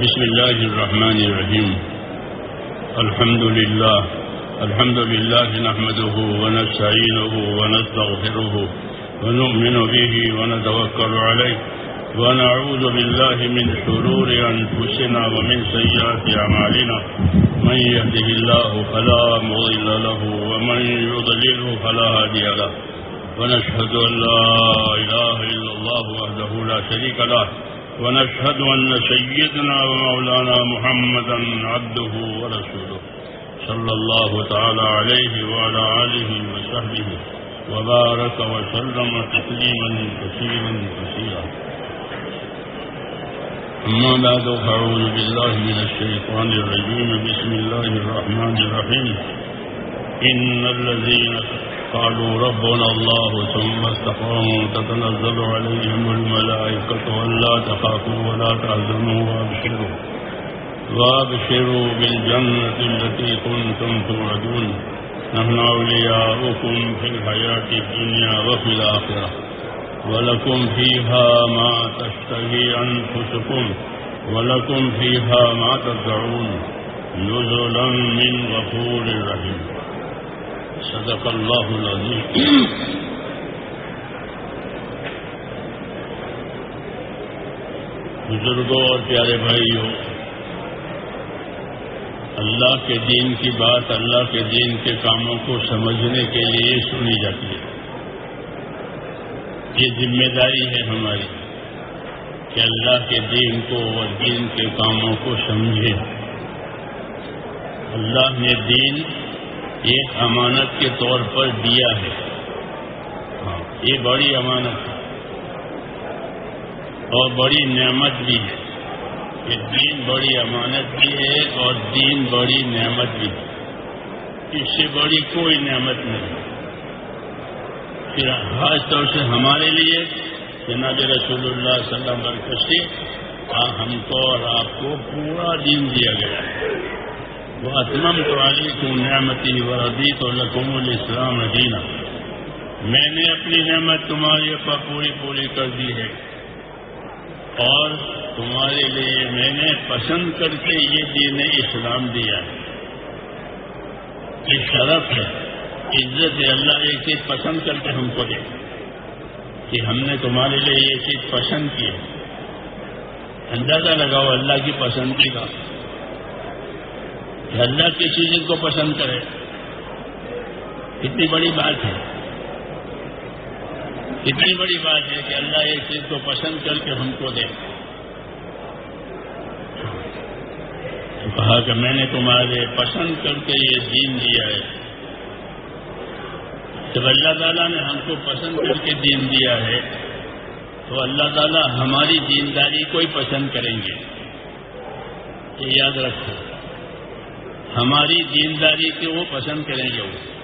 بسم الله الرحمن الرحيم الحمد لله الحمد لله نحمده ونستعينه ونستغفره ونؤمن به ونتوكل عليه ونعوذ بالله من شرور أنفسنا ومن سيئات أعمالنا من يهده الله فلا مضل له ومن يضلله فلا هادي له۔ ونشهد أن لا إله إلا الله وحده لا شريك له۔ ونشهد أن سيدنا ومولانا محمدا عبده ورسوله صلى الله تعالى عليه وعلى آله وصحبه وبارك وسلم تسليما كثيرا كثيرا. أما بعد، فأعوذ بالله من الشيطان الرجيم. بسم الله الرحمن الرحيم. إن الذين قالوا ربنا الله ثم استقاموا تتنزل عليهم الملائكة ولا تخافوا ولا تحزنوا وابشروا وابشروا بالجنة التي كنتم توعدون. نحن أولياؤكم في الحياة الدنيا وفي الآخرة. ولكم فيها ما تشتهي أنفسكم. ولكم فيها ما تدعون. نزلا من غفور رحيم. صدق الله العظيم بزرگوں اور پیارے بھائیوں، اللہ کے دین کی بات اللہ کے دین کے کاموں کو سمجھنے کے لیے سنی جاتی ہے۔ یہ ذمہ داری ہے ہماری کہ اللہ کے دین کو اور دین کے کاموں کو سمجھے۔ اللہ نے دین ایک امانت کے طور پر دیا ہے۔ ہاں یہ بڑی امانت ہے۔ اور بڑی نعمت بھی ہے۔ کہ دین بڑی امانت بھی ہے اور دین بڑی نعمت بھی ہے۔ اس سے بڑی کوئی نعمت نہیں۔ پھر خاص طور سے ہمارے لیے جناب رسول اللہ صلی اللہ علیہ وسلم ہم کو اور آپ کو پورا دین دیا گیا ہے۔ وہ اتمم تو علی کو نعمتی و ردی تو لقم الاسلام ردینہ میں نے اپنی نعمت تمہارے اوپر پوری پوری کر دی ہے۔ اور تمہارے لیے میں نے پسند کر کے یہ دین اسلام دیا ہے۔ یہ شرف ہے، عزت ہے اللہ ایک چیز پسند کر کے ہم کو دے۔ کہ ہم نے تمہارے لیے یہ چیز پسند کی ہے۔ اندازہ لگاؤ اللہ کی پسندی کا۔ اللہ کسی چیز کو پسند کرے۔ کتنی بڑی بات ہے۔ کتنی بڑی بات ہے کہ اللہ ایک چیز کو پسند کر کے ہم کو دے۔ کہا کہ میں نے تمہارے پسند کر کے یہ دین دیا ہے۔ جب اللہ تعالیٰ نے ہم کو پسند کر کے دین دیا ہے، تو اللہ تعالیٰ ہماری دینداری کو ہی پسند کریں گے۔ یہ یاد رکھو۔ ہماری دینداری کو وہ پسند کریں گے وہ۔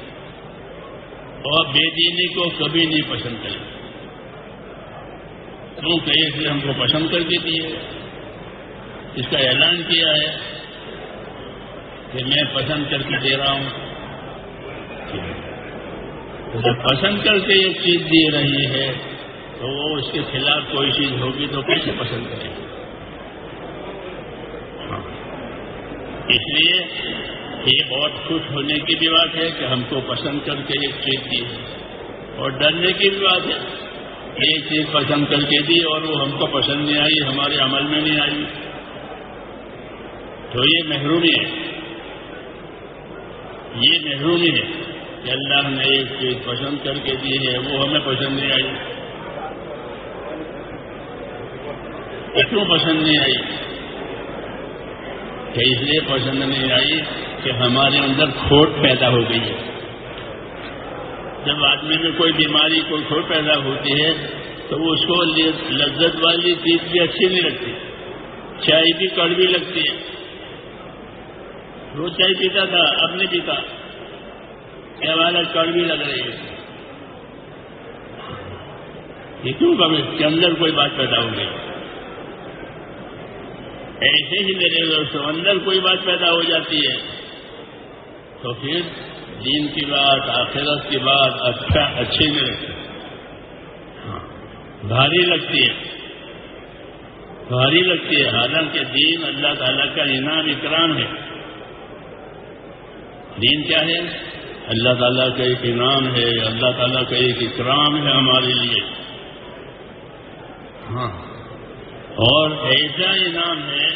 اور بے دینی کو کبھی نہیں پسند کریں گے۔ کیونکہ اس لیے ہم کو پسند کر کے دیے اس کا اعلان کیا ہے کہ میں پسند کر کے دے رہا ہوں۔ جب پسند کر کے ایک چیز دے رہی ہے تو وہ اس کے خلاف کوئی چیز ہوگی تو کیسے پسند کرے گی اس لیے یہ بہت خوش ہونے کی بھی بات ہے کہ ہم کو پسند کر کے ایک چیز دی اور ڈرنے کی بھی بات ہے۔ ایک چیز پسند کر کے دی اور وہ ہم کو پسند نہیں آئی، ہمارے عمل میں نہیں آئی۔ تو یہ محرومی ہے۔ یہ محرومی ہے کہ اللہ نے ایک چیز پسند کر کے دی ہے، وہ ہمیں پسند نہیں آئی۔ کیوں پسند نہیں آئی؟ کہ اس لیے پسند نہیں آئی کہ ہمارے اندر کھوٹ پیدا ہو گئی ہے۔ جب آدمی میں کوئی بیماری، کوئی کھوٹ پیدا ہوتی ہے، تو اس کو لذت والی چیز بھی اچھی نہیں لگتی۔ چائے بھی کڑوی لگتی ہے۔ روز چائے پیتا تھا، اب نہیں پیتا۔ کیا والا، کڑوی لگ رہی ہے۔ یہ کیوں کبھی اس کے اندر کوئی بات پیدا ہو گئی۔ ایسے ہی میرے اندر کوئی بات پیدا ہو جاتی ہے۔ تو پھر دین کی بات، آخرت کی بات اچھا اچھی نہیں لگتی بھاری لگتی ہے۔ بھاری لگتی ہے۔ حالانکہ دین اللہ تعالیٰ کا انعام اکرام ہے۔ دین کیا ہے؟ اللہ تعالیٰ کا ایک انعام ہے۔ اللہ تعالیٰ کا ایک اکرام ہے ہمارے لیے۔ ہاں۔ اور ایسا انعام ہے،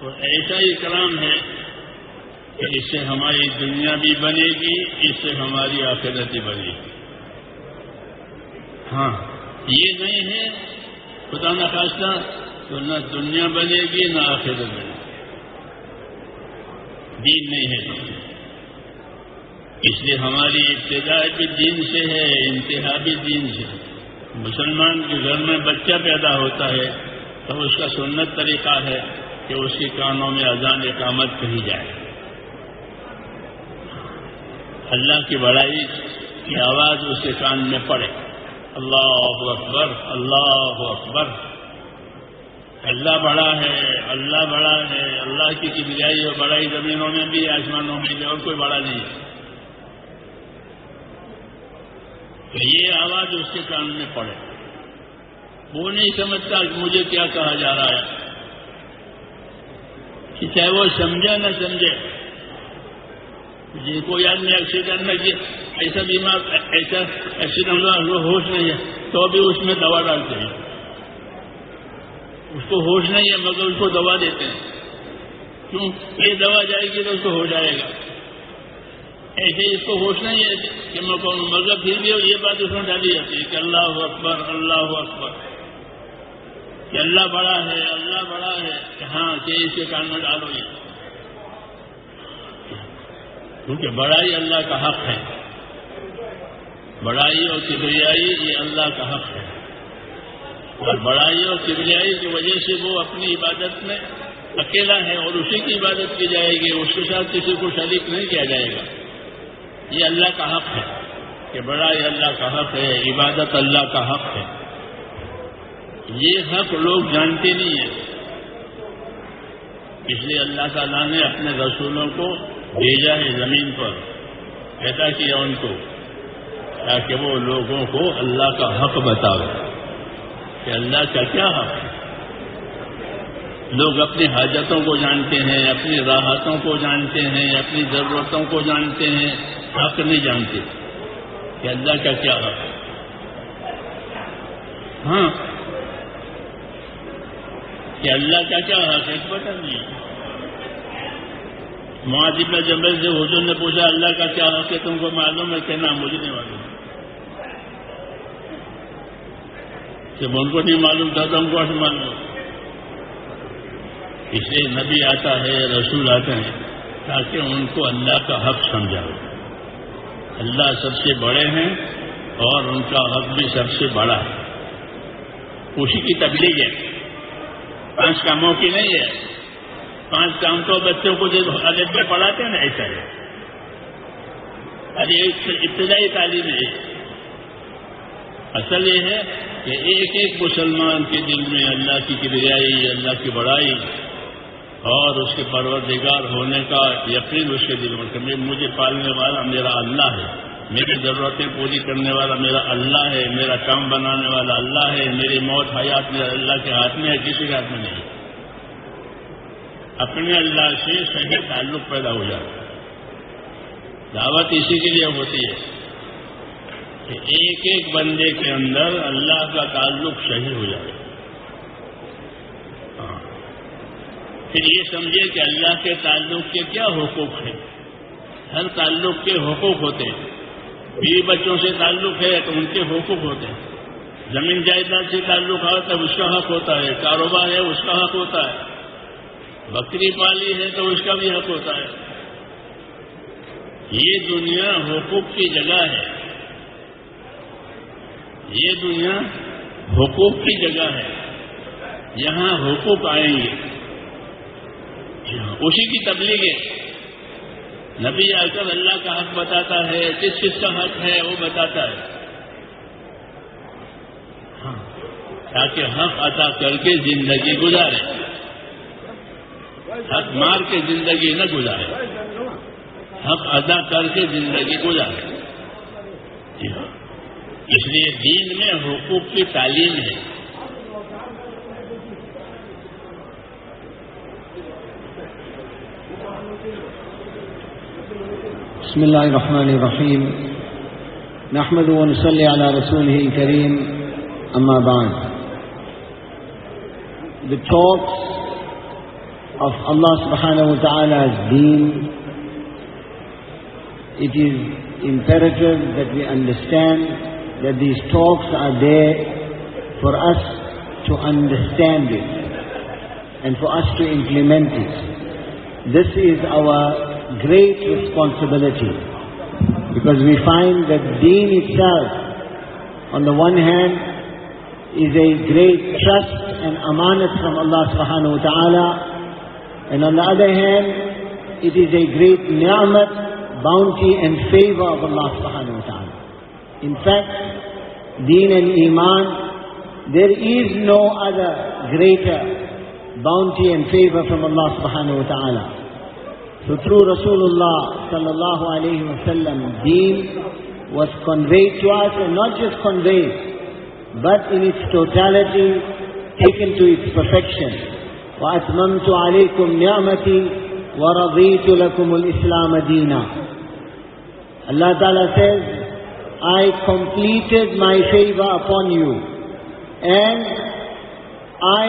اور ایسا اکرام ہے کہ اس سے ہماری دنیا بھی بنے گی، اس سے ہماری آخرت بھی بنے گی۔ ہاں یہ نہیں ہے، خدا نخواستہ تو نہ دنیا بنے گی، نہ آخرت بنے گی۔ دین نہیں ہے۔ اس لیے ہماری ابتدا بھی دین سے ہے، انتہا بھی دین سے مسلمان کے گھر میں بچہ پیدا ہوتا ہے تو اس کا سنت طریقہ ہے کہ اس کے کانوں میں اذان اقامت کہی جائے۔ اللہ کی بڑائی کی آواز اس کے کان میں پڑے۔ اللہ اکبر اللہ اکبر۔ اللہ بڑا ہے، اللہ بڑا ہے۔ اللہ کی کبریائی اور بڑائی زمینوں میں بھی، آسمانوں میں بھی اور کوئی بڑا نہیں۔ ہے تو یہ آواز اس کے کان میں پڑے۔ وہ نہیں سمجھتا کہ مجھے کیا کہا جا رہا ہے۔ کہ چاہے وہ سمجھے نہ سمجھے۔ جن کوئی آدمی ایکسیڈنٹ میں ایسا بیمار، ایسا ایکسیڈنٹ ہوش نہیں ہے، تو بھی اس میں دوا ڈالتے ہیں۔ اس کو ہوش نہیں ہے، مگر اس کو دوا دیتے ہیں۔ کیوں؟ یہ دوا جائے گی تو اس کو ہو جائے گا۔ ایسے اس کو ہوش نہیں ہے کہ میں کون مگر پھر بھی یہ بات اس میں ڈالی جاتی ہے کہ اللہ اکبر اللہ اکبر۔ کہ اللہ بڑا ہے، اللہ بڑا ہے کہ ہاں کہ اس کے کان میں ڈالو یہ۔ کیونکہ بڑائی اللہ کا حق ہے۔ بڑائی اور کبریائی یہ اللہ کا حق ہے۔ اور بڑائی اور کبریائی کی وجہ سے وہ اپنی عبادت میں اکیلا ہے اور اسی کی عبادت کی جائے گی، اس کے ساتھ کسی کو شریک نہیں کیا جائے گا۔ یہ اللہ کا حق ہے کہ بڑائی اللہ کا حق ہے، عبادت اللہ کا حق ہے۔ یہ حق لوگ جانتے نہیں ہیں۔ اس لیے اللہ تعالیٰ نے اپنے رسولوں کو بھیجا ہے زمین پر، پیدا کیا ان کو، تاکہ وہ لوگوں کو اللہ کا حق بتاؤ کہ اللہ کا کیا حق ہے۔ لوگ اپنی حاجتوں کو جانتے ہیں، اپنی راحتوں کو جانتے ہیں، اپنی ضرورتوں کو جانتے ہیں، حق نہیں جانتے کہ اللہ کا کیا حق ہے۔ ہاں کہ اللہ کا کیا حق ہے؟ پتہ نہیں۔ معاذ میں جبل سے حضور نے پوچھا اللہ کا کیا حق ہے، تم کو معلوم ہے کہنا مجھے نہیں معلوم۔ جب ان کو نہیں معلوم تھا تو ہم کو معلوم اس لیے نبی آتا ہے، رسول آتے ہیں، تاکہ ان کو اللہ کا حق سمجھاؤ۔ اللہ سب سے بڑے ہیں اور ان کا حق بھی سب سے بڑا۔ ہے اسی کی تبلیغ ہے۔ پانچ کاموں کی نہیں ہے۔ پانچ کام تو بچوں کو جو ادب میں پڑھاتے ہیں نا، ایسا ہے۔ ارے ابتدائی تعلیم ہے۔ اصل یہ ہے کہ ایک ایک مسلمان کے دل میں اللہ کی کبریائی اللہ کی بڑائی اور اس کے پروردگار ہونے کا یقین اس کے دل میں، مجھے پالنے والا میرا اللہ ہے۔ میری ضرورتیں پوری کرنے والا میرا اللہ ہے، میرا کام بنانے والا اللہ ہے، میری موت حیات میرا اللہ کے ہاتھ میں ہے، کسی کے ہاتھ میں نہیں۔ اپنے اللہ سے صحیح تعلق پیدا ہو جاتا دعوت اسی کے لیے ہوتی ہے کہ ایک ایک بندے کے اندر اللہ کا تعلق صحیح ہو جائے۔ ہاں۔ پھر یہ سمجھے کہ اللہ کے تعلق کے کیا حقوق ہیں؟ ہر تعلق کے حقوق ہوتے ہیں۔ بیوی بچوں سے تعلق ہے تو ان کے حقوق ہوتے ہیں۔ زمین جائیداد سے تعلق ہے تو اس کا حق ہوتا ہے۔ کاروبار ہے اس کا حق ہوتا ہے۔ بکری پالی ہے تو اس کا بھی حق ہوتا ہے۔ یہ دنیا حقوق کی جگہ ہے۔ یہ دنیا حقوق کی جگہ ہے۔ یہاں حقوق آئیں گے۔ اسی کی تبلیغ ہے۔ نبی آ اللہ کا حق بتاتا ہے کس کس کا حق ہے وہ بتاتا ہے۔ ہاں تاکہ حق عطا کر کے زندگی گزارے۔ حق مار کے زندگی نہ گزارے۔ حق ادا کر کے زندگی گزارے۔ جی ہاں۔ اس لیے دین میں حقوق کی تعلیم ہے۔ بسم الله الرحمن الرحيم نحمد ونصلي على رسوله الكريم أما بعد The talks of Allah subhanahu wa ta'ala's deen it is imperative that we understand that these talks are there for us to understand it and for us to implement it. This is our great responsibility because we find that deen itself on the one hand is a great trust and amanat from Allah subhanahu wa ta'ala and on the other hand it is a great ni'mat, bounty and favor of Allah subhanahu wa ta'ala. In fact, deen and iman, there is no other greater bounty and favor from Allah subhanahu wa ta'ala. So through Rasulullah sallallahu alayhi wa sallam, deen was conveyed to us and not just conveyed, but in its totality taken to its perfection. وَأَتْمَمْتُ عَلَيْكُمْ نِعْمَتِي وَرَضِيتُ لَكُمُ الْإِسْلَامَ دِينًا Allah Ta'ala says, I completed my favor upon you and I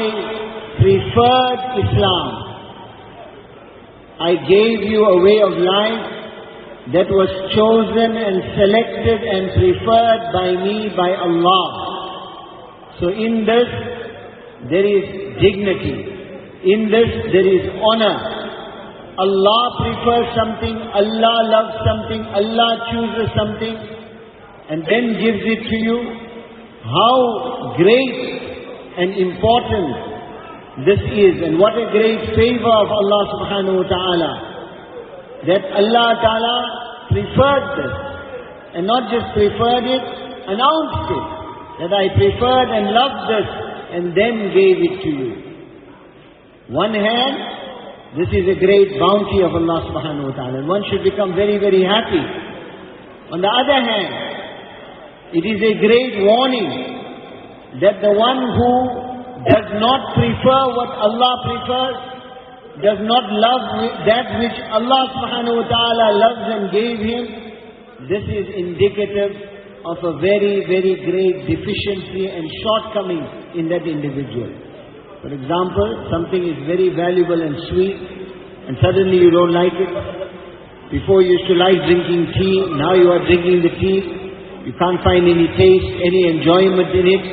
preferred Islam I gave you a way of life that was chosen and selected and preferred by me, by Allah. So in this, there is dignity. In this, there is honor. Allah prefers something, Allah loves something, Allah chooses something, and then gives it to you. How great and important this is, and what a great favor of Allah subhanahu wa ta'ala, that Allah ta'ala preferred this, and not just preferred it, announced it, that I preferred and loved this, and then gave it to you. One hand, this is a great bounty of Allah subhanahu wa ta'ala, and one should become very, very happy. On the other hand, it is a great warning that the one who does not prefer what Allah prefers, does not love that which Allah subhanahu wa ta'ala loves and gave him, this is indicative of a very, very great deficiency and shortcoming in that individual. For example, something is very valuable and sweet, and suddenly you don't like it. Before you used to like drinking tea, now you are drinking the tea. You can't find any taste, any enjoyment in it.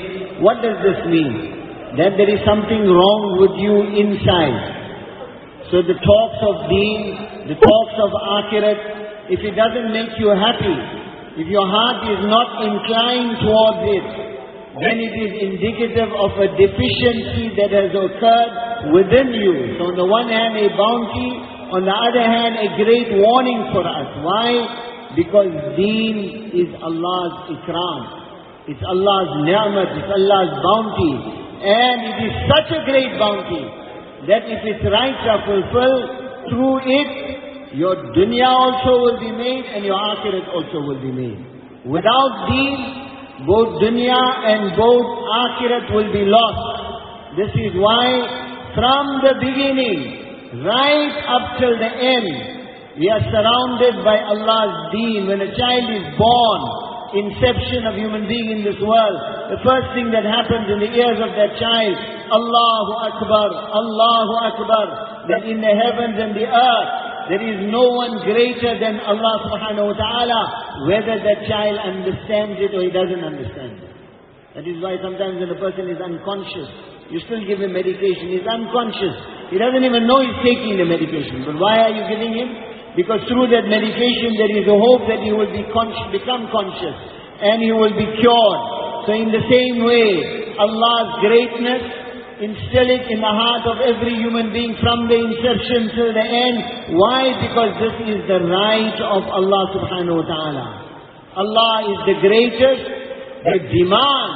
What does this mean? That there is something wrong with you inside. So the talks of deen, the talks of akhirat, if it doesn't make you happy, if your heart is not inclined towards it, then it is indicative of a deficiency that has occurred within you. So on the one hand a bounty, on the other hand a great warning for us. Why? Because deen is Allah's ikram. It's Allah's ni'mat, it's Allah's bounty. And it is such a great bounty that if its rights are fulfilled, through it, your dunya also will be made and your akhirat also will be made. Without these, both dunya and both akhirat will be lost. This is why from the beginning, right up till the end, we are surrounded by Allah's deen. When a child is born, inception of human being in this world, the first thing that happens in the ears of that child, Allahu Akbar, Allahu Akbar, that in the heavens and the earth, there is no one greater than Allah subhanahu wa ta'ala, whether that child understands it or he doesn't understand it. That is why sometimes when a person is unconscious, you still give him medication, he's unconscious. He doesn't even know he's taking the medication. But why are you giving him? Because through that medication there is a hope that he will be become conscious and he will be cured. So in the same way, Allah's greatness, instill it in the heart of every human being from the inception till the end. Why? Because this is the right of Allah subhanahu wa ta'ala. Allah is the greatest, the demand,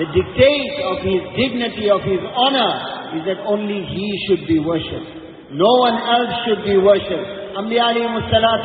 the dictate of His dignity, of His honor, is that only He should be worshipped. No one else should be worshipped. Anbiya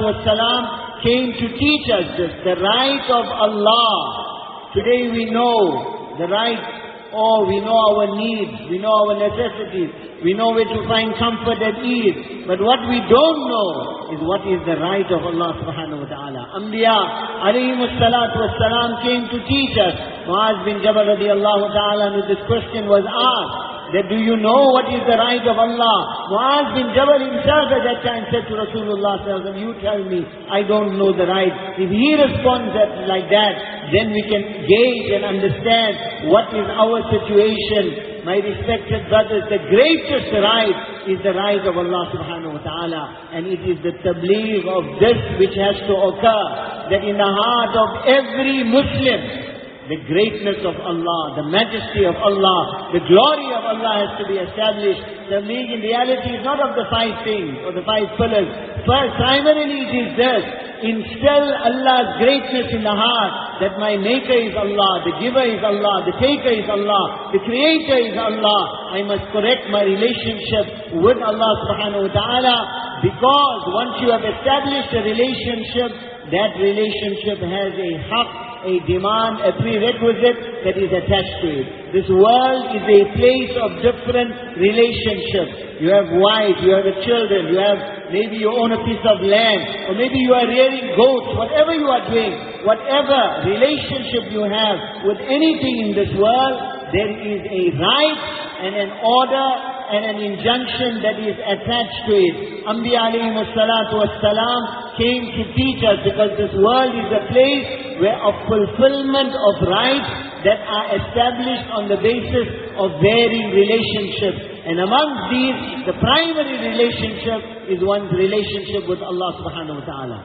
والسلام, came to teach us this, the right of Allah. Today we know the right Oh, we know our needs, we know our necessities, we know where to find comfort and ease. But what we don't know is what is the right of Allah subhanahu wa ta'ala. Anbiya alayhi salatu wassalam came to teach us. Muaz bin Jabal radiallahu ta'ala, this question was asked that do you know what is the right of Allah? Muaz bin Jabal himself at that time said to Rasulullah you tell me, I don't know the right. If he responds that, like that, then we can gauge and understand what is our situation. My respected brothers, the greatest right is the right of Allah subhanahu wa ta'ala. And it is the tabligh of this which has to occur. That in the heart of every Muslim, the greatness of Allah, the majesty of Allah, the glory of Allah has to be established. The Tabligh in reality is not of the five things or the five pillars. First, primarily it is this. Instill Allah's greatness in the heart that my maker is Allah, the giver is Allah, the taker is Allah, the creator is Allah. I must correct my relationship with Allah subhanahu wa ta'ala because once you have established a relationship, that relationship has a haqq a demand, a prerequisite that is attached to it. This world is a place of different relationships. You have wife, you have children, you have maybe you own a piece of land, or maybe you are rearing goats, whatever you are doing, whatever relationship you have with anything in this world, there is a right and an order and an injunction that is attached to it. Anbiya alayhi wassalam came to teach us because this world is a place where of fulfillment of rights that are established on the basis of varying relationships. And amongst these, the primary relationship is one's relationship with Allah subhanahu wa ta'ala.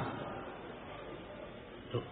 So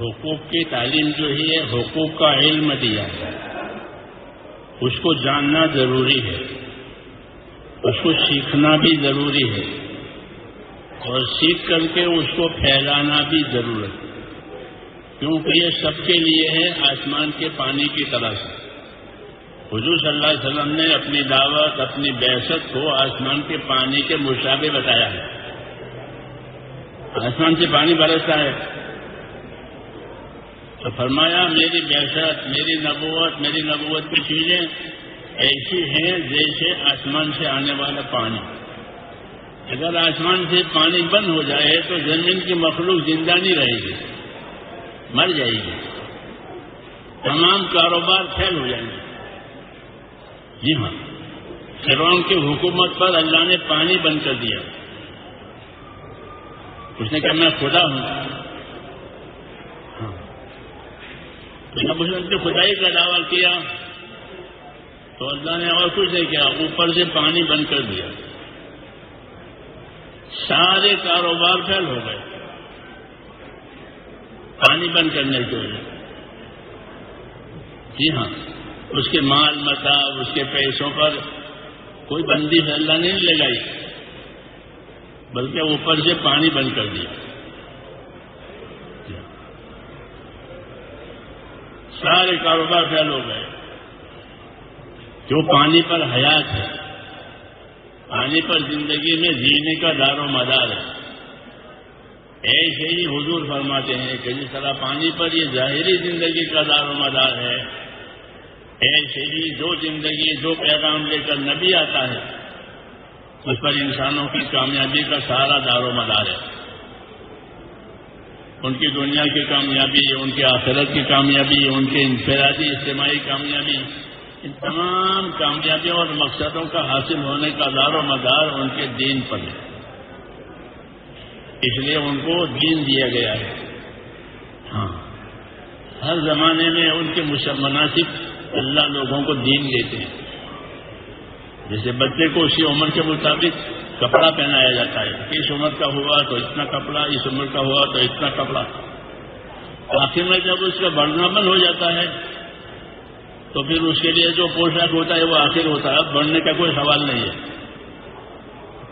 حقوق کی تعلیم جو ہی ہے حقوق کا علم دیا ہے۔ اس کو جاننا ضروری ہے۔ اس کو سیکھنا بھی ضروری ہے۔ اور سیکھ کر کے اس کو پھیلانا بھی ضرورت ہے۔ کیونکہ یہ سب کے لیے ہے آسمان کے پانی کی طرح سے۔ حضور صلی اللہ علیہ وسلم نے اپنی دعوت، اپنی بحثت کو آسمان کے پانی کے مشابے بتایا ہے۔ آسمان سے پانی برستا ہے۔ تو فرمایا، میری بحثت میری نبوت میری نبوت کی چیزیں ایسی ہیں جیسے آسمان سے آنے والا پانی۔ اگر آسمان سے پانی بند ہو جائے تو زمین کی مخلوق زندہ نہیں رہے گی، مر جائے گی۔ تمام کاروبار فیل ہو جائیں گے۔ جی ہاں فرعون کی حکومت پر اللہ نے پانی بند کر دیا۔ اس نے کہا، میں خدا ہوں ہاں جب اس نے خدائی کا دعویٰ کیا تو اللہ نے اور کچھ نہیں کیا اوپر سے پانی بند کر دیا۔ سارے کاروبار فیل ہو گئے۔ پانی بند کرنے کے لیے جی ہاں اس کے مال متا اس کے پیسوں پر کوئی بندی اللہ نہیں لگائی، بلکہ اوپر سے پانی بند کر دیا۔ سارے کاروبار فیل ہو گئے۔ جو پانی پر حیات ہے، پانی پر زندگی میں جینے کا دار و مدار ہے۔ ایسے ہی حضور فرماتے ہیں کہ جس طرح پانی پر یہ ظاہری زندگی کا دار و مدار ہے، ایسے ہی جو زندگی، جو پیغام لے کر نبی آتا ہے، اس پر انسانوں کی کامیابی کا سارا دار و مدار ہے۔ ان کی دنیا کی کامیابی، ان کے آخرت کی کامیابی، ان کے انفرادی اجتماعی کامیابی، ان تمام کامیابیوں اور مقصدوں کا حاصل ہونے کا دار و مدار ان کے دین پر ہے۔ اس لیے ان کو دین دیا گیا ہے۔ ہاں۔ ہر زمانے میں ان کے مناسب اللہ لوگوں کو دین دیتے ہیں۔ جیسے بچے کو اسی عمر کے مطابق کپڑا پہنایا جاتا ہے۔ اس عمر کا ہوا تو اتنا کپڑا، اس عمر کا ہوا تو اتنا کپڑا۔ آخر میں جب اس کا بڑھنا ہو جاتا ہے، تو پھر اس کے لیے جو پوشاک ہوتا ہے وہ آخر ہوتا ہے۔ بڑھنے کا کوئی سوال نہیں ہے۔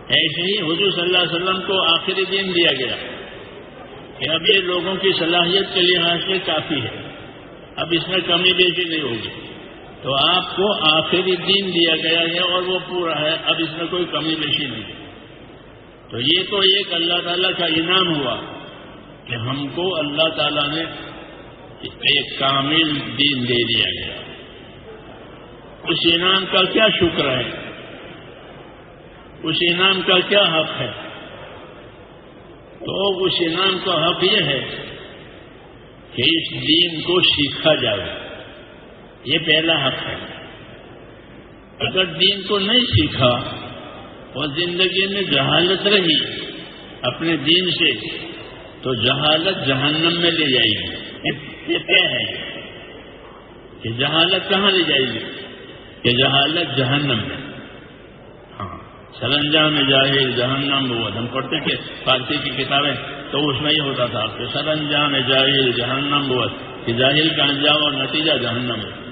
ایسے ہی حضور صلی اللہ علیہ وسلم کو آخری دن دیا گیا کہ اب یہ لوگوں کی صلاحیت کے لحاظ سے کافی ہے۔ اب اس میں کمی بیشی نہیں ہوگی۔ تو آپ کو آخری دین دیا گیا ہے اور وہ پورا ہے، اب اس میں کوئی کمی بیشی نہیں۔ تو یہ تو ایک اللہ تعالیٰ کا انعام ہوا کہ ہم کو اللہ تعالیٰ نے ایک کامل دین دے دیا گیا۔ اس انعام کا کیا شکر ہے؟ اس انعام کا کیا حق ہے؟ تو اس انعام کا حق یہ ہے کہ اس دین کو سیکھا جائے۔ یہ پہلا حق ہے۔ اگر دین کو نہیں سیکھا اور زندگی میں جہالت رہی اپنے دین سے، تو جہالت جہنم میں لے جائے گی۔ یہ طے ہے کہ جہالت کہاں لے جائے گی؟ کہ جہالت جہنم میں۔ ہاں سر انجام جاہل جہنم وہ۔ ہم پڑھتے تھے فارسی کی کتابیں تو اس میں یہ ہوتا تھا کہ سر انجام جاہل جہنم وہ۔ کہ جاہل کا انجام اور نتیجہ جہنم ہے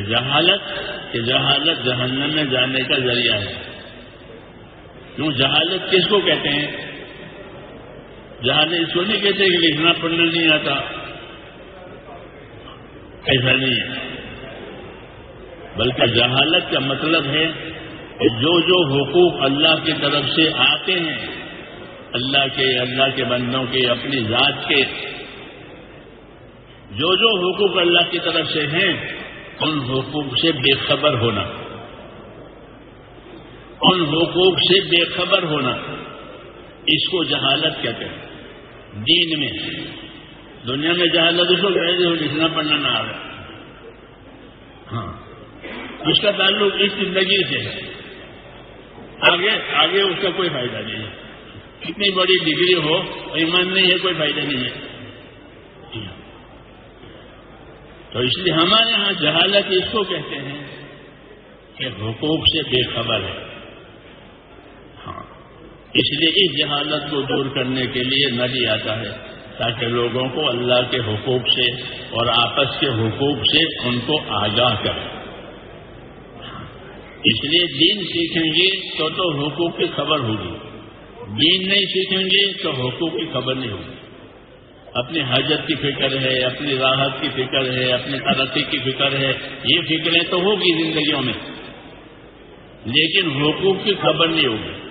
جہالت کہ جہالت جہنم میں جانے کا ذریعہ ہے۔ کیوں جہالت کس کو کہتے ہیں؟ جہالت اس کو نہیں کہتے کہ لکھنا پڑھنا نہیں آتا۔ ایسا نہیں ہے۔ بلکہ جہالت کا مطلب ہے کہ جو جو حقوق اللہ کی طرف سے آتے ہیں، اللہ کے اللہ کے بندوں کے، اپنی ذات کے، جو جو حقوق اللہ کی طرف سے ہیں ان حقوق سے بے خبر ہونا۔ ان حقوق سے بے خبر ہونا۔ اس کو جہالت کہتے ہیں۔ دین میں۔ دنیا میں جہالت اس کو کہتے ہو لکھنا پڑھنا نہ آ رہا ہاں۔ اس کا تعلق اس زندگی سے ہے۔ آگے آگے اس کا کوئی فائدہ نہیں ہے۔ کتنی بڑی ڈگری ہو، ایمان نہیں ہے کوئی فائدہ نہیں ہے۔ تو اس لیے ہمارے ہاں جہالت اس کو کہتے ہیں کہ حقوق سے بے خبر ہے۔ ہاں اس لیے اس جہالت کو دور کرنے کے لیے نبی آتا ہے تاکہ لوگوں کو اللہ کے حقوق سے اور آپس کے حقوق سے ان کو آگاہ کرے۔ ہاں، اس لیے دین سیکھیں گے تو تو حقوق کی خبر ہوگی۔ دین نہیں سیکھیں گے تو حقوق کی خبر نہیں ہوگی۔ اپنی حاجت کی فکر ہے، اپنی راحت کی فکر ہے، اپنی ترقی کی فکر ہے، یہ فکریں تو ہوگی زندگیوں میں۔ لیکن حقوق کی خبر نہیں ہوگی۔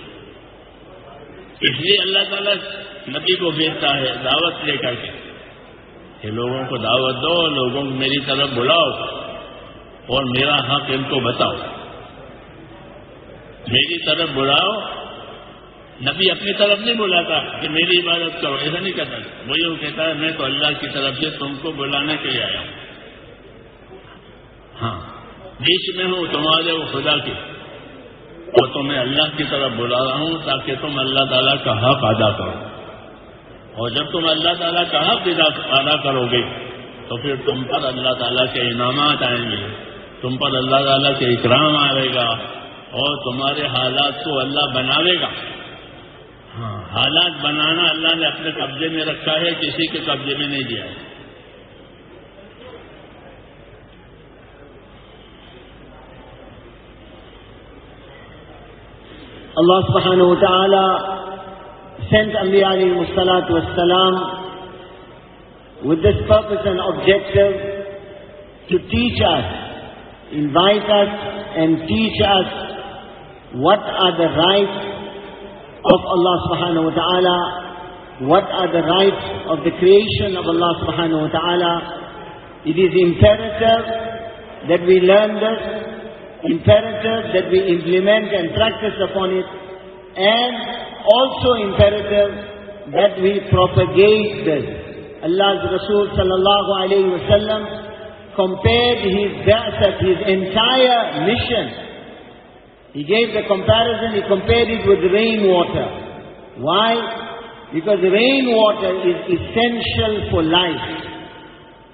اس لیے اللہ تعالیٰ نبی کو بھیجتا ہے دعوت لے کر کے۔ کہ لوگوں کو دعوت دو، لوگوں کو میری طرف بلاؤ اور میرا حق ان کو بتاؤ۔ میری طرف بلاؤ نبی اپنی طرف نہیں بلاتا کہ میری عبادت کرو، ایسا نہیں کہتا وہ یہ کہتا ہے، میں تو اللہ کی طرف سے تم کو بلانے کے لیے آیا ہوں۔ ہاں بیچ میں ہوں، تمہارے وہ خدا کی اور تمہیں اللہ کی طرف بلا رہا ہوں تاکہ تم اللہ تعالیٰ کا حق ادا کرو۔ اور جب تم اللہ تعالیٰ کا حق ادا کرو گے، تو پھر تم پر اللہ تعالیٰ کے انعامات آئیں گے۔ تم پر اللہ تعالیٰ کے اکرام آئے گا اور تمہارے حالات کو اللہ بناوے گا۔ ہاں حالات بنانا اللہ نے اپنے قبضے میں رکھا ہے، کسی کے قبضے میں نہیں دیا ہے۔ اللہ فہان و تعالیٰ سینٹ امبیالی مستلا to Islam with this purpose and objection to teachers inviter and teachers what are the right of Allah subhanahu wa ta'ala, what are the rights of the creation of Allah subhanahu wa ta'ala. It is imperative that we learn this, imperative that we implement and practice upon it, and also imperative that we propagate this. Allah's Rasul sallallahu alayhi wa sallam compared his da'sat, his entire mission. He gave the comparison, he compared it with rainwater. Why? Because rainwater is essential for life.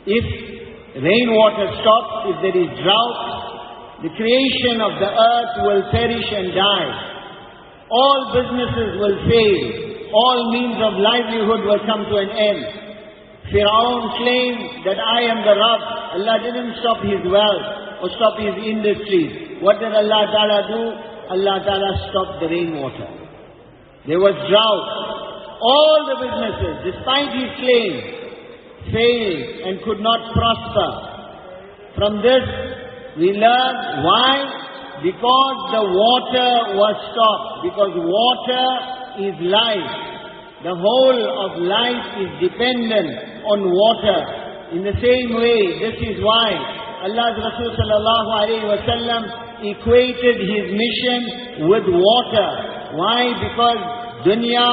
If rainwater stops, if there is drought, the creation of the earth will perish and die. All businesses will fail. All means of livelihood will come to an end. Fir'aun claimed that I am the Rabb. Allah didn't stop his wealth or stop his industries. What did Allah Ta'ala do? Allah Ta'ala stopped the rainwater. There was drought. All the businesses, despite his claim, failed and could not prosper. From this, we learn why? Because the water was stopped. Because water is life. The whole of life is dependent on water. In the same way, this is why Allah's Rasul sallallahu alayhi wa sallam equated his mission with water. Why? Because dunya,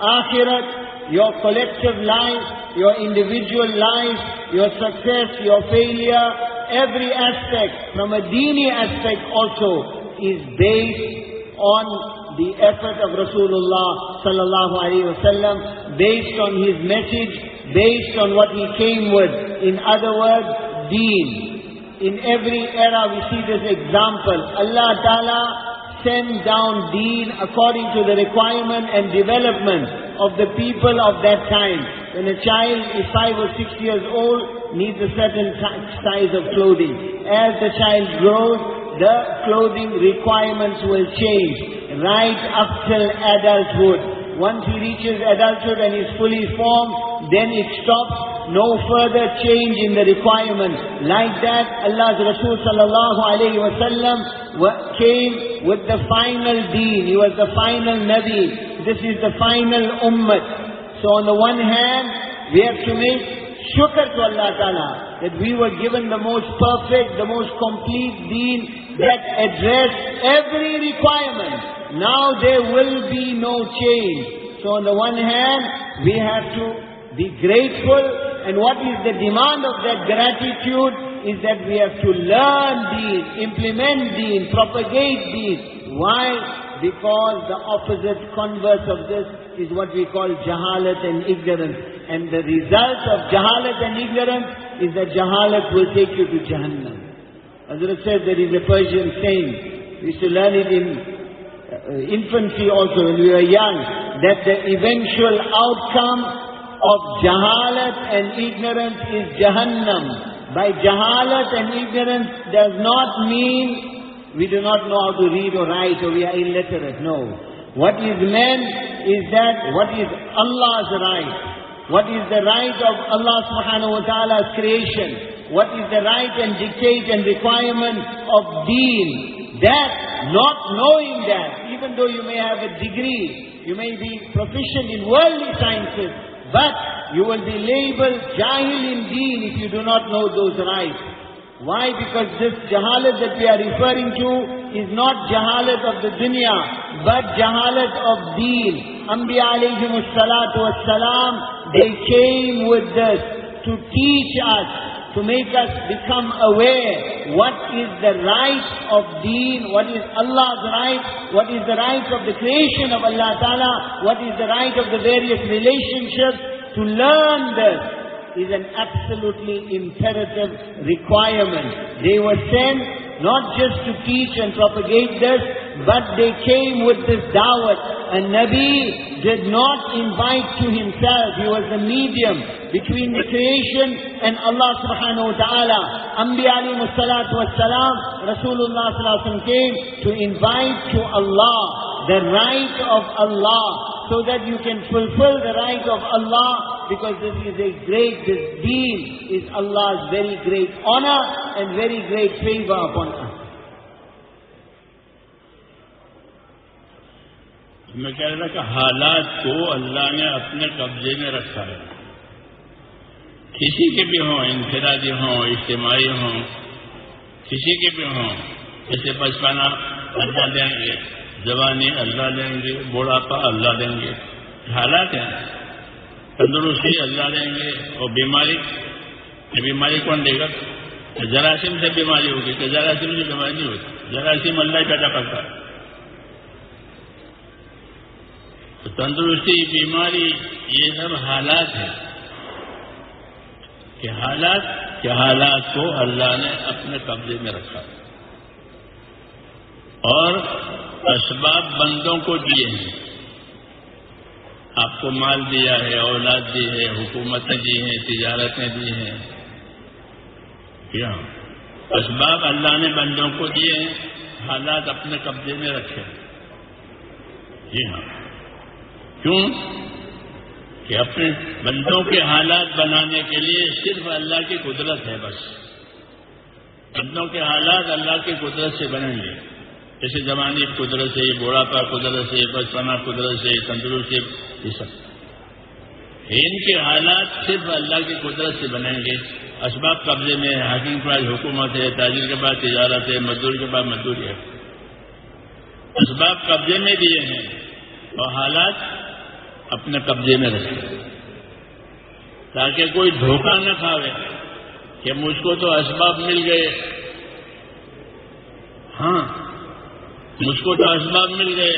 akhirat, your collective life, your individual life, your success, your failure, every aspect, from a dini aspect also, is based on the effort of Rasulullah sallallahu alaihi wasallam, based on his message, based on what he came with. In other words, deen. In every era we see this example. Allah Ta'ala sends down deen according to the requirement and development of the people of that time. When a child is five or six years old, needs a certain size of clothing. As the child grows, the clothing requirements will change, right up till adulthood. Once he reaches adulthood and is fully formed, then it stops. No further change in the requirement. Like that, Allah's Rasul sallallahu alayhi wa sallam came with the final deen. He was the final Nabi. This is the final ummah. So on the one hand, we have to make shukr to Allah Ta'ala that we were given the most perfect, the most complete deen that address every requirement. Now there will be no change. So on the one hand, we have to be grateful and what is the demand of that gratitude is that we have to learn deen, implement deen, propagate deen. Why? Because the opposite converse of this is what we call jahalat and ignorance. And the result of jahalat and ignorance is that jahalat will take you to Jahannam. Hazrat says there is a Persian saying, we used to learn it in uh, infancy also when we were young, that the eventual outcome of jahalat and ignorance is Jahannam. By jahalat and ignorance does not mean we do not know how to read or write or we are illiterate. No. What is meant is that what is Allah's right? What is the right of Allah subhanahu wa ta'ala's creation? What is the right and dictate and requirement of deen? That, not knowing that, even though you may have a degree, you may be proficient in worldly sciences, but you will be labeled jahil in deen if you do not know those rights. Why? Because this jahalat that we are referring to is not jahalat of the dunya, but jahalat of deen. Anbiya alayhim salatu wassalam, they came with this to teach us, to make us become aware what is the right of deen, what is Allah's right, what is the right of the creation of Allah Ta'ala, what is the right of the various relationships. To learn this is an absolutely imperative requirement. They were sent not just to teach and propagate this, but they came with this da'wat. And Nabi did not invite to himself. He was the medium between the creation and Allah subhanahu wa ta'ala. Anbiya alayhi salatu wassalam, Rasulullah sallallahu came to invite to Allah, the right of Allah, so that you can fulfill the right of Allah, because this is a great, this deen is Allah's very great honor and very great favor upon us. میں کہہ رہا کہ حالات کو اللہ نے اپنے قبضے میں رکھا ہے۔ کسی کے بھی ہوں، انفرادی ہوں، اجتماعی ہوں، کسی کے بھی ہوں، جیسے بچپنا اللہ دیں گے، جوانی اللہ دیں گے، بڑھاپا اللہ دیں گے، حالات ہیں۔ تندرستی اللہ دیں گے اور بیماری بیماری کون دے گا؟ جراثیم سے بیماری ہوگی، کہ جراثیم سے بیماری نہیں ہوتی جراثیم اللہ پیدا کرتا ہے۔ تو تندرستی، بیماری، یہ سب حالات ہیں۔ کہ حالات کے حالات کو اللہ نے اپنے قبضے میں رکھا۔ اور اسباب بندوں کو دیے ہیں۔ آپ کو مال دیا ہے، اولاد دی ہے، حکومتیں دی ہیں، تجارتیں دی ہیں۔ کیا اسباب اللہ نے بندوں کو دیے ہیں، حالات اپنے قبضے میں رکھے۔ جی ہاں کیوں؟ کہ اپنے بندوں کے حالات بنانے کے لیے صرف اللہ کی قدرت ہے بس۔ بندوں کے حالات اللہ کی قدرت سے بنیں گے۔ جیسے زمانی قدرت سے بوڑھاپا قدرت سے، بچپنا قدرت سے، تندرستی یہ سب۔ ان کے حالات صرف اللہ کی قدرت سے بنیں گے۔ اسباب قبضے میں، حاکم کے پاس حکومت ہے، تاجر کے پاس تجارت ہے، مزدور کے پاس مزدوری ہے۔ اسباب قبضے میں دیے ہیں۔ اور حالات اپنے قبضے میں رکھے تاکہ کوئی دھوکہ نہ کھاوے کہ مجھ کو تو اسباب مل گئے۔ ہاں مجھ کو تو اسباب مل گئے۔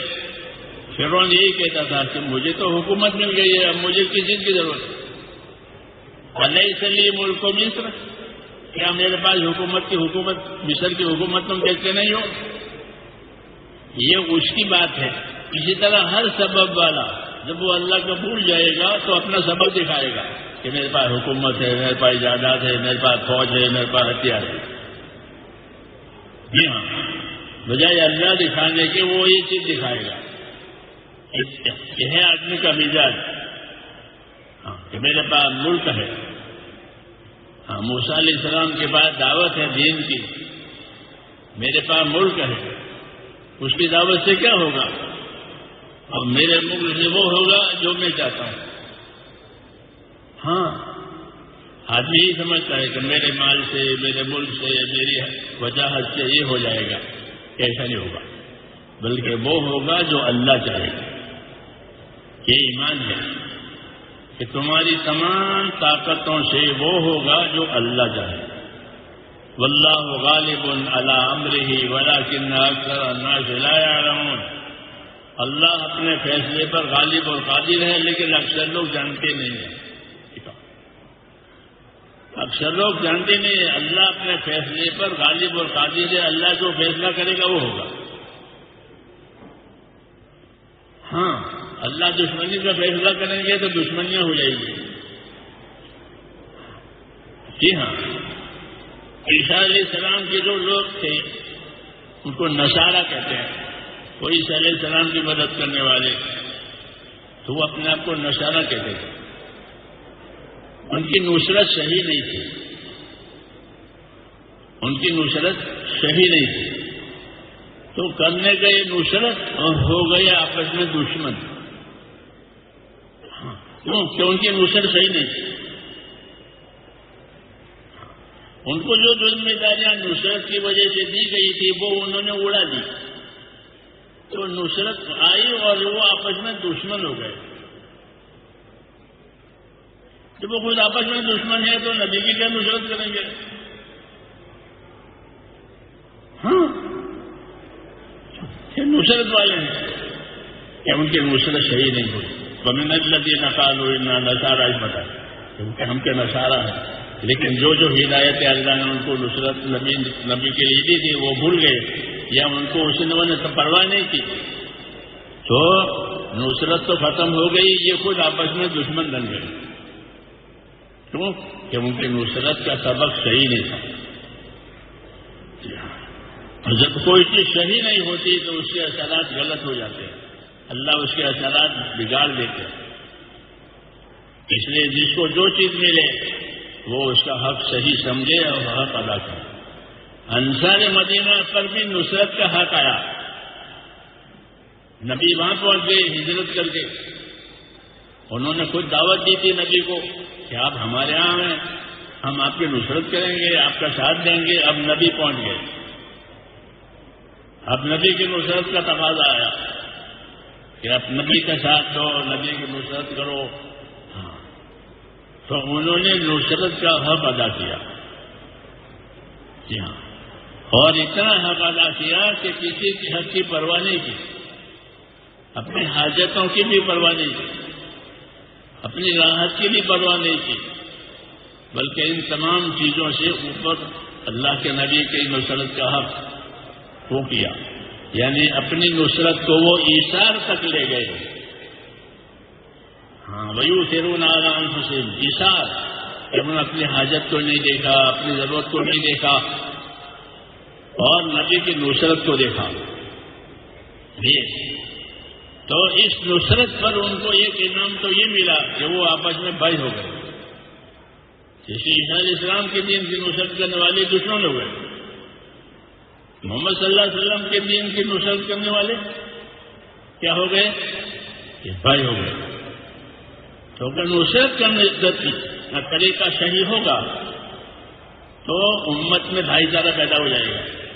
فرون یہی کہتا تھا کہ مجھے تو حکومت مل گئی ہے، اب مجھے کس چیز کی ضرورت ہے۔ نئی سلی ملک کو مصر کیا میرے پاس حکومت کی حکومت، مصر کی حکومت تم دیکھتے نہیں ہو؟ یہ اس کی بات ہے۔ اسی طرح ہر سبب والا جب وہ اللہ کو بھول جائے گا تو اپنا سبب دکھائے گا کہ میرے پاس حکومت ہے، میرے پاس جائیداد ہے، میرے پاس فوج ہے، میرے پاس ہتھیار ہے۔ جی ہاں۔ بجائے اللہ دکھانے کے وہ یہ چیز دکھائے گا۔ یہ ہے آدمی کا مزاج۔ ہاں کہ میرے پاس ملک ہے۔ ہاں موسا علیہ السلام کے پاس دعوت ہے دین کی۔ میرے پاس ملک ہے۔ اس کی دعوت سے کیا ہوگا؟ اور میرے ملک سے وہ ہوگا جو میں چاہتا ہوں۔ ہاں۔ آدمی یہی سمجھتا ہے کہ میرے مال سے میرے ملک سے میری وجاہت سے یہ ہو جائے گا۔ ایسا نہیں ہوگا۔ بلکہ وہ ہوگا جو اللہ چاہے۔ گا یہ ایمان ہے کہ تمہاری تمام طاقتوں سے وہ ہوگا جو اللہ چاہے۔ واللہ غالب اللہ امر ہی ولا کن اکثر اللہ اللہ اپنے فیصلے پر غالب اور قادر ہے، لیکن اکثر لوگ جانتے نہیں ہیں۔ اکثر لوگ جانتے نہیں ہیں، اللہ اپنے فیصلے پر غالب اور قادر ہے، اللہ جو فیصلہ کرے گا وہ ہوگا۔ ہاں اللہ دشمنی کا فیصلہ کریں گے تو دشمنیاں ہو جائیں گی۔ جی ہاں عیسیٰ علیہ السلام کے جو لوگ تھے، ان کو نشارہ کہتے ہیں۔ وہ عیسیٰ علیہ السلام کی مدد کرنے والے تو وہ اپنے آپ کو نشارہ کہتے تھے۔ ان کی نصرت صحیح نہیں تھی۔ ان کی نصرت صحیح نہیں تھی۔ تو کرنے گئے نصرت اور ہو گئے آپس میں دشمن۔ ہاں، کیوں؟ کہ ان کی نصرت صحیح نہیں تھی۔ ہاں، ان کو جو ذمہ داریاں نصرت کی وجہ سے دی گئی تھی، وہ انہوں نے اڑا دی۔ تو نصرت آئی اور وہ آپس میں دشمن ہو گئے۔ جب وہ خود آپس میں دشمن ہے تو نبی کی کیا نصرت کریں گے؟ ہاں۔ نصرت والے ہیں۔ کہ ان کی نصرت صحیح نہیں ہوئی۔ بمن الدی نقال نشارہ ہی بتا کیونکہ ہم کے نشارہ ہیں۔ لیکن جو جو ہدایت اللہ نے ان کو نصرت، نبی نبی کے لیے دی تھی، وہ بھول گئے۔ یا ان کو اس نے پرواہ نہیں کی۔ تو نصرت تو ختم ہو گئی، یہ خود آپس میں دشمن بن گئے۔ کیوں؟ کہ ان کی نصرت کا سبق صحیح نہیں تھا۔ جب کوئی چیز صحیح نہیں ہوتی تو اس کے اثرات غلط ہو جاتے ہیں۔ اللہ اس کے اثرات بگاڑ دیتے اس لیے جس کو جو چیز ملے، وہ اس کا حق صحیح سمجھے اور حق ادا کرے۔ انصار مدینہ پر بھی نصرت کا حق آیا۔ نبی وہاں پہنچ گئے، ہجرت کر کے۔ انہوں نے خود دعوت دی تھی نبی کو کہ آپ ہمارے یہاں ہیں، ہم آپ کی نصرت کریں گے، آپ کا ساتھ دیں گے۔ اب نبی پہنچ گئے۔ اب نبی کی نصرت کا تقاضا آیا کہ آپ نبی کا ساتھ دو، نبی کی نصرت کرو۔ ہاں۔ تو انہوں نے نصرت کا حق ادا کیا۔ جی ہاں۔ اور اتنا حق ادا کیا کہ کسی کی حق کی پرواہ نہیں کی۔ اپنی حاجتوں کی بھی پرواہ نہیں کی۔ اپنی راحت کی بھی پرواہ نہیں کی۔ بلکہ ان تمام چیزوں سے اوپر اللہ کے نبی کی نصرت کا حق وہ کیا۔ یعنی اپنی نصرت کو وہ ایشار تک لے گئے۔ ہاں ویو سیرون آرام حسین ایشار انہوں نے اپنی حاجت کو نہیں دیکھا، اپنی ضرورت کو نہیں دیکھا۔ اور نبی کی نصرت کو دیکھا۔ تو اس نصرت پر ان کو ایک انعام تو یہ ملا کہ وہ آپس میں بھائی ہو گئے۔ جیسے علیہ السلام کے دین کی نصرت کرنے والے دشمن ہو گئے۔ محمد صلی اللہ علیہ وسلم کے دین کی نصرت کرنے والے کیا ہو گئے؟ بھائی ہو گئے۔ تو اگر نصرت کرنے کا طریقہ صحیح ہوگا تو امت میں بھائی چارہ پیدا ہو جائے گا۔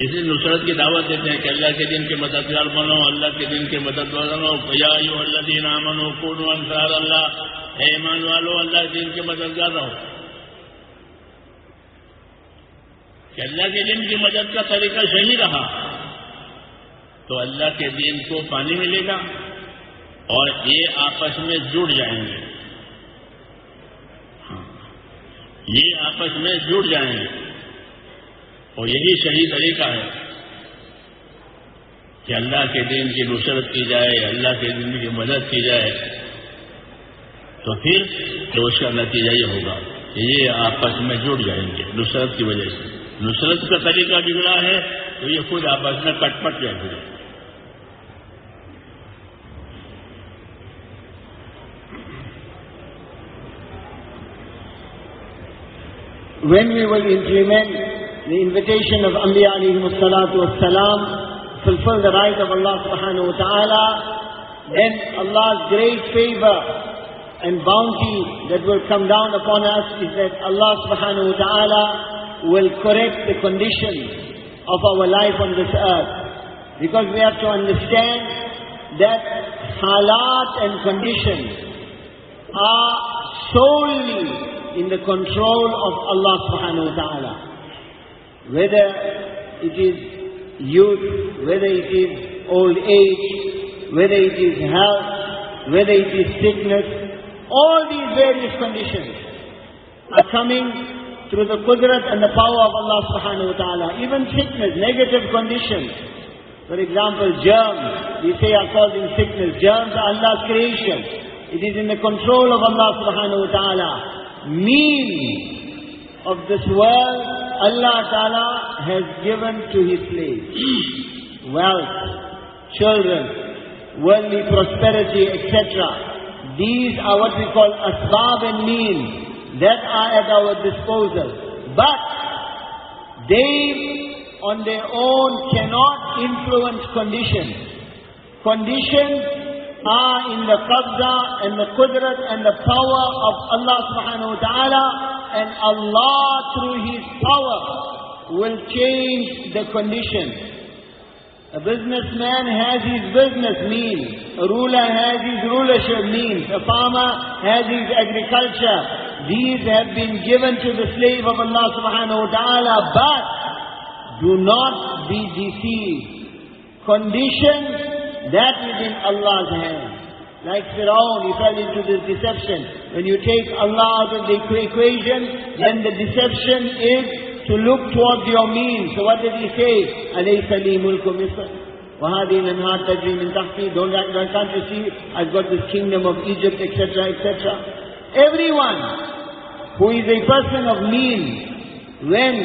اسی نصرت کی دعوت دیتے ہیں کہ اللہ کے دن کے مددگار بنو، اللہ کے دن کے مدد بنو۔ بھیا اللہ دین امن ہو کون انصار اللہ۔ اے ایمان والو، اللہ کے دن کے مددگار رہو۔ کہ اللہ کے دن کی مدد کا طریقہ صحیح رہا، تو اللہ کے دین کو پانی ملے گا اور یہ آپس میں جڑ جائیں گے۔ ہاں۔ یہ آپس میں جڑ جائیں گے۔ اور یہی صحیح طریقہ ہے کہ اللہ کے دین کی نصرت کی جائے، اللہ کے دین کی مدد کی جائے، تو پھر تو اس کا نتیجہ یہ ہوگا کہ یہ آپس میں جڑ جائیں گے نصرت کی وجہ سے۔ نصرت کا طریقہ بگڑا ہے تو یہ خود آپس میں کٹ پٹ جائے گا۔ When we will implement the invitation of Anbiya alayhi salatu salam, fulfill the right of Allah subhanahu wa ta'ala, then Allah's great favor and bounty that will come down upon us is that Allah subhanahu wa ta'ala will correct the conditions of our life on this earth. Because we have to understand that halat and conditions are solely in the control of Allah subhanahu wa ta'ala. Whether it is youth, whether it is old age, whether it is health, whether it is sickness, all these various conditions are coming through the qudrat and the power of Allah subhanahu wa ta'ala. Even sickness, negative conditions. For example, germs, we say are causing sickness. Germs are Allah's creation. It is in the control of Allah subhanahu wa ta'ala mean of this world, Allah Ta'ala has given to His slaves. Wealth, children, worldly prosperity, etc. These are what we call asbab and means that are at our disposal. But they on their own cannot influence conditions. Conditions are in the qabda and the qudrat and the power of Allah subhanahu wa ta'ala and Allah through His power will change the condition. A businessman has his business means. A ruler has his rulership means. A farmer has his agriculture. These have been given to the slave of Allah subhanahu wa ta'ala. But do not be deceived. Conditions that is in Allah's hand. Like Firaun, he fell into this deception. When you take Allah out of the equation, then the deception is to look towards your means. So what did he say? أَلَيْسَ لِي مُلْكُ مِصْرٍ وَهَذِهِ الْأَنْهَارُ تَجْرِي مِنْ تَحْتِي Don't, can't you see? I've got this kingdom of Egypt, etc., etc. Everyone who is a person of means, when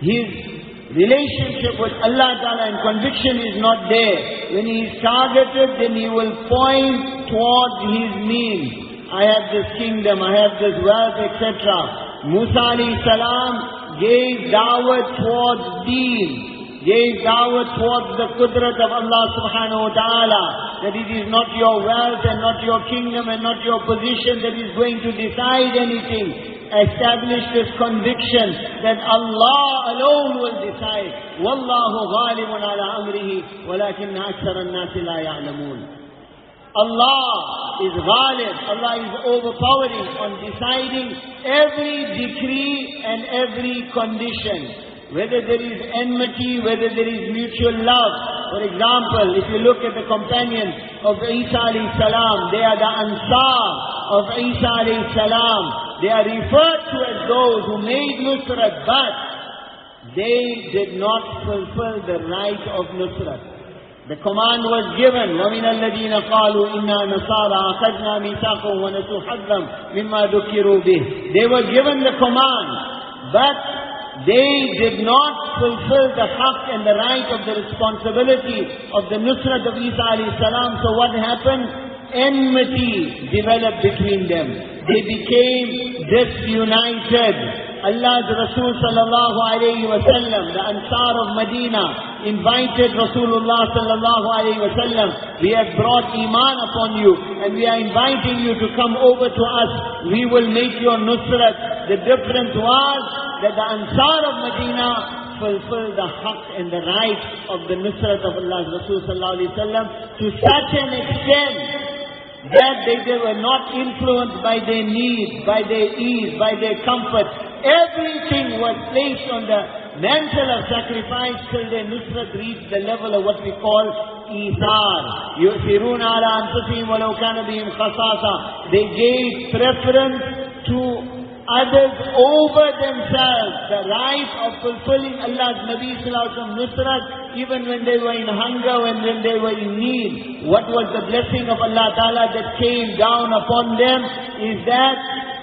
his relationship with Allah Ta'ala and conviction is not there, when he is targeted, then he will point towards his means. I have this kingdom, I have this wealth, etc. Musa salam gave da'wah towards deen, gave da'wah towards the qudrat of Allah subhanahu wa ta'ala, that it is not your wealth and not your kingdom and not your position that is going to decide anything establish this conviction that Allah alone will decide. وَاللَّهُ غَالِبٌ عَلَىٰ أَمْرِهِ وَلَكِنَّ أَكْثَرَ النَّاسِ لَا يَعْلَمُونَ Allah is ghalib, Allah is overpowering on deciding every decree and every condition whether there is enmity, whether there is mutual love. For example, if you look at the companions of Isa alayhi salam, they are the Ansar of Isa alayhi salam. They are referred to as those who made Nusrat, but they did not fulfill the right of Nusrat. The command was given, وَمِنَ الَّذِينَ قَالُوا إِنَّا نَصَارَى أَخَذْنَا مِيثَاقًا وَنَسُوا حَظًّا مِمَّا ذُكِّرُوا بِهِ They were given the command, but they did not fulfill the haqq and the right of the responsibility of the nusrat of Isa alayhi salam. So what happened? Enmity developed between them. They became disunited. Allah's Rasul sallallahu alayhi wa sallam, the Ansar of Medina, invited Rasulullah sallallahu alayhi wa sallam, we have brought Iman upon you and we are inviting you to come over to us. We will make your Nusrat. The difference was that the Ansar of Medina fulfill the haqq and the right of the Nusrat of Allah's Rasul sallallahu alayhi wa sallam to such an extent that they, they were not influenced by their needs, by their ease, by their comfort. Everything was placed on the mantle of sacrifice till their nusrat reached the level of what we call إيثار يؤثرون على أنفسهم ولو كان بهم خصاصة They gave preference to others over themselves. The right of fulfilling Allah's Nabi Sallallahu nusrat even when they were in hunger, when, when they were in need. What was the blessing of Allah Ta'ala that came down upon them is that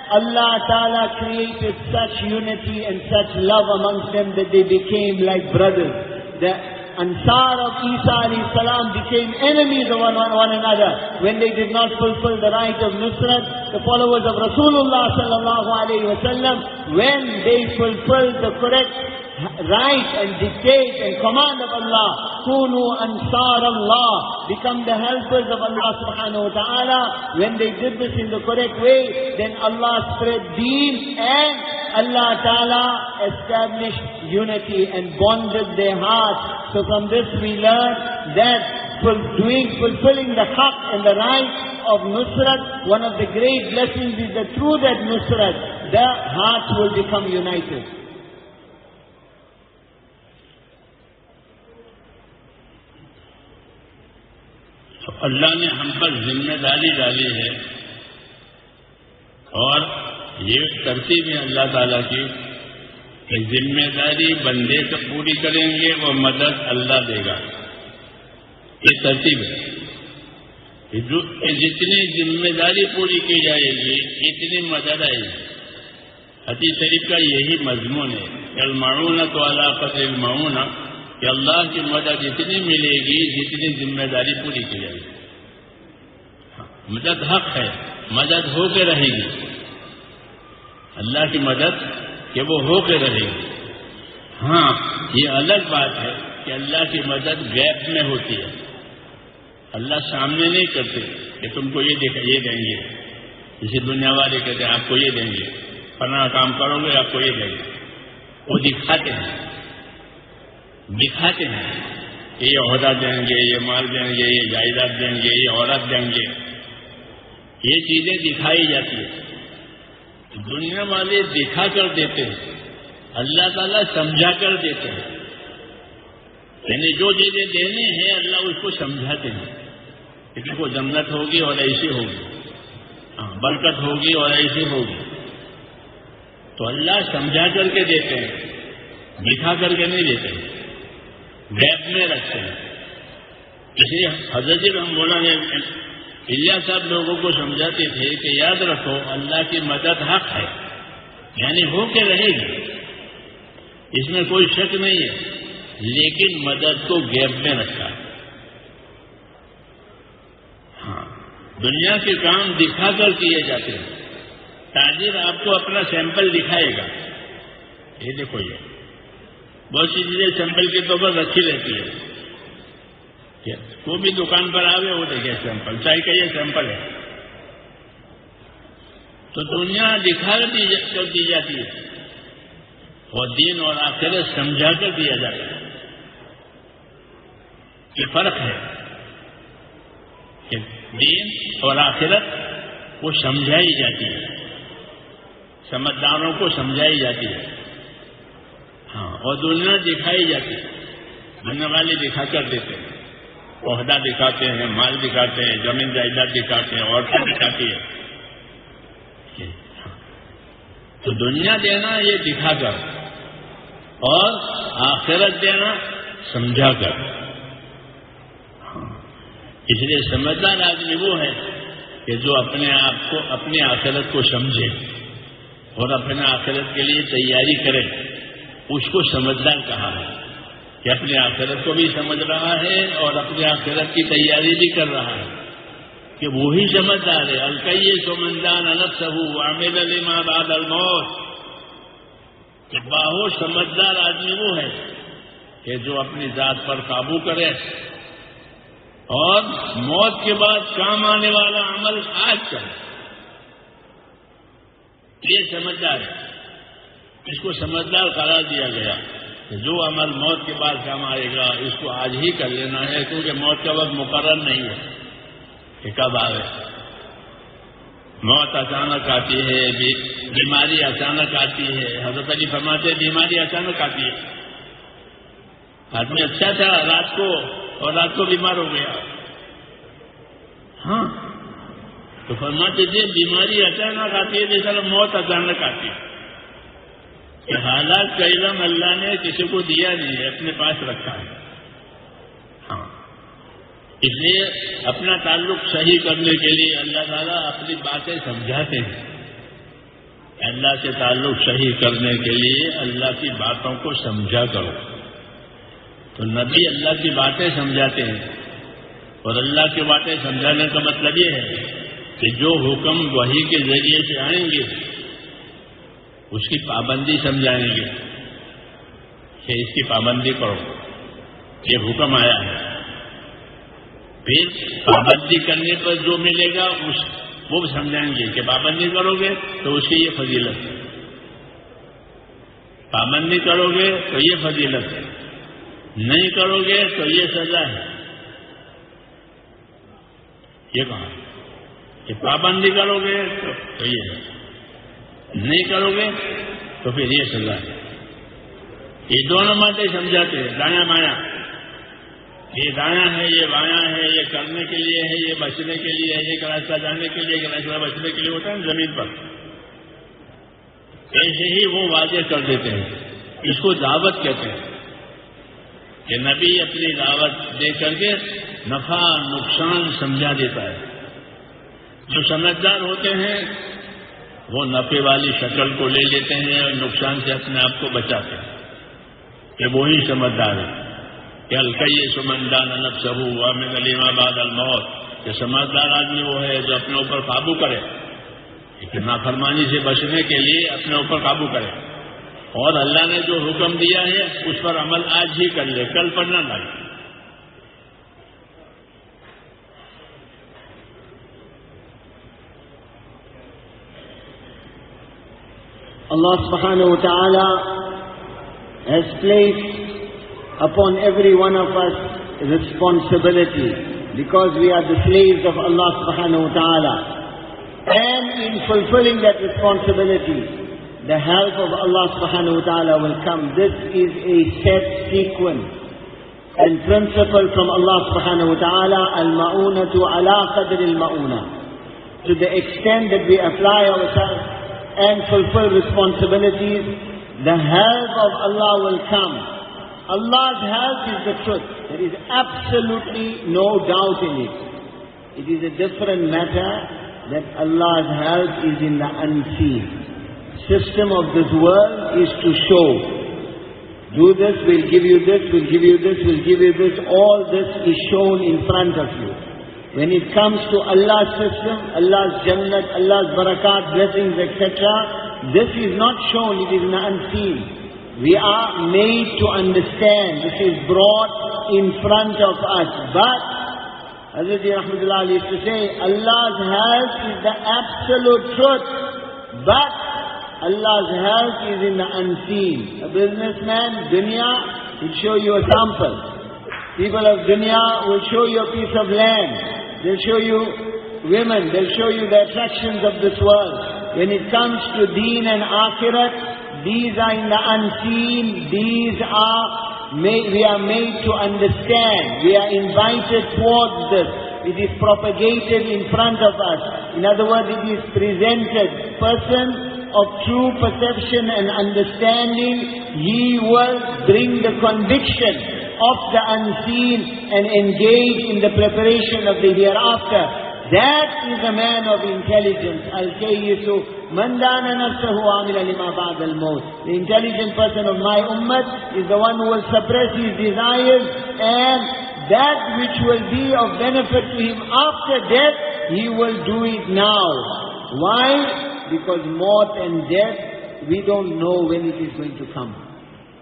Allah Ta'ala created such unity and such love amongst them that they became like brothers. The Ansar of Isa salam became enemies of one, one, another when they did not fulfill the right of Nusrat. The followers of Rasulullah sallallahu alayhi wa sallam, when they fulfilled the correct right and dictate and command of Allah, Kunu Ansar Allah, become the helpers of Allah subhanahu wa ta'ala. When they did this in the correct way, then Allah spread deen and Allah ta'ala established unity and bonded their hearts. So from this we learn that doing, fulfilling the haqq and the right of Nusrat, one of the great blessings is that through that Nusrat, the hearts will become united. اللہ نے ہم پر ذمہ داری ڈالی ہے اور یہ ترتیب ہے اللہ تعالیٰ کی کہ ذمہ داری بندے سے پوری کریں گے، وہ مدد اللہ دے گا۔ یہ ترتیب ہے۔ جتنی ذمہ داری پوری کی جائے گی، اتنی مدد آئے گی۔ حدیث شریف کا یہی مضمون ہے۔ المعون تو اللہ فتح المعون کہ اللہ کی مدد اتنی ملے گی، جتنی ذمہ داری پوری کی جائے گی۔ ہاں، مدد حق ہے، مدد ہو کے رہے گی۔ اللہ کی مدد کہ وہ ہو کے رہے گی۔ ہاں یہ الگ بات ہے کہ اللہ کی مدد گیپ میں ہوتی ہے۔ اللہ سامنے نہیں کرتے کہ تم کو یہ یہ دیں گے۔ جسے دنیا والے کہتے ہیں، آپ کو یہ دیں گے۔ فلاں کام کرو گے، آپ کو یہ دیں گے۔ وہ دکھاتے ہیں۔ دکھاتے ہیں۔ کہ یہ عہدہ دیں گے، یہ مال دیں گے، یہ جائیداد دیں گے، یہ عورت دیں گے۔ یہ چیزیں دکھائی جاتی ہیں۔ دنیا والے دکھا کر دیتے ہیں۔ اللہ تعالیٰ سمجھا کر دیتے ہیں۔ یعنی جو چیزیں دینے ہیں، اللہ اس کو سمجھاتے ہیں۔ کسی کو جنت ہوگی اور ایسی ہوگی۔ ہاں، برکت ہوگی اور ایسی ہوگی۔ تو اللہ سمجھا کر کے دیتے ہیں۔ دکھا کر کے نہیں دیتے۔ گیپ میں رکھتے ہیں۔ اسی حضرت ہم بولا نے اللہ صاحب لوگوں کو سمجھاتے تھے کہ یاد رکھو، اللہ کی مدد حق ہے یعنی ہو کے رہے گی۔ اس میں کوئی شک نہیں ہے، لیکن مدد کو گیپ میں رکھا۔ ہاں دنیا کے کام دکھا کر کیے جاتے ہیں۔ تاجر آپ کو اپنا سیمپل دکھائے گا۔ یہ دیکھو یہ۔ بہت سی چیزیں سیمپل کے طور پر رکھی رہتی ہے وہ بھی دکان پر آوے وہ دیکھے سیمپل۔ چائے کا یہ سیمپل ہے۔ تو دنیا دکھا کر دی جاتی ہے۔ اور دین اور آخر سمجھا کر دیا جاتا ہے۔ یہ فرق ہے۔ کہ دین اور آخرت وہ سمجھائی جاتی ہے۔ سمجھداروں کو سمجھائی جاتی ہے۔ ہاں اور دنیا دکھائی جاتی ہے۔ دنیا والے دکھا کر دیتے ہیں۔ عہدہ دکھاتے ہیں، مال دکھاتے ہیں، زمین جائیداد دکھاتے ہیں عورتیں دکھاتی ہے؟ ہاں۔ تو دنیا دینا، یہ دکھا کر۔ اور آخرت دینا، سمجھا کر۔ ہاں۔ اس لیے سمجھدار آدمی وہ ہے کہ جو اپنے آپ کو، اپنی آخرت کو سمجھے اور اپنے آخرت کے لیے تیاری کرے۔ اس کو سمجھدار کہا ہے کہ اپنی آخرت کو بھی سمجھ رہا ہے اور اپنی آخرت کی تیاری بھی کر رہا ہے کہ وہی سمجھدار ہے۔ الکئی سمندان الگ سب عامر علی بعد الموت۔ کہ باہو سمجھدار آدمی وہ ہے کہ جو اپنی ذات پر قابو کرے۔ اور موت کے بعد کام آنے والا عمل آج کرے۔ یہ سمجھدار ہے۔ اس کو سمجھدار قرار دیا گیا کہ جو عمل موت کے بعد کام آئے گا، اس کو آج ہی کر لینا ہے، کیونکہ موت کا وقت مقرر نہیں ہے۔ کہ کب آئے موت اچانک آتی ہے بیماری اچانک آتی ہے۔ حضرت علی فرماتے بیماری اچانک آتی ہے۔ آدمی اچھا تھا، رات کو، اور رات کو بیمار ہو گیا۔ ہاں۔ تو فرماتے تھے، بیماری اچانک آتی ہے، جیسا موت اچانک آتی ہے۔ کہ حالات کا علم اللہ نے کسی کو دیا نہیں ہے، اپنے پاس رکھا ہے۔ ہاں۔ اس لیے اپنا تعلق صحیح کرنے کے لیے اللہ تعالیٰ اپنی باتیں سمجھاتے ہیں۔ اللہ سے تعلق صحیح کرنے کے لیے اللہ کی باتوں کو سمجھا کرو۔ تو نبی اللہ کی باتیں سمجھاتے ہیں۔ اور اللہ کی باتیں سمجھانے کا مطلب یہ ہے کہ جو حکم وہی کے ذریعے سے آئیں گے اس کی پابندی سمجھائیں گے کہ اس کی پابندی کرو۔ یہ حکم آیا ہے۔ پھر پابندی کرنے پر جو ملے گا، اس وہ سمجھائیں گے کہ پابندی کرو گے تو اس کی یہ فضیلت ہے۔ پابندی کرو گے تو یہ فضیلت ہے۔ نہیں کرو گے تو یہ سزا ہے۔ یہ کہا کہ پابندی کرو گے تو یہ ہے۔ نہیں کرو گے تو پھر یہ سزا ہے۔ یہ دونوں باتیں سمجھاتے ہیں دایا مایا یہ دایا ہے، یہ بایا ہے، یہ کرنے کے لیے ہے، یہ بچنے کے لیے ہے، یہ راستہ جانے کے لیے ایک راستہ بچنے کے لیے ہوتا ہے زمین پر۔ ایسے ہی وہ واضح کر دیتے ہیں۔ اس کو دعوت کہتے ہیں۔ کہ نبی اپنی دعوت دے کر کے نفع، نقصان سمجھا دیتا ہے۔ جو سمجھدار ہوتے ہیں وہ نفے والی شکل کو لے لیتے ہیں اور نقصان سے اپنے آپ کو بچاتے ہیں۔ کہ وہی سمجھدار ہے کہ الکئی سمندان نب سہو امن علیم آباد الموت۔ کہ سمجھدار آدمی وہ ہے جو اپنے اوپر قابو کرے۔ لیکن نافرمانی سے بچنے کے لیے اپنے اوپر قابو کرے۔ اور اللہ نے جو حکم دیا ہے، اس پر عمل آج ہی کر لے، کل پر نہ Allah subhanahu wa ta'ala has placed upon every one of us responsibility because we are the slaves of Allah subhanahu wa ta'ala. And in fulfilling that responsibility, the help of Allah subhanahu wa ta'ala will come. This is a set sequence and principle from Allah subhanahu wa ta'ala, al-ma'unatu ala qadr al-ma'una. To the extent that we apply ourselves and fulfill responsibilities, the help of Allah will come. Allah's help is the truth. There is absolutely no doubt in it. It is a different matter that Allah's help is in the unseen. System of this world is to show. Do this, we'll give you this, we'll give you this, we'll give you this. All this is shown in front of you. When it comes to Allah's system, Allah's Jannat, Allah's Barakat, blessings, etc., this is not shown, it is unseen. We are made to understand. This is brought in front of us. But, Hazrat Rahmatullah used to say, Allah's help is the absolute truth. But, Allah's help is in the unseen. A businessman, dunya, will show you a sample. People of dunya will show you a piece of land. They'll show you women. They'll show you the attractions of this world. When it comes to deen and akhirat, these are in the unseen. These are, made, we are made to understand. We are invited towards this. It is propagated in front of us. In other words, it is presented. Person of true perception and understanding, he will bring the conviction of the unseen and engage in the preparation of the hereafter. That is a man of intelligence. Al-Kayyisu mandana nafsahu amila lima ba'd al-maut. The intelligent person of my ummah is the one who will suppress his desires and that which will be of benefit to him after death, he will do it now. Why? Because maut and death we don't know when it is going to come.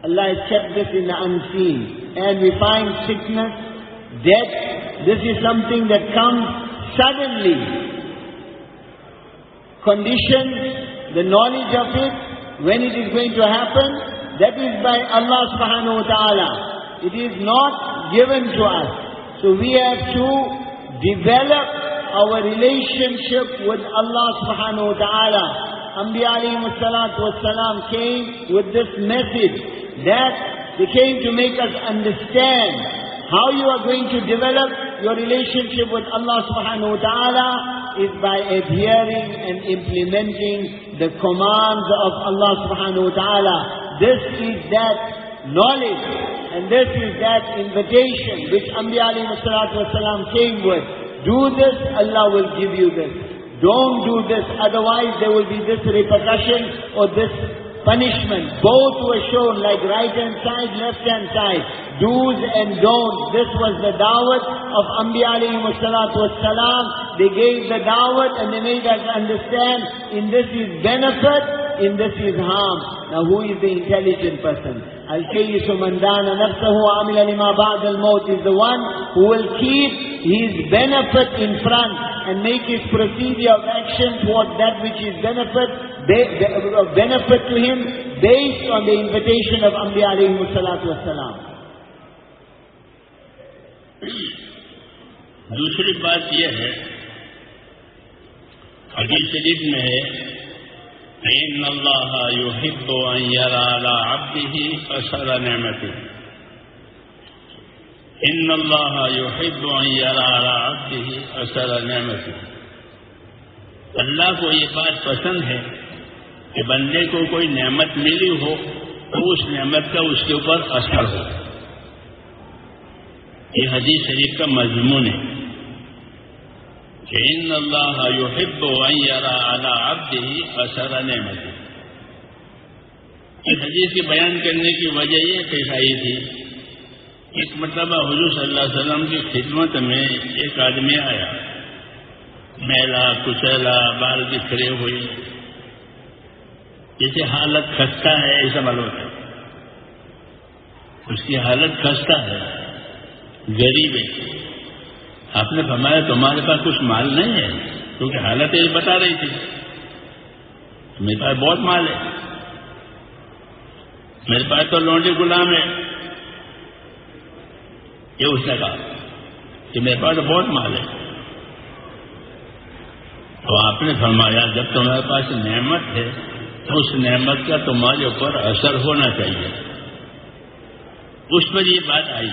Allah has kept this in the unseen. And we find sickness, death, this is something that comes suddenly. Conditions, the knowledge of it, when it is going to happen, that is by Allah subhanahu wa ta'ala. It is not given to us. So we have to develop our relationship with Allah subhanahu wa ta'ala. Anbiya alayhi salatu wasalam came with this message that they came to make us understand how you are going to develop your relationship with Allah subhanahu wa ta'ala is by adhering and implementing the commands of Allah subhanahu wa ta'ala. This is that knowledge and this is that invitation which Anbiya alayhi salatu wasalam came with. Do this, Allah will give you this. Don't do this, otherwise there will be this repercussion or this punishment. Both were shown like right hand side, left hand side. Do's and don'ts. This was the dawat of Anbiya alayhi wassalam. They gave the dawat and they made us understand in this is benefit, in this is harm. Now who is the intelligent person? Al-Kayyisu man dana nafsahu amila lima ba'd al-maut is the one who will keep his benefit in front and make his procedure of action toward that which is benefit, benefit to him based on the invitation of Anbiya alayhi salatu wassalam. دوسری بات یہ ہے، حدیث شریف میں ہے ان اللہ يحب ان يرى على عبده اثر نعمته ان اللہ يحب ان يرى على عبده اثر نعمته اللہ کو یہ بات پسند ہے کہ بندے کو کوئی نعمت ملی ہو تو اس نعمت کا اس کے اوپر اثر ہو۔ یہ حدیث شریف کا مضمون ہے۔ کہ ان اللہ يحب ان يرى على عبده اثر نعمته اس حدیث کے بیان کرنے کی وجہ یہ پیش آئی تھی۔ ایک مرتبہ حضور صلی اللہ علیہ وسلم کی خدمت میں ایک آدمی آیا۔ میلا کچیلا بال بکھرے ہوئے۔ جیسے حالت خستہ ہے ایسا معلوم ہے۔ اس کی حالت خستہ ہے، غریب ہے۔ آپ نے فرمایا تمہارے پاس کچھ مال نہیں ہے، کیونکہ حالت یہ بتا رہی تھی۔ میرے پاس بہت مال ہے۔ میرے پاس تو لونڈی غلام ہے۔ یہ اس نے کہا کہ میرے پاس تو بہت مال ہے۔ تو آپ نے فرمایا، جب تمہارے پاس نعمت ہے تو اس نعمت کا تمہارے اوپر اثر ہونا چاہیے۔ اس پر یہ بات آئی۔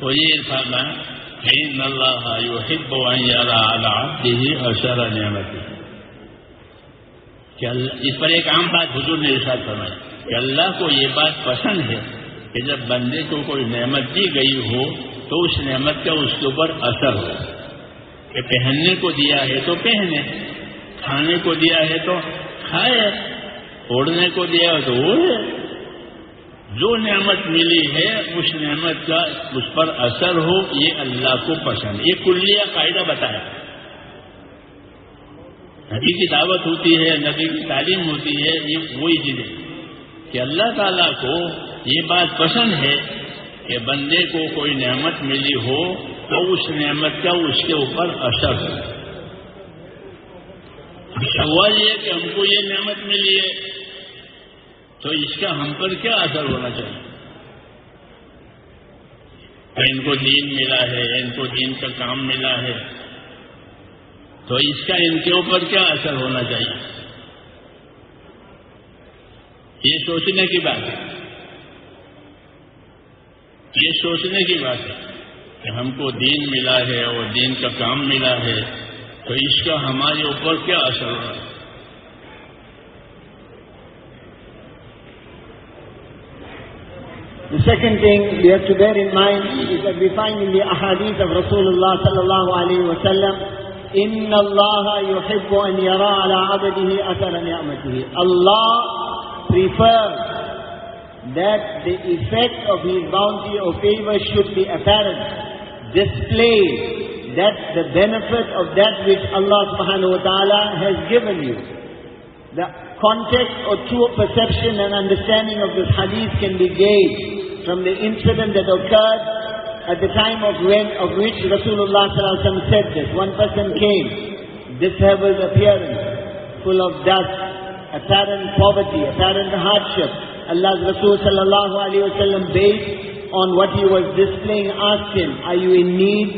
تو یہ فرمایا ان اللہ يحب اثر نعمته کہ اس پر ایک عام بات حضور نے ارشاد فرمایا کہ اللہ کو یہ بات پسند ہے کہ جب بندے کو کوئی نعمت دی گئی ہو تو اس نعمت کا اس کے اوپر اثر ہو۔ کہ پہننے کو دیا ہے تو پہنے، کھانے کو دیا ہے تو کھائے۔ اوڑھنے کو دیا تو اوڑھے جو نعمت ملی ہے، اس نعمت کا اس پر اثر ہو، یہ اللہ کو پسند۔ یہ کلیہ قاعدہ بتایا۔ نبی کی دعوت ہوتی ہے، نبی کی تعلیم ہوتی ہے، یہ وہی چیزیں کہ اللہ تعالیٰ کو یہ بات پسند ہے کہ بندے کو کوئی نعمت ملی ہو تو اس نعمت کا اس کے اوپر اثر ہو۔ اچھا سوال یہ کہ ہم کو یہ نعمت ملی ہے۔ تو اس کا ہم پر کیا اثر ہونا چاہیے؟ ان کو دین ملا ہے، ان کو دین کا کام ملا ہے، تو اس کا ان کے اوپر کیا اثر ہونا چاہیے؟ یہ سوچنے کی بات ہے۔ یہ سوچنے کی بات ہے کہ ہم کو دین ملا ہے اور دین کا کام ملا ہے، تو اس کا ہمارے اوپر کیا اثر ہو رہا ہے The second thing we have to bear in mind is that we find in the ahadith of Rasulullah sallallahu alayhi wa sallam, إِنَّ اللَّهَ يُحِبُّ أَنْ يَرَى عَلَىٰ عَبَدِهِ أَثَرَ نِعْمَتِهِ Allah prefers that the effect of His bounty or favor should be apparent, displayed, that the benefit of that which Allah subhanahu wa ta'ala has given you. The context or true perception and understanding of this hadith can be gauged from the incident that occurred at the time of when of which Rasulullah said this. One person came, disheveled appearance, full of dust, apparent poverty, apparent hardship. Allah's Rasul sallallahu alayhi wa based on what he was displaying asked him, are you in need?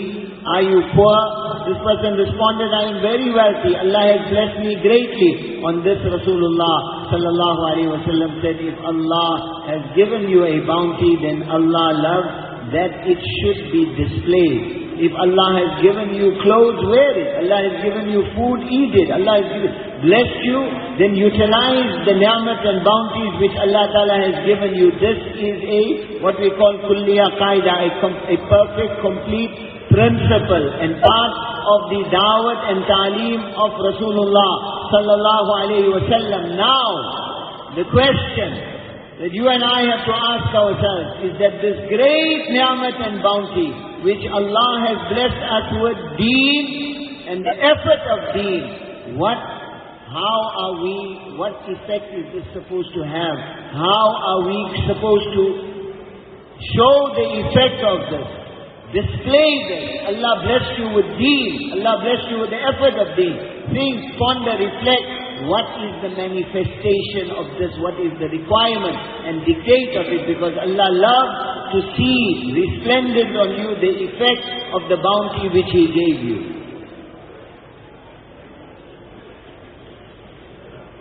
Are you poor? This person responded, I am very wealthy. Allah has blessed me greatly. On this Rasulullah sallallahu said, if Allah has given you a bounty, then Allah loves that it should be displayed. If Allah has given you clothes, wear it. Allah has given you food, eat it. Allah has given, blessed you, then utilize the ni'mat and bounties which Allah Ta'ala has given you. This is a, what we call kulliya qaida, a, a perfect, complete principle and part of the da'wat and ta'aleem of Rasulullah sallallahu alayhi wa sallam. Now, the question that you and I have to ask ourselves is that this great ni'mat and bounty which Allah has blessed us with deen and the effort of deen, what, how are we, what effect is this supposed to have? How are we supposed to show the effect of this? Display them. Allah bless you with deen. Allah bless you with the effort of deen. Think, ponder, reflect. What is the manifestation of this? What is the requirement and dictate of it? Because Allah loves to see resplendent on you the effect of the bounty which He gave you.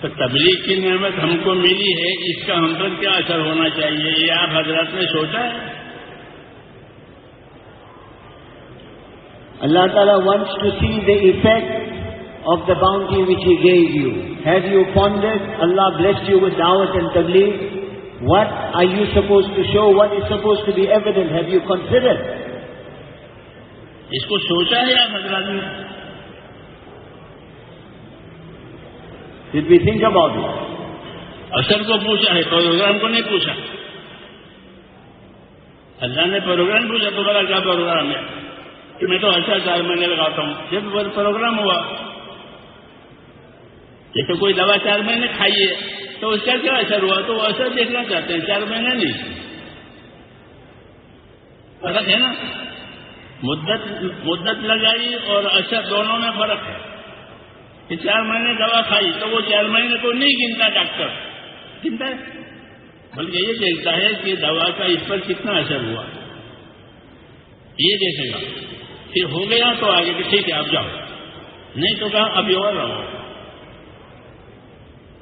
تو تبلیغ کی نعمت ہم کو ملی ہے اس کا ہم پر کیا اثر ہونا چاہیے یہ آپ حضرات نے سوچا ہے Ta'ala wants to see the effect of the bounty which He gave you. Have you pondered? Allah blessed you with dawat and tabligh. What are you supposed to show? What is supposed to be evident? Have you considered? اس کو سوچا ہے آپ حضرات نے Did we think about it? اثر کو پوچھا ہے پروگرام کو نہیں پوچھا۔ اللہ نے پروگرام پوچھا، تو بڑا کیا پروگرام ہے؟ کہ میں تو اچھا چار مہینے لگاتا ہوں۔ جب پروگرام ہوا، یہ تو کوئی دوا چار مہینے کھائیے تو اس کا کیا اثر ہوا؟ تو وہ اثر دیکھنا چاہتے ہیں، چار مہینے نہیں۔ فرق ہے نا؟ مدت مدت لگائی اور اثر دونوں میں فرق ہے۔ کہ چار مہینے دوا کھائی تو وہ چار مہینے کو نہیں گنتا ڈاکٹر۔ گنتا ہے؟ بلکہ یہ دیکھتا ہے کہ دوا کا اس پر کتنا اثر ہوا۔ یہ دیکھے گا۔ پھر ہو گیا تو آگے کہ ٹھیک ہے، آپ جاؤ۔ نہیں تو کہا، ابھی اور رہو۔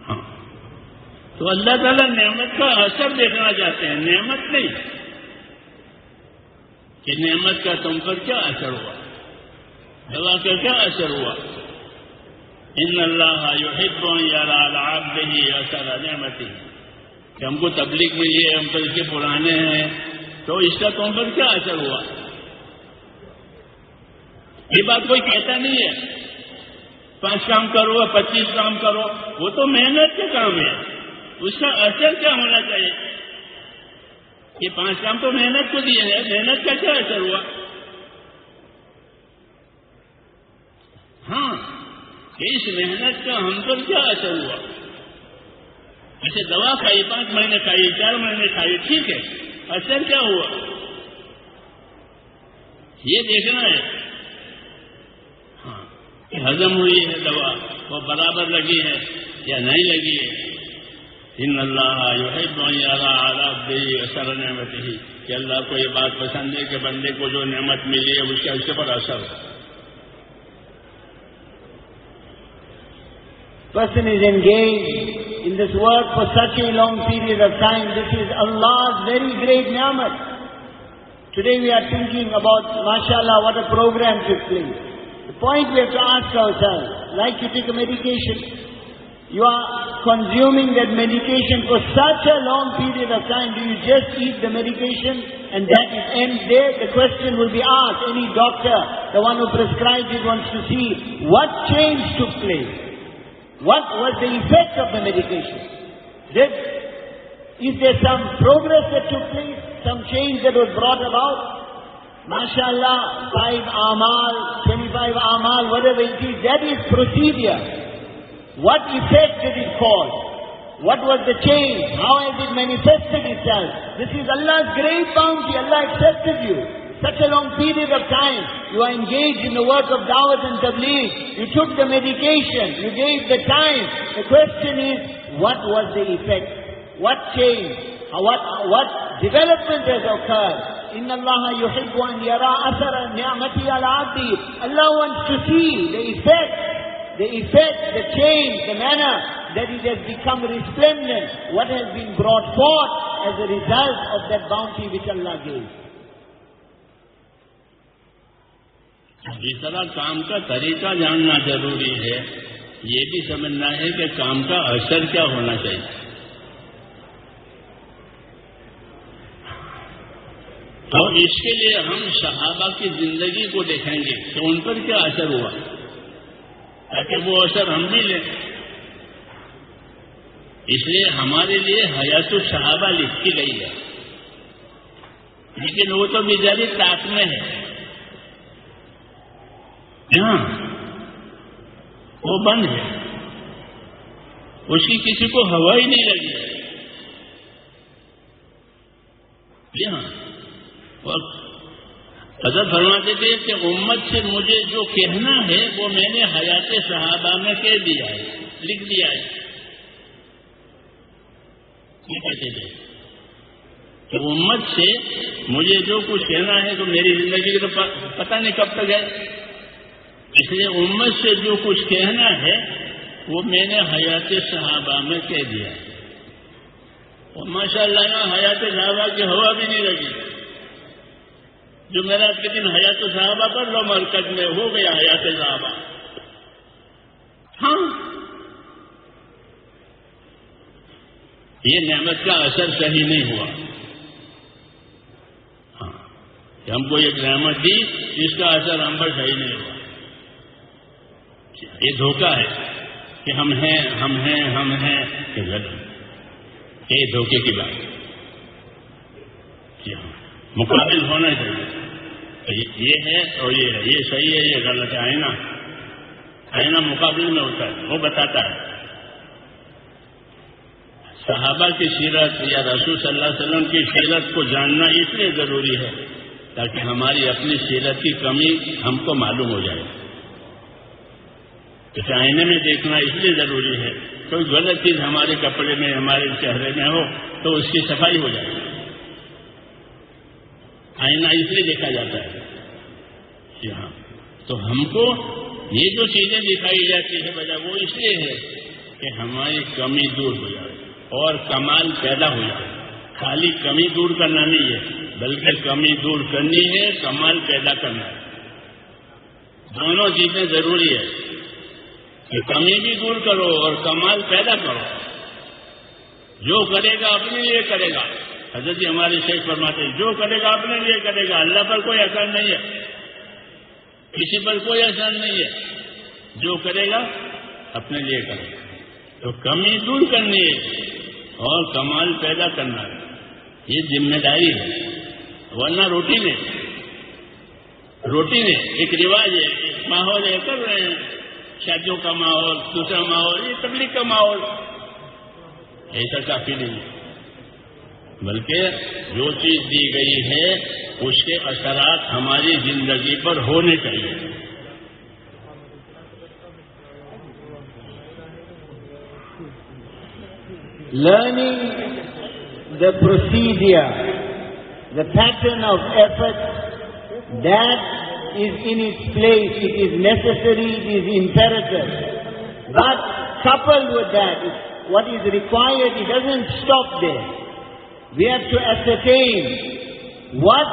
ہاں۔ تو اللہ تعالیٰ نعمت کا اثر دیکھنا چاہتے ہیں۔ نعمت نہیں۔ کہ نعمت کا تم پر کیا اثر ہوا؟ دوا کا کیا اثر ہوا؟ ان اللہ یحب یار آپ ہی اثر نعمتی کہ ہم کو تبلیغ ملی ہے، ہم تو اس کے پرانے ہیں۔ تو اس کا تم پر کیا اثر ہوا؟ یہ بات کوئی کہتا نہیں ہے۔ پانچ کام کرو، پچیس کام کرو، وہ تو محنت کے کام ہے۔ اس کا اثر کیا ہونا چاہیے؟ یہ پانچ کام تو محنت کو دیے ہیں محنت کا کیا اثر ہوا؟ ہاں۔ اس محنت کا ہم پر کیا اثر ہوا؟ ایسے دوا کھائی، پانچ مہینے کھائی، چار مہینے کھائی، ٹھیک ہے، اثر کیا ہوا؟ یہ دیکھنا ہے۔ ہاں ہزم ہوئی ہے دوا، وہ برابر لگی ہے یا نہیں لگی ہے؟ ان اللہ دے اثر نعمت ہی کہ اللہ کو یہ بات پسند ہے کہ بندے کو جو نعمت ملی ہے، اس کا اس پر اثر ہو۔ Person is engaged in this work for such a long period of time. This is Allah's very great ni'mat. Today we are thinking about, mashallah, what a program took place. The point we have to ask ourselves, like you take a medication, you are consuming that medication for such a long period of time. Do you just eat the medication and that it ends there? The question will be asked. Any doctor, the one who prescribes it wants to see what change took place. What was the effect of the medication? Did, is there some progress that took place? Some change that was brought about? MashaAllah, five amal, 25 amal, whatever it is, that is procedure. What effect did it cause? What was the change? How has it manifested itself? This is Allah's great bounty. Allah accepted you Such a long period of time. You are engaged in the work of dawah and tabligh. You took the medication. You gave the time. The question is, what was the effect? What changed? What, what development has occurred? إن الله يحب أن يرى أثر نعمته على عبده. Allah wants to see the effect, the effect, the change, the manner that it has become resplendent, what has been brought forth as a result of that bounty which Allah gave. جس طرح کام کا طریقہ جاننا ضروری ہے۔ یہ بھی سمجھنا ہے کہ کام کا اثر کیا ہونا چاہیے۔ تو اس کے لیے ہم صحابہ کی زندگی کو دیکھیں گے کہ ان پر کیا اثر ہوا۔ تاکہ وہ اثر ہم بھی لیں۔ اس لیے ہمارے لیے حیات الصحابہ لکھی گئی ہے۔ لیکن وہ تو بیچاری تاک میں ہے ہاں وہ بند ہے اس کی کسی کو ہوا ہی نہیں لگی۔ جی ہاں حضرت فرماتے تھے کہ امت سے مجھے جو کہنا ہے، وہ میں نے حیات صحابہ میں کہہ دیا ہے، لکھ دیا ہے۔ کہتے تھے؟ کہ امت سے مجھے جو کچھ کہنا ہے تو میری زندگی کا تو پتہ نہیں کب تک ہے۔ اس لیے امت سے جو کچھ کہنا ہے، وہ میں نے حیات صحابہ میں کہہ دیا۔ اور ماشاء اللہ حیات صحابہ کی ہوا بھی نہیں لگی جو میرا کے دن حیات صحابہ پر لو مرکز میں ہو گیا حیات صحابہ۔ ہاں۔ یہ نعمت کا اثر صحیح نہیں ہوا۔ ہاں۔ کہ ہم کو ایک نعمت دی جس کا اثر ہم پر صحیح نہیں ہوا۔ یہ دھوکہ ہے کہ ہم ہیں ہم ہیں ہم ہیں، کہ غلط یہ دھوکے کی بات ہاں مقابل ہونا چاہیے۔ یہ ہے اور یہ ہے۔ یہ صحیح ہے، یہ غلط ہے۔ آئینہ آئینہ مقابل میں ہوتا ہے۔ وہ بتاتا ہے۔ صحابہ کی سیرت یا رسول صلی اللہ علیہ وسلم کی سیرت کو جاننا اس لیے ضروری ہے تاکہ ہماری اپنی سیرت کی کمی ہم کو معلوم ہو جائے۔ اسے آئینے میں دیکھنا اس لیے ضروری ہے، کوئی غلط چیز ہمارے کپڑے میں، ہمارے چہرے میں ہو تو اس کی صفائی ہو جائے آئینہ اس لیے دیکھا جاتا ہے۔ جی ہاں۔ تو ہم کو یہ جو چیزیں دکھائی جاتی ہے وجہ وہ اس لیے ہے کہ ہماری کمی دور ہو جائے اور کمال پیدا ہو جائے۔ خالی کمی دور کرنا نہیں ہے، بلکہ کمی دور کرنی ہے، کمال پیدا کرنا ہے۔ دونوں چیزیں ضروری ہے۔ کہ کمی بھی دور کرو اور کمال پیدا کرو۔ جو کرے گا اپنے لیے کرے گا۔ حضرت جی ہمارے شیخ فرماتے جو کرے گا اپنے لیے کرے گا۔ اللہ پر کوئی اثر نہیں ہے۔ کسی پر کوئی اثر نہیں ہے۔ جو کرے گا اپنے لیے کرے گا۔ تو کمی دور کرنی ہے اور کمال پیدا کرنا ہے۔ یہ ذمہ داری ہے۔ ورنہ روٹی میں روٹی میں ایک رواج ہے، ایک ماحول ہے، کر رہے ہیں۔ شادیوں کا ماحول دوسرا ماحول یہ تبلیغ کا ماحول۔ ایسا کافی نہیں۔ بلکہ جو چیز دی گئی ہے اس کے اثرات ہماری زندگی پر ہونے چاہیے۔ Learning the procedure, the pattern of effort, that is in its place, it is necessary, it is imperative. But coupled with that, what is required, it doesn't stop there. We have to ascertain what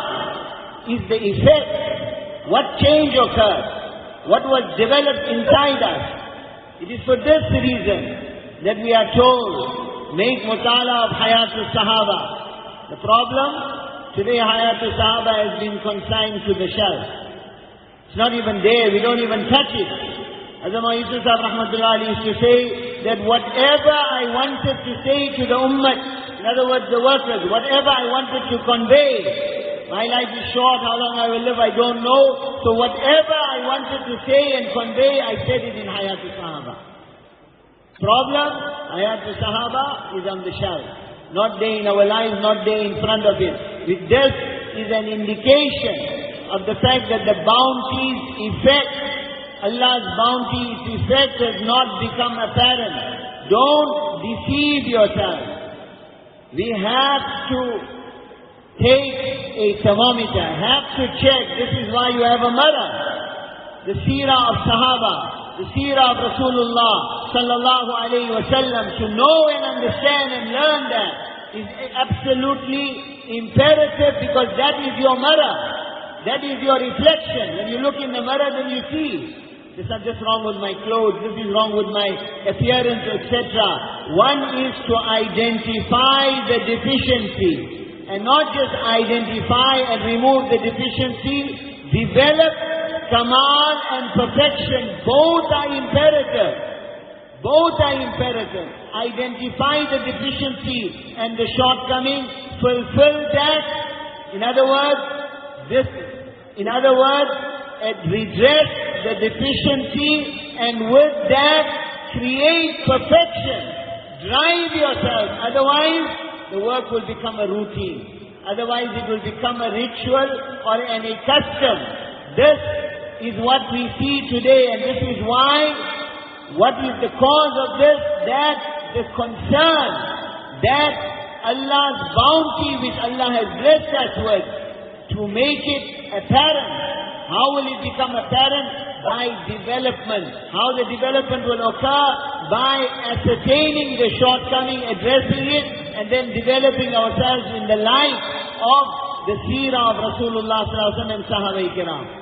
is the effect, what change occurred, what was developed inside us. It is for this reason that we are told, make mutala of Hayat al-Sahaba. The problem, today Hayat al-Sahaba has been consigned to the shelf. It's not even there, we don't even touch it. Azama Yusuf Rahmatullah used to say that whatever I wanted to say to the ummah, in other words, the workers, whatever I wanted to convey, My life is short. How long I will live, I don't know. So whatever I wanted to say and convey, I said it in Hayat Sahaba. Problem, Hayat Sahaba is on the shelf. Not there in our lives, not there in front of it. With this is an indication of the fact that the bounty's effect, Allah's bounty, its effect has not become apparent. Don't deceive yourself. We have to take a thermometer, have to check. This is why you have a mother. The seerah of Sahaba, the seerah of Rasulullah sallallahu alayhi wa sallam. To know and understand and learn that is absolutely imperative because that is your mirror. That is your reflection. When you look in the mirror, then you see. This is just wrong with my clothes, this is wrong with my appearance, etc. One is to identify the deficiency and not just identify and remove the deficiency, develop kamal and perfection. Both are imperative. Both are imperative. Identify the deficiency and the shortcoming, fulfill that. In other words, this, in other words, redress the deficiency and with that create perfection. Drive yourself. Otherwise, the work will become a routine. Otherwise, it will become a ritual or an a custom. This is what we see today, and this is why, what is the cause of this? That the concern that Allah's bounty which Allah has blessed us with, to make it apparent. How will it become apparent? By development. How the development will occur? By ascertaining the shortcoming, addressing it, and then developing ourselves in the light of the seerah of Rasulullah and Sahaba Ikram.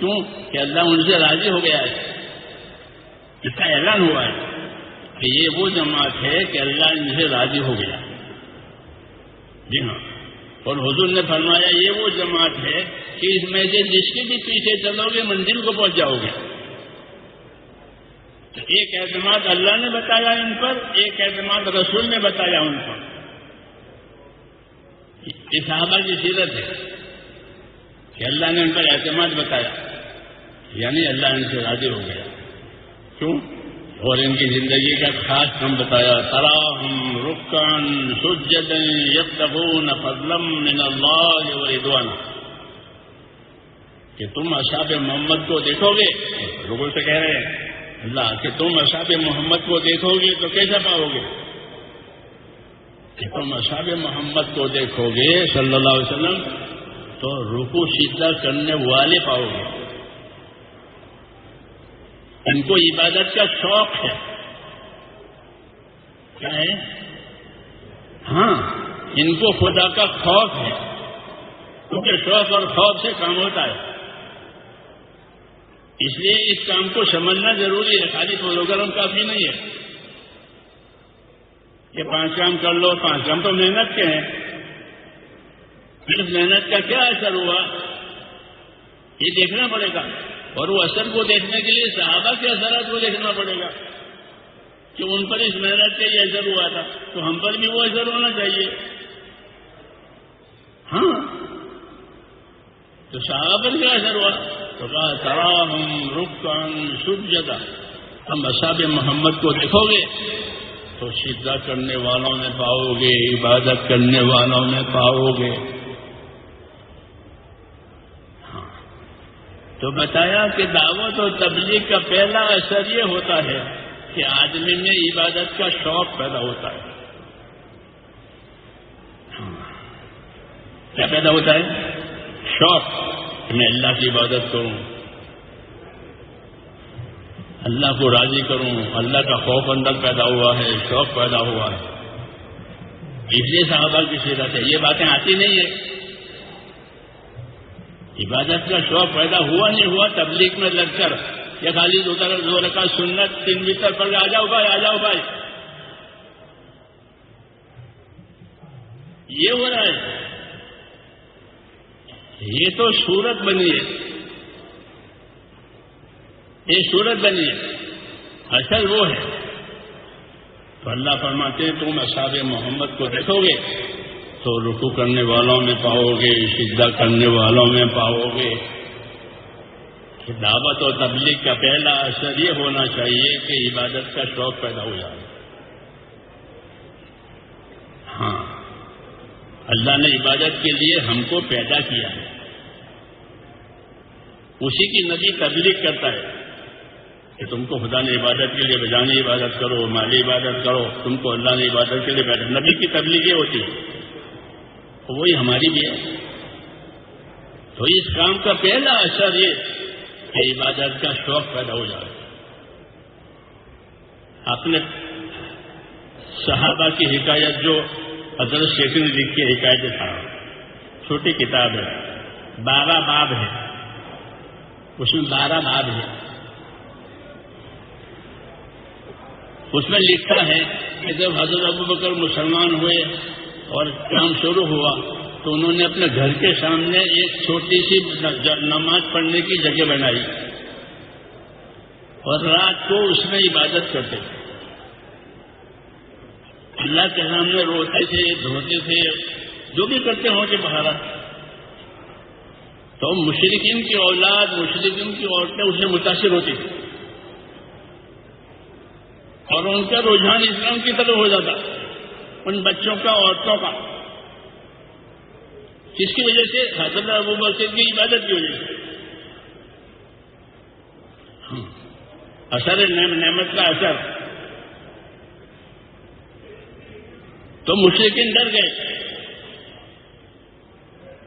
کیوں کہ اللہ ان سے راضی ہو گیا ہے؟ اس کا اعلان ہوا ہے کہ یہ وہ جماعت ہے کہ اللہ ان سے راضی ہو گیا۔ جی ہاں۔ اور حضور نے فرمایا، یہ وہ جماعت ہے کہ اس میں سے جس کے بھی پیچھے چلو گے، منزل کو پہنچ جاؤ گے۔ تو ایک اعتماد اللہ نے بتایا ان پر، ایک اعتماد رسول نے بتایا ان پر۔ یہ صحابہ کی سیرت ہے کہ اللہ نے ان پر اعتماد بتایا۔ یعنی اللہ ان سے راضی ہو گیا۔ کیوں؟ اور ان کی زندگی کا خاص کم بتایا، تراہم رکن سجدن یبتغون فضلم من اللہ و کہ تم اصحاب محمد کو دیکھو گے؟ لوگوں سے کہہ رہے ہیں، اللہ، کہ تم اصحاب محمد کو دیکھو گے تو کیسا پاؤ گے؟ کہ تم اصحاب محمد کو دیکھو گے صلی اللہ علیہ وسلم تو رکو سیدھا کرنے والے پاؤ گے۔ ان کو عبادت کا شوق ہے۔ کیا ہے؟ ہاں ان کو خدا کا خوف ہے۔ کیونکہ شوق اور خوف سے کام ہوتا ہے۔ اس لیے اس کام کو سمجھنا ضروری ہے۔ خالی پروگرام کافی نہیں ہے کہ پانچ کام کر لو، پانچ کام تو محنت کے ہیں۔ پھر محنت کا کیا اثر ہوا؟ یہ دیکھنا پڑے گا۔ اور وہ اثر کو دیکھنے کے لیے صحابہ کے اثرات کو دیکھنا پڑے گا۔ کہ ان پر اس محنت کا یہ اثر ہوا تھا، تو ہم پر بھی وہ اثر ہونا چاہیے۔ ہاں۔ تو صحابہ پر کیا اثر ہوا؟ تو کہا تراہم رکن شب جگہ ہم اصاب محمد کو دیکھو گے۔ تو سیدھا کرنے والوں میں پاؤ گے، عبادت کرنے والوں میں پاؤ گے۔ تو بتایا کہ دعوت و تبلیغ کا پہلا اثر یہ ہوتا ہے کہ آدمی میں عبادت کا شوق پیدا ہوتا ہے۔ کیا پیدا ہوتا ہے؟ شوق۔ میں اللہ کی عبادت کروں۔ اللہ کو راضی کروں۔ اللہ کا خوف اندر پیدا ہوا ہے، شوق پیدا ہوا ہے۔ اس لیے صحابہ کی سیرت ہے۔ یہ باتیں آتی نہیں ہے عبادت کا شوق پیدا ہوا نہیں ہوا، تبلیغ میں لگ کر۔ یا خالی دو رکھا سنت تین بستر پڑ آ جاؤ بھائی، آ جاؤ بھائی۔ یہ ہو رہا ہے۔ یہ تو صورت بنی ہے۔ ایک صورت بنی ہے۔ اصل وہ ہے۔ تو اللہ فرماتے ہیں، تم اصحاب محمد کو دیکھو گے۔ تو رکو کرنے والوں میں پاؤ گے، سجدہ کرنے والوں میں پاؤ گے۔ دعوت و تبلیغ کا پہلا اثر یہ ہونا چاہیے کہ عبادت کا شوق پیدا ہو جائے۔ ہاں۔ اللہ نے عبادت کے لیے ہم کو پیدا کیا ہے۔ اسی کی نبی تبلیغ کرتا ہے کہ تم کو خدا نے عبادت کے لیے بجانی عبادت کرو مالی عبادت کرو، تم کو اللہ نے عبادت کے لیے پیدا نبی کی تبلیغیں ہوتی ہے۔ وہی ہماری بھی ہے۔ تو اس کام کا پہلا اثر یہ کہ عبادت کا شوق پیدا ہو جائے۔ اپنے صحابہ کی حکایت جو حضرت شیخ نے لکھی حکایت تھا چھوٹی کتاب ہے۔ بارہ باب ہے۔ اس میں بارہ باب ہے۔ اس میں لکھا ہے کہ جب حضرت ابو بکر مسلمان ہوئے اور کام شروع ہوا تو انہوں نے اپنے گھر کے سامنے ایک چھوٹی سی نماز پڑھنے کی جگہ بنائی اور رات کو اس میں عبادت کرتے تھے۔ اللہ کے سامنے روتے تھے، دھوتے تھے، جو بھی کرتے ہوں کہ بہارا تو مشرقین کی اولاد مشرقین کی عورتیں اس سے متاثر ہوتی تھی اور ان کا رجحان اسلام کی طرف ہو جاتا۔ ان بچوں کا عورتوں کا۔ جس کی وجہ سے حضرت ابو بکر کی عبادت کی وجہ سے۔ اثر نعمت کا اثر۔ تو مشرقین ڈر گئے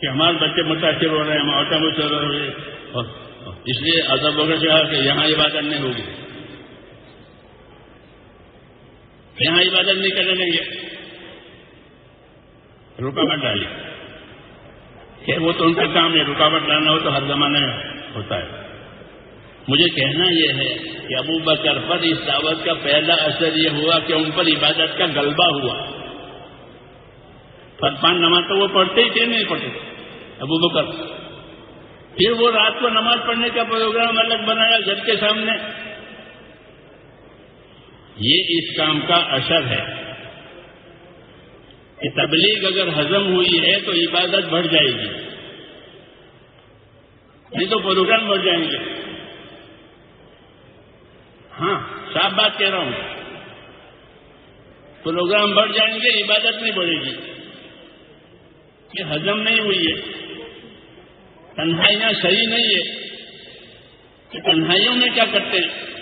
کہ ہمارے بچے متاثر ہو رہے ہیں، ہم عورتیں متاثر ہو رہے ہیں۔ اس لیے ادب وغیرہ سے کہا کہ یہاں عبادت نہیں ہوگی۔ یہاں عبادت نہیں کرنے گے رکاوٹ ڈالی۔ کہ وہ تو ان کا کام ہے، رکاوٹ ڈالنا ہو تو ہر زمانے میں ہوتا ہے۔ مجھے کہنا یہ ہے کہ ابو بکر پر اس دعوت کا پہلا اثر یہ ہوا کہ ان پر عبادت کا غلبہ ہوا۔ پان نماز تو وہ پڑھتے ہی تھے، نہیں پڑھتے۔ ابو بکر۔ پھر وہ رات کو نماز پڑھنے کا پروگرام الگ بنایا گھر کے سامنے۔ یہ اس کام کا اثر ہے۔ کہ تبلیغ اگر ہزم ہوئی ہے تو عبادت بڑھ جائے گی۔ نہیں تو پروگرام بڑھ جائیں گے۔ ہاں صاف بات کہہ رہا ہوں۔ پروگرام بڑھ جائیں گے، عبادت نہیں بڑھے گی۔ یہ ہزم نہیں ہوئی ہے۔ تنہائیاں صحیح نہیں ہے۔ کہ تنہائیوں میں کیا کرتے ہیں؟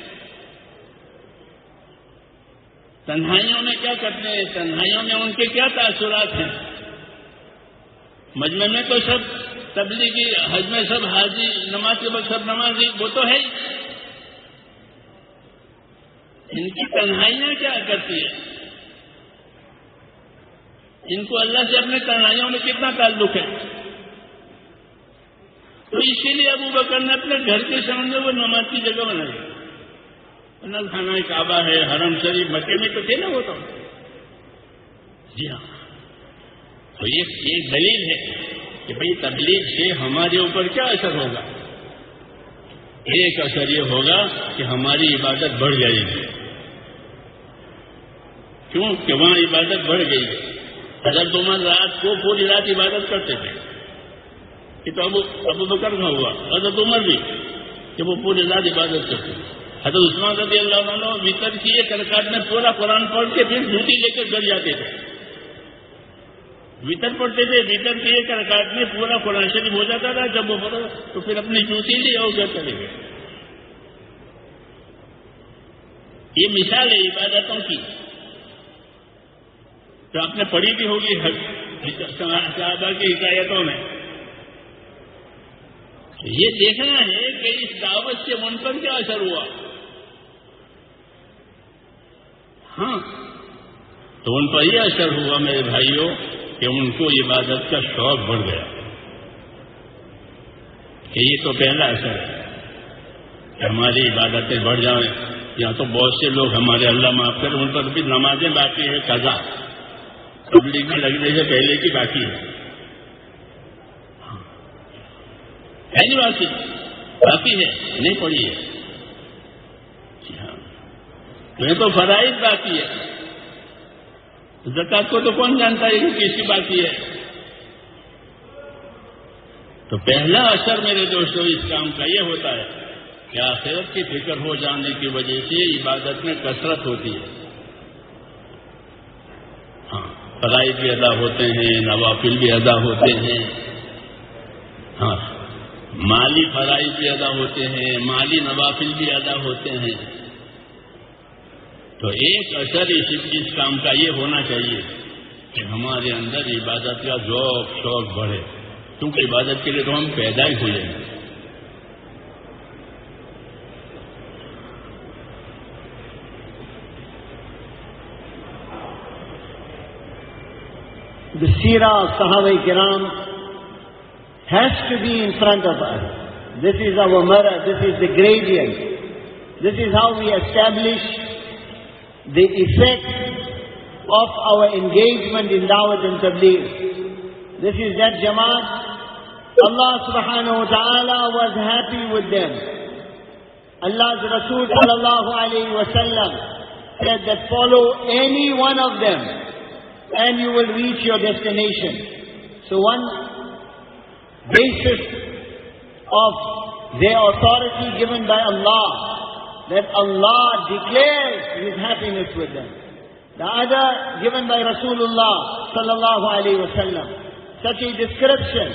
تنہائیوں میں کیا کرتے ہیں؟ تنہائیوں میں ان کے کیا تاثرات ہیں؟ مجمع میں تو سب تبلیغی، حج میں سب حاضی نماز کے بعد سب نمازی، وہ تو ہے ان کی تنہائیاں کیا کرتی ہے ان کو اللہ سے اپنے تنہائیوں میں کتنا تعلق ہے؟ تو اسی لیے ابو بکر نے اپنے گھر کے سامنے وہ نماز کی جگہ بنائی۔ نل خانہ کعبہ ہے، حرم شریف، مکے میں تو تھے نا وہ تو؟ جی ہاں۔ تو یہ دلیل ہے کہ بھائی تبلیغ سے ہمارے اوپر کیا اثر ہوگا؟ ایک اثر یہ ہوگا کہ ہماری عبادت بڑھ جائے گی کیوں کہ وہاں عبادت بڑھ گئی ہے۔ اگر عمر رات کو پوری رات عبادت کرتے تھے کہ تو ابو ابو بکر کا ہوا، حضرت عمر بھی، کہ وہ پوری رات عبادت کرتے تھے۔ حضرت عثمان رضی اللہ عنہ وطر کی ایک رکعت میں پورا قرآن پڑھ کے پھر جوتی لے کر گھر جاتے تھے۔ وطر پڑھتے تھے وطر کی ایک رکعت میں پورا قرآن شریف ہو جاتا تھا۔ جب وہ پڑھا تو پھر اپنی جوتی لی اور گھر چلے گئے۔ یہ مثال ہے عبادتوں کی۔ تو آپ نے پڑھی بھی ہوگی صحابہ کی حکایتوں میں۔ یہ دیکھنا ہے کہ اس دعوت سے من پر کیا اثر ہوا۔ ہاں۔ تو ان پر یہ اثر ہوا میرے بھائیوں کہ ان کو عبادت کا شوق بڑھ گیا۔ کہ یہ تو پہلا اثر ہے کہ ہماری عبادتیں بڑھ جائیں۔ یا تو بہت سے لوگ ہمارے اللہ معاف کر ان پر بھی نمازیں باقی ہے قضا۔ تبلیغ میں لگنے سے پہلے کی باقی ہے۔ ہاں۔ ہے نہیں باقی باقی ہے، نہیں پڑی ہے۔ میں تو فرائض باقی ہے۔ زکات کو تو کون جانتا ہے؟ کہ کیسی باقی ہے۔ تو پہلا اثر میرے دوستوں اس کام کا یہ ہوتا ہے کہ آخرت کی فکر ہو جانے کی وجہ سے عبادت میں کثرت ہوتی ہے۔ ہاں فرائض بھی ادا ہوتے ہیں، نوافل بھی ادا ہوتے ہیں۔ ہاں مالی فرائض بھی ادا ہوتے ہیں، مالی نوافل بھی ادا ہوتے ہیں۔ تو ایک اثر اس اس کام کا یہ ہونا چاہیے کہ ہمارے اندر عبادت کا ذوق شوق بڑھے کیونکہ عبادت کے لیے تو ہم پیدا ہی ہوئے ہیں The Sira Sahaba Kiram has to be in front of this is is our this is the grade this is how we establish the effect of our engagement in Dawat and Tabligh. This is that Jamaat. Allah subhanahu wa ta'ala was happy with them. Allah's Rasul sallallahu alayhi wa sallam said that follow any one of them and you will reach your destination. So one basis of their authority given by Allah, that Allah declares His happiness with them. The other given by Rasulullah sallallahu alayhi wa sallam. Such a description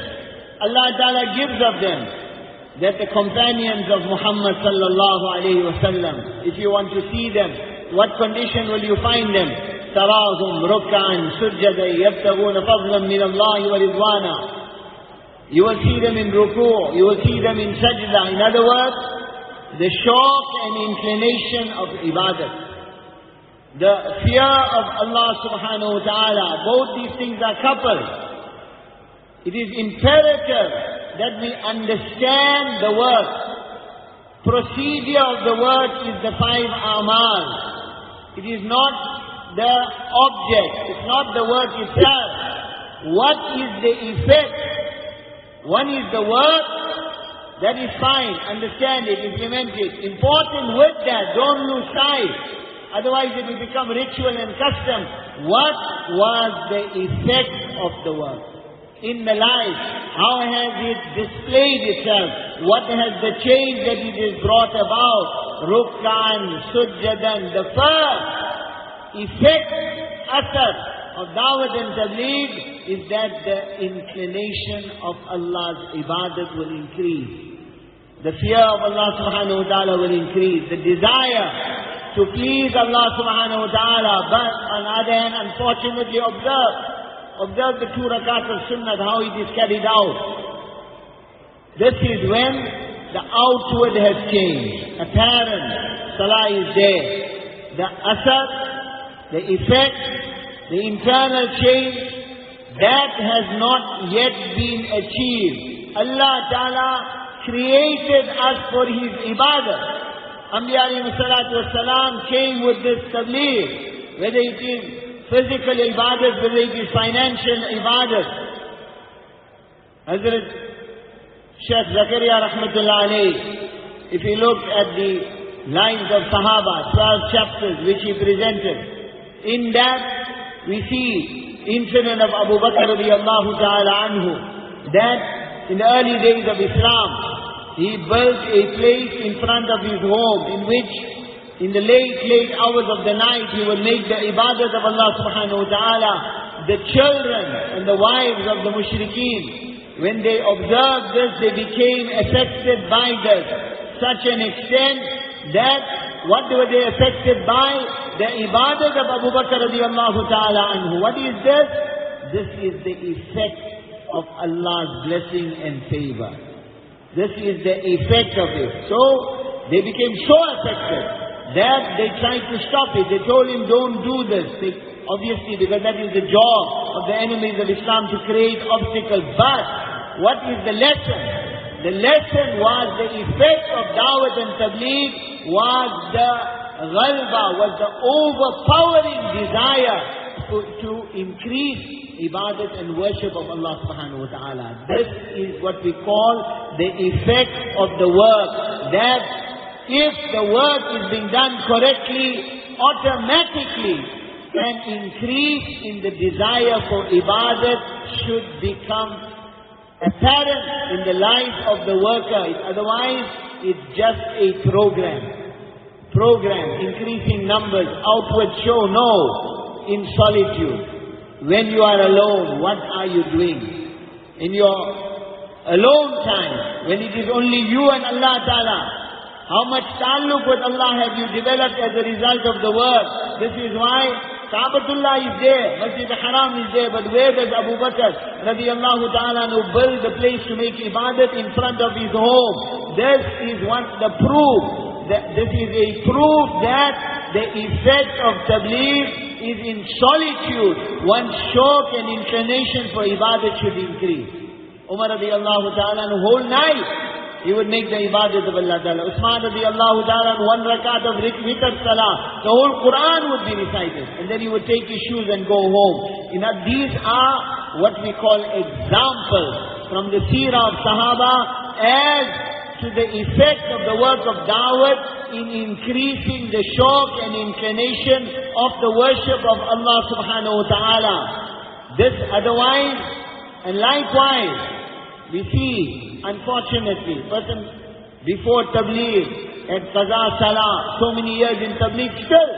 Allah Ta'ala gives of them that the companions of Muhammad sallallahu alayhi wa sallam, if you want to see them, what condition will you find them? تراهم ركعا سجدا يبتغون فضلا من الله ورضوانا You will see them in ruku, you will see them in sajda. In other words, the shock and inclination of ibadat. The fear of Allah subhanahu wa ta'ala. Both these things are coupled. It is imperative that we understand the work. Procedure of the work is the five amal. It is not the object, it's not the work itself. What is the effect? One is the work, that is fine, understand it, implement it. Important with that, don't lose sight. Otherwise it will become ritual and custom. What was the effect of the work? In the life, how has it displayed itself? What has the change that it has brought about? Rukkan, Sujjadan, the first effect, asar of Dawat and Tabligh is that the inclination of Allah's ibadat will increase. The fear of Allah subhanahu wa ta'ala will increase. The desire to please Allah subhanahu wa ta'ala. But on the other hand, unfortunately, observe. Observe the two rakats of sunnah, how it is carried out. This is when the outward has changed. Apparent, salah is there. The asar, the effect, the internal change, that has not yet been achieved. Allah Ta'ala created us for His ibadah. Anbiya wasalam came with this tabligh, whether it is physical ibadah, whether it is financial ibadah. Hazrat Sheikh Zakaria rahmatullah alayhi, if you look at the lines of Sahaba, 12 chapters which he presented, in that we see incident of Abu Bakr radiallahu ta'ala anhu, that in the early days of Islam, he built a place in front of his home in which in the late, late hours of the night he would make the ibadat of Allah subhanahu wa ta'ala. The children and the wives of the mushrikeen, when they observed this, they became affected by this. Such an extent that what were they affected by? The ibadat of Abu Bakr radiallahu ta'ala anhu. What is this? This is the effect of Allah's blessing and favor. This is the effect of it. So, they became so affected that they tried to stop it. They told him, don't do this. They, obviously, because that is the job of the enemies of Islam to create obstacles. But, what is the lesson? The lesson was the effect of Dawat and Tabligh was the ghalba, was the overpowering desire to, to increase ibadat and worship of Allah subhanahu wa ta'ala. This is what we call the effect of the work. That if the work is being done correctly, automatically an increase in the desire for ibadat should become apparent in the life of the worker. Otherwise, it's just a program. Program, increasing numbers, outward show, no. In solitude. When you are alone, what are you doing? In your alone time, when it is only you and Allah Ta'ala, how much taluk with Allah have you developed as a result of the work? This is why placed front of home this is one the proof this is a the fact of the belief is انوڈ one شوکرنیشن for ایباد should increase عمر ادی اللہ تعالیٰ no hold نائ he would make the ibadat of Allah Ta'ala. Usman radiallahu ta'ala, one rakat of witr salah. The whole Quran would be recited. And then he would take his shoes and go home. You know, these are what we call examples from the seerah of Sahaba as to the effect of the work of Dawat in increasing the shock and inclination of the worship of Allah subhanahu wa ta'ala. This otherwise, and likewise, we see, unfortunately, person before Tabligh at Qaza Salah, so many years in Tabligh, still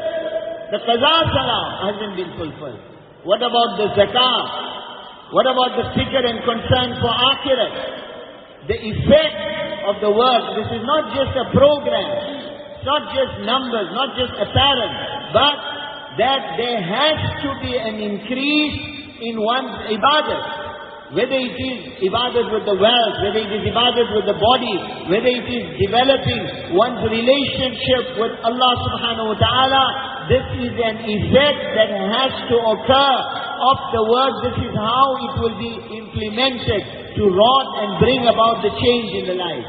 the Qaza Salah hasn't been fulfilled. What about the Zakah? What about the fikr and concern for Akhirat? The effect of the work, this is not just a program, it's not just numbers, not just apparent, but that there has to be an increase in one's ibadah whether it is ibadat with the wealth, whether it is ibadat with the body, whether it is developing one's relationship with Allah subhanahu wa ta'ala, this is an effect that has to occur of the work. This is how it will be implemented to wrought and bring about the change in the life.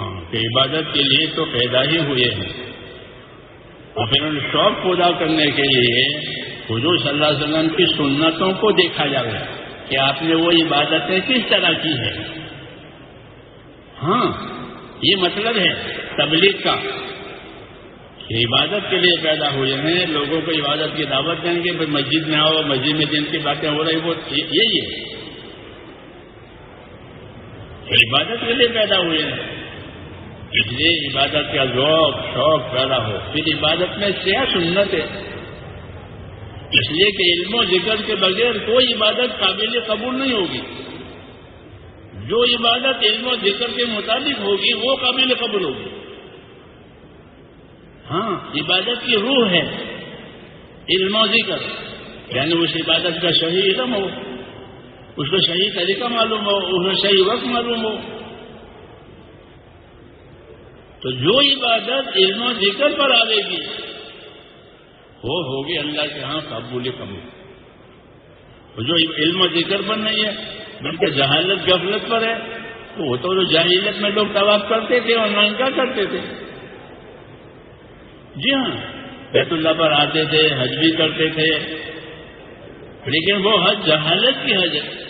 ہاں، کہ عبادت کے لیے تو پیدا ہی ہوئے ہیں۔ اور پھر ان شوق پودا کرنے کے لیے حضور صلی اللہ علیہ وسلم کی سنتوں کو دیکھا جائے کہ آپ نے وہ عبادتیں کس طرح کی ہے ہاں یہ مطلب ہے تبلیغ کا کہ عبادت کے لیے پیدا ہوئے ہیں، لوگوں کو عبادت کی دعوت دیں گے، پھر مسجد میں آؤ، مسجد میں جن کی باتیں ہو رہی وہ یہی ہے۔ عبادت کے لیے پیدا ہوئے ہیں۔ اس لیے عبادت کا ذوق، شوق پیدا ہو، پھر عبادت میں سیا سنت ہے۔ اس لیے کہ علم و ذکر کے بغیر کوئی عبادت قابل قبول نہیں ہوگی۔ جو عبادت علم و ذکر کے مطابق ہوگی، وہ قابل قبول ہوگی۔ ہاں عبادت کی روح ہے۔ علم و ذکر۔ یعنی اس عبادت کا صحیح علم ہو۔ اس کو صحیح طریقہ معلوم ہو، اس کو صحیح وقت معلوم ہو۔ تو جو عبادت علم و ذکر پر آئے گی، وہ ہوگی اللہ کے ہاں قبول قبول جو علم و ذکر پر نہیں ہے بلکہ جہالت غفلت پر ہے، تو وہ تو جہیلت میں لوگ طواف کرتے تھے اور ننکا کرتے تھے۔ جی ہاں بیت اللہ پر آتے تھے، حج بھی کرتے تھے۔ لیکن وہ حج جہالت کی حج ہے۔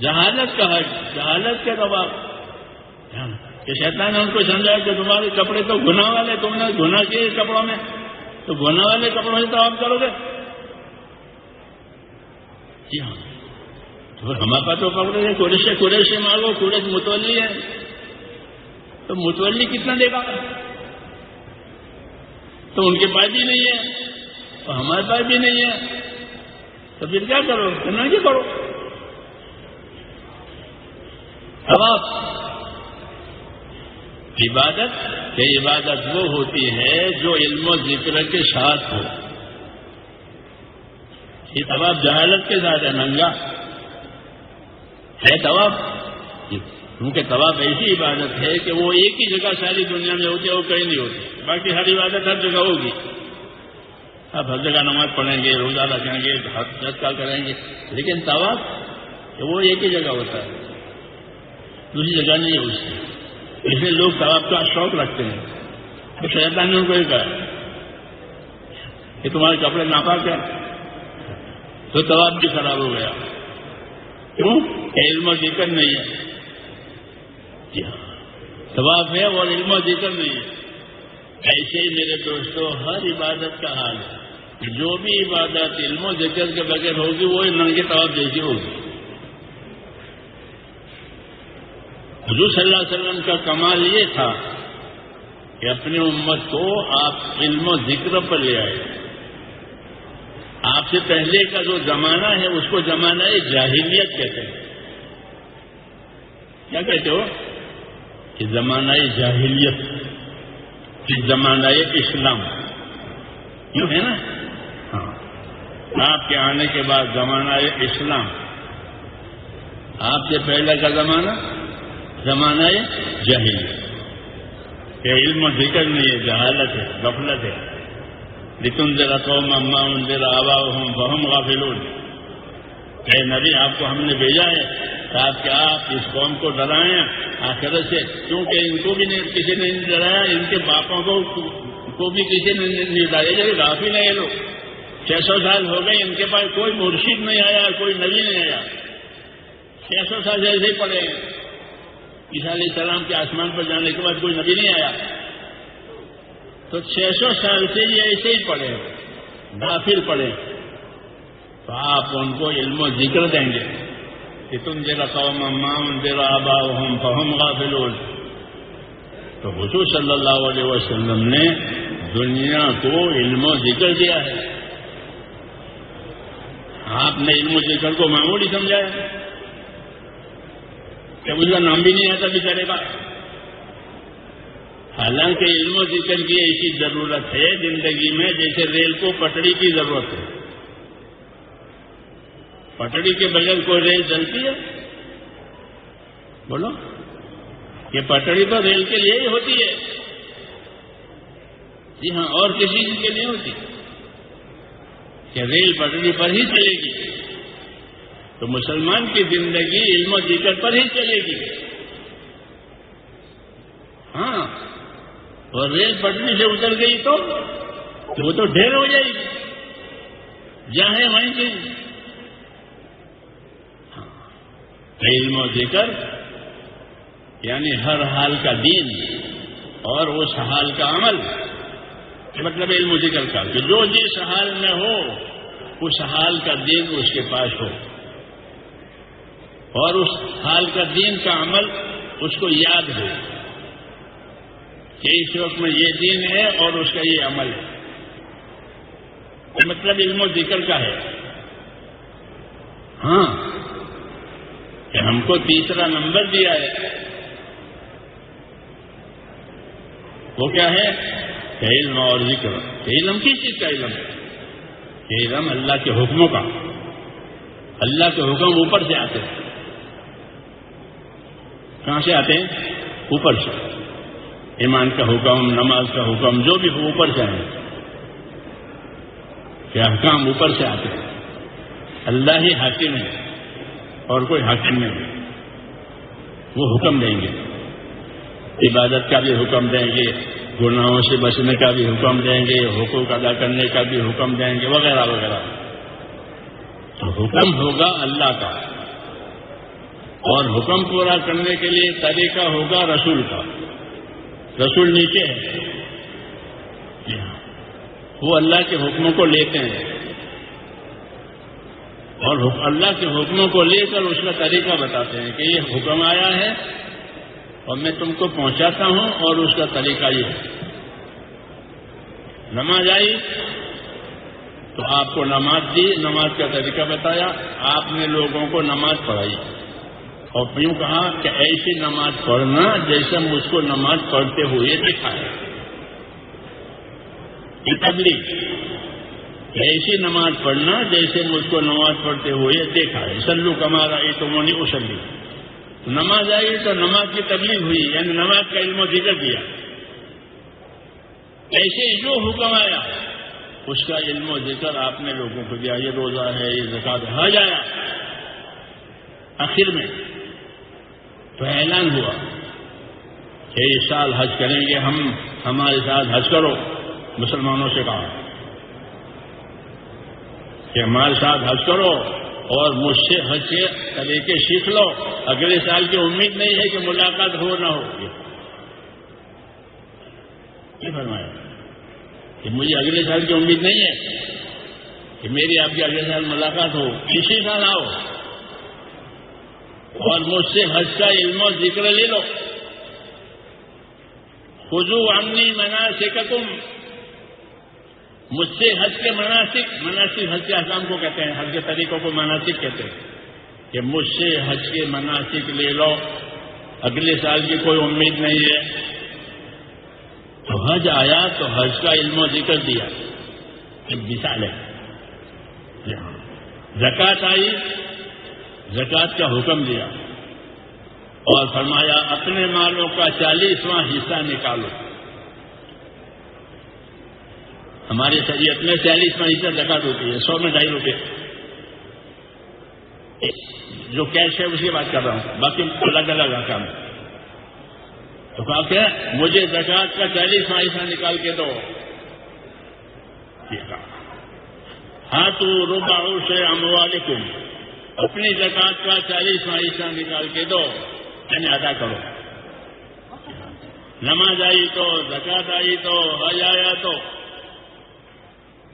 جہالت کا حج، جہالت کے طواف۔ جی ہاں، کہ شیطان نے ان کو سمجھا کہ تمہارے کپڑے تو گنا والے، تم نے گنا کیے کپڑوں میں؟ تو گنا والے کپڑوں سے تو آپ کرو گے؟ جی ہاں۔ تو ہمارے پاس تو کپڑے تھے کوڑے سے کوڑے سے مارو کوڑے سے متولی ہے۔ تو متولی کتنا دے گا؟ تو ان کے پاس بھی نہیں ہے۔ اور ہمارے پاس بھی نہیں ہے۔ تو پھر کیا کرو؟ کرنا کیا کرو؟ اب آپ عبادت کہ عبادت وہ ہوتی ہے جو علم و ذکر کے ساتھ ہو۔ یہ طواب جہالت کے ساتھ ہے، ننگا۔ ہے طواب جی۔ کیونکہ طواب ایسی عبادت ہے کہ وہ ایک ہی جگہ ساری دنیا میں ہوتی ہے، وہ کہیں نہیں ہوتی۔ باقی ہر عبادت ہر جگہ ہوگی۔ آپ ہر جگہ نماز پڑھیں گے، روزہ رکھیں گے کا کریں گے۔ لیکن طواب وہ ایک ہی جگہ ہوتا ہے۔ دوسری جگہ نہیں ہے اس لیے لوگ طواب کا شوق رکھتے ہیں۔ تو شیطان نے ان کو یہ کہا کہ تمہارے کپڑے ناپا کیا تو طواف بھی خراب ہو گیا۔ کیوں؟ علم و ذکر نہیں ہے۔ جی ہاں۔ ہے اور علم و ذکر نہیں ہے۔ ایسے ہی میرے دوستوں ہر عبادت کا حال ہے۔ جو بھی عبادت علم و ذکر کے بغیر ہوگی، وہ ننگے طواف جیسی ہوگی۔ حضور صلی اللہ علیہ وسلم کا کمال یہ تھا کہ اپنی امت کو آپ علم و ذکر پر لے آئے۔ آپ سے پہلے کا جو زمانہ ہے، اس کو زمانہ جاہلیت کہتے ہیں۔ کیا کہتے ہو؟ کہ زمانہ جاہلیت کہ زمانہ اسلام۔ یوں ہے نا؟ ہاں۔ آپ کے آنے کے بعد زمانہ اسلام۔ آپ سے پہلے کا زمانہ؟ زمانہ جہلیت کہ علم و ذکر نہیں ہے جہالت ہے، غفلت ہے۔ لتن ذرا قوم اما ان ذرا آبا ہوں بہم غافلون۔ اے نبی، آپ کو ہم نے بھیجا ہے تاکہ آپ اس قوم کو ڈرائیں آخرت سے، کیونکہ ان کو بھی نہیں، کسی نے نہیں ڈرایا، ان کے باپوں کو کو بھی کسی نے نہیں ڈرایا۔ جب غافل ہے لوگ۔ چھ سو سال ہو گئے، ان کے پاس کوئی مرشید نہیں آیا، کوئی نبی نہیں آیا۔ چھ سو سال جیسے ہی پڑے عیسیٰ علیہ السلام کے آسمان پر جانے کے بعد کوئی نبی نہیں آیا۔ تو چھ سو سال سے یہ ایسے ہی پڑے داخل پڑے تو آپ ان کو علم و ذکر دیں گے کہ تم جیرا قوم امام جیرا آبا ہم فہم غافل تو حضور صلی اللہ علیہ وسلم نے دنیا کو علم و ذکر دیا ہے۔ آپ نے علم و ذکر کو معمولی سمجھایا کہ اس کا نام بھی نہیں آتا بیچارے کا۔ حالانکہ علم و ذکر کی ایسی ضرورت ہے، زندگی میں جیسے ریل کو پٹڑی کی ضرورت ہے۔ پٹڑی کے بغیر کوئی ریل چلتی ہے؟ بولو۔ یہ پٹڑی تو ریل کے لیے ہی ہوتی ہے۔ جی ہاں اور کسی چیز کے لیے ہوتی۔ کہ ریل پٹڑی پر ہی چلے گی؟ تو مسلمان کی زندگی علم و ذکر پر ہی چلے گی۔ ہاں اور ریل پٹری سے اتر گئی تو وہ تو ڈھیر ہو جائے گی۔ جہاں ہے وہیں سے ہاں علم و ذکر یعنی ہر حال کا دین اور اس حال کا عمل۔ مطلب علم و ذکر کا، کہ جو جس حال میں ہو، اس حال کا دین اس کے پاس ہو۔ اور اس حال کا دین کا عمل اس کو یاد ہو کہ اس وقت میں یہ دین ہے اور اس کا یہ عمل ہے۔ یہ مطلب علم و ذکر کا ہے۔ ہاں کہ ہم کو تیسرا نمبر دیا ہے۔ وہ کیا ہے؟ کہ علم اور ذکر۔ علم کس چیز کا علم ہے؟ علم اللہ کے حکموں کا۔ اللہ کے حکم اوپر سے آتے ہیں۔ کہاں سے آتے ہیں؟ اوپر سے۔ ایمان کا حکم، نماز کا حکم، جو بھی اوپر سے آئے کہ حکام اوپر سے آتے ہیں؟ اللہ ہی حاکم ہے اور کوئی حاکم نہیں وہ حکم دیں گے۔ عبادت کا بھی حکم دیں گے، گناہوں سے بچنے کا بھی حکم دیں گے، حقوق ادا کرنے کا بھی حکم دیں گے، وغیرہ وغیرہ۔ تو حکم ہوگا اللہ کا۔ اور حکم پورا کرنے کے لیے طریقہ ہوگا رسول کا۔ رسول نیچے ہے جی ہاں۔ وہ اللہ کے حکموں کو لیتے ہیں۔ اور اللہ کے حکموں کو لے کر اس کا طریقہ بتاتے ہیں کہ یہ حکم آیا ہے اور میں تم کو پہنچاتا ہوں اور اس کا طریقہ یہ ہے۔ نماز آئی تو آپ کو نماز دی، نماز کا طریقہ بتایا، آپ نے لوگوں کو نماز پڑھائی۔ اور یوں کہا کہ ایسی نماز پڑھنا جیسے مجھ کو نماز پڑھتے ہوئے دکھایا تبلیغ۔ ایسی نماز پڑھنا جیسے مجھ کو نماز پڑھتے ہوئے دیکھا ہے سلو کمارا یہ تو نہیں اسلی نماز آئی تو نماز کی تبلیغ ہوئی یعنی نماز کا علم و ذکر دیا ایسے جو حکم آیا، اس کا علم و ذکر آپ نے لوگوں کو دیا۔ یہ روزہ ہے، یہ زکات حج آیا۔ آخر میں تو اعلان ہوا کہ اس سال حج کریں گے ہم، ہمارے ساتھ حج کرو، مسلمانوں سے کہا۔ کہ ہمارے ساتھ حج کرو اور مجھ سے حج کے طریقے سیکھ لو۔ اگلے سال کی امید نہیں ہے کہ ملاقات ہو نہ ہو۔ یہ فرمایا کہ مجھے اگلے سال کی امید نہیں ہے کہ میری آپ کی اگلے سال ملاقات ہو۔ اسی سال آؤ۔ اور مجھ سے حج کا علم و ذکر لے لو۔ خزو امنی مناسب مجھ سے حج کے مناسب مناسب حج کے احکام کو کہتے ہیں، حج کے طریقوں کو مناسب کہتے ہیں۔ کہ مجھ سے حج کے مناسب لے لو۔ اگلے سال کی کوئی امید نہیں ہے۔ تو حج آیا، تو حج کا علم و ذکر دیا۔ ایک مثال ہے۔ جی ہاں۔ زکات آئی زکات کا حکم دیا اور فرمایا اپنے مالوں کا چالیسواں حصہ نکالو۔ ہماری شریعت میں چالیسواں حصہ زکات ہوتی ہے، سو میں ڈھائی روپے۔ جو کیش ہے اس کی بات کر رہا ہوں۔ باقی الگ الگ رقم تو کہا کہ مجھے زکات کا چالیسواں حصہ نکال کے دو۔ ہاں تو روبا سے اموالکم۔ اپنی زکات کا چالیسواں حصہ نکال کے دو یعنی ادا کرو۔ نماز آئی تو زکات آئی تو، حج آیا تو۔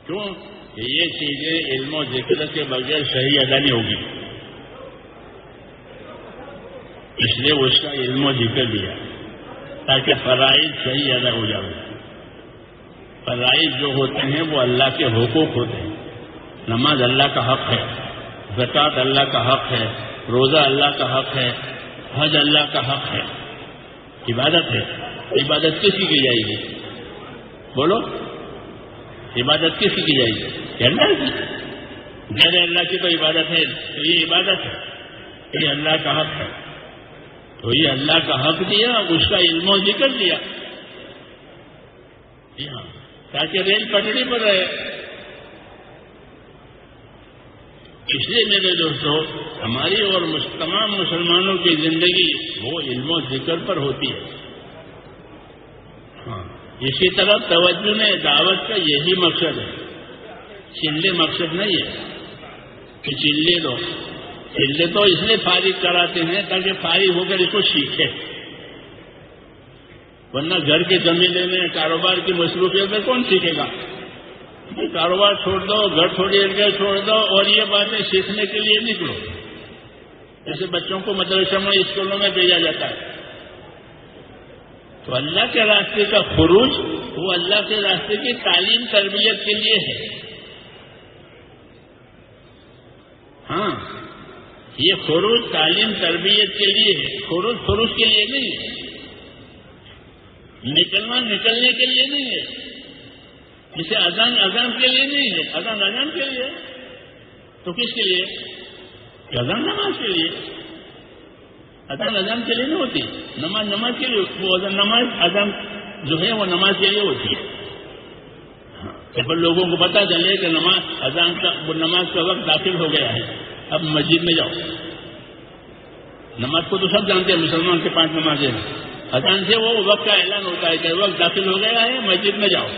کیوں؟ کہ یہ چیزیں علم و ذکر کے بغیر صحیح ادا نہیں ہوگی۔ اس لیے اس کا علم و ذکر دیا تاکہ فرائض صحیح ادا ہو جائے۔ فرائض جو ہوتے ہیں وہ اللہ کے حقوق ہوتے ہیں۔ نماز اللہ کا حق ہے۔ زکوٰۃ اللہ کا حق ہے، روزہ اللہ کا حق ہے، حج اللہ کا حق ہے۔ عبادت ہے۔ عبادت کس کی جائے گی؟ بولو۔ عبادت کس کی جائے گی؟ اللہ کی۔ غیر اللہ کی تو عبادت ہے، تو یہ عبادت ہے۔ یہ اللہ کا حق ہے۔ تو یہ اللہ کا حق دیا، اس کا علم و ذکر دیا۔ جی ہاں تاکہ ریل پٹڑی پر رہے۔ اس لیے میرے دوستوں ہماری اور تمام مسلمانوں کی زندگی وہ علم و ذکر پر ہوتی ہے۔ ہاں اسی طرح توجہ نے دعوت کا یہی مقصد ہے۔ چلے مقصد نہیں ہے کہ چلے دو۔ چلے تو اس لیے فارغ کراتے ہیں تاکہ فارغ ہو کر اس کو سیکھے ورنہ گھر کے زمین میں کاروبار کی مصروفیت میں کون سیکھے گا؟ کاروبار چھوڑ دو، گھر تھوڑی دیر چھوڑ دو، اور یہ باتیں سیکھنے کے لیے نکلو۔ جیسے بچوں کو مدرسہ میں اسکولوں میں بھیجا جاتا ہے۔ تو اللہ کے راستے کا خروج، وہ اللہ کے راستے کی تعلیم، تربیت کے لیے ہے۔ ہاں یہ خروج تعلیم، تربیت کے لیے ہے۔ خروج خروج کے لیے نہیں ہے۔ نکلنا نکلنے کے لیے نہیں ہے۔ جسے اذان اذان کے لیے نہیں ہے۔ اذان اذان کے لیے۔ تو کس کے لیے؟ اذان نماز کے لیے۔ اذان اذان کے لیے نہیں ہوتی۔ نماز نماز کے لیے وہ اذان نماز اذان جو ہے وہ نماز کے لیے ہوتی ہے۔ ہاں۔ جب لوگوں کو پتا چلے کہ نماز اذان کا وہ نماز کا وقت داخل ہو گیا ہے، اب مسجد میں جاؤ۔ نماز کو تو سب جانتے ہیں، مسلمان کے پانچ نمازیں اذان سے وہ وقت کا اعلان ہوتا ہے کہ وقت داخل ہو گیا ہے، مسجد میں جاؤ۔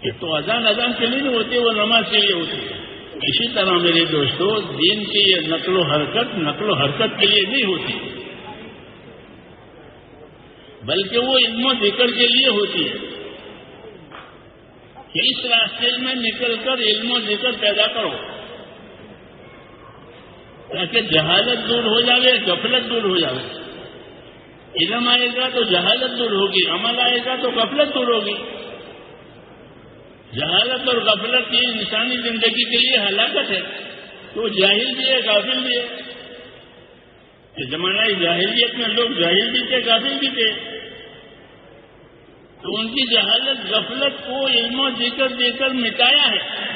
کہ تو اذان اذان کے لیے نہیں ہوتی، وہ نماز کے لیے ہوتی ہے۔ اسی طرح میرے دوستوں دین کی یہ نقل و حرکت نقل و حرکت کے لیے نہیں ہوتی۔ بلکہ وہ علم و ذکر کے لیے ہوتی ہے۔ کہ اس راستے میں نکل کر علم و ذکر پیدا کرو۔ تاکہ جہالت دور ہو جاوے، غفلت دور ہو جاوے۔ علم آئے گا تو جہالت دور ہوگی، عمل آئے گا تو غفلت دور ہوگی۔ جہالت اور غفلت کی انسانی زندگی کے لیے ہلاکت ہے۔ تو جاہل بھی ہے، غافل بھی ہے۔ زمانہ جاہلیت میں لوگ جاہل بھی تھے، غافل بھی تھے۔ تو ان کی جہالت، غفلت کو علم و ذکر دے کر مٹایا ہے۔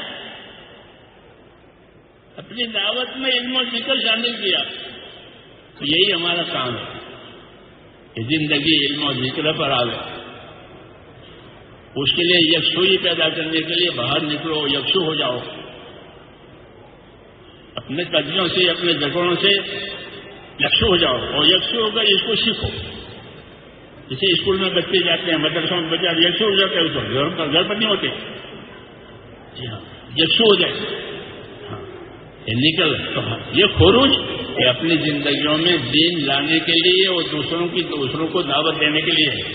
اپنی دعوت میں علم و ذکر شامل کیا۔ تو یہی ہمارا کام ہے۔ کہ زندگی علم و ذکر پر آ گئے اس کے لیے یکسوئی پیدا کرنے کے لیے باہر نکلو، یکسو ہو جاؤ۔ اپنے قدموں سے، اپنے جگہوں سے یکسو ہو جاؤ اور یکسو ہو کر اس کو سیکھو۔ جیسے اسکول میں بچے جاتے ہیں، مدرسوں میں بچے یکسو ہو جاتے ہیں گھر پر گھر پر نہیں ہوتے۔ جی ہاں یہ سو جائے۔ ہاں یہ نکل۔ تو ہاں، یہ خروج کہ اپنی زندگیوں میں دین لانے کے لیے اور دوسروں کی، دوسروں کو دعوت دینے کے لیے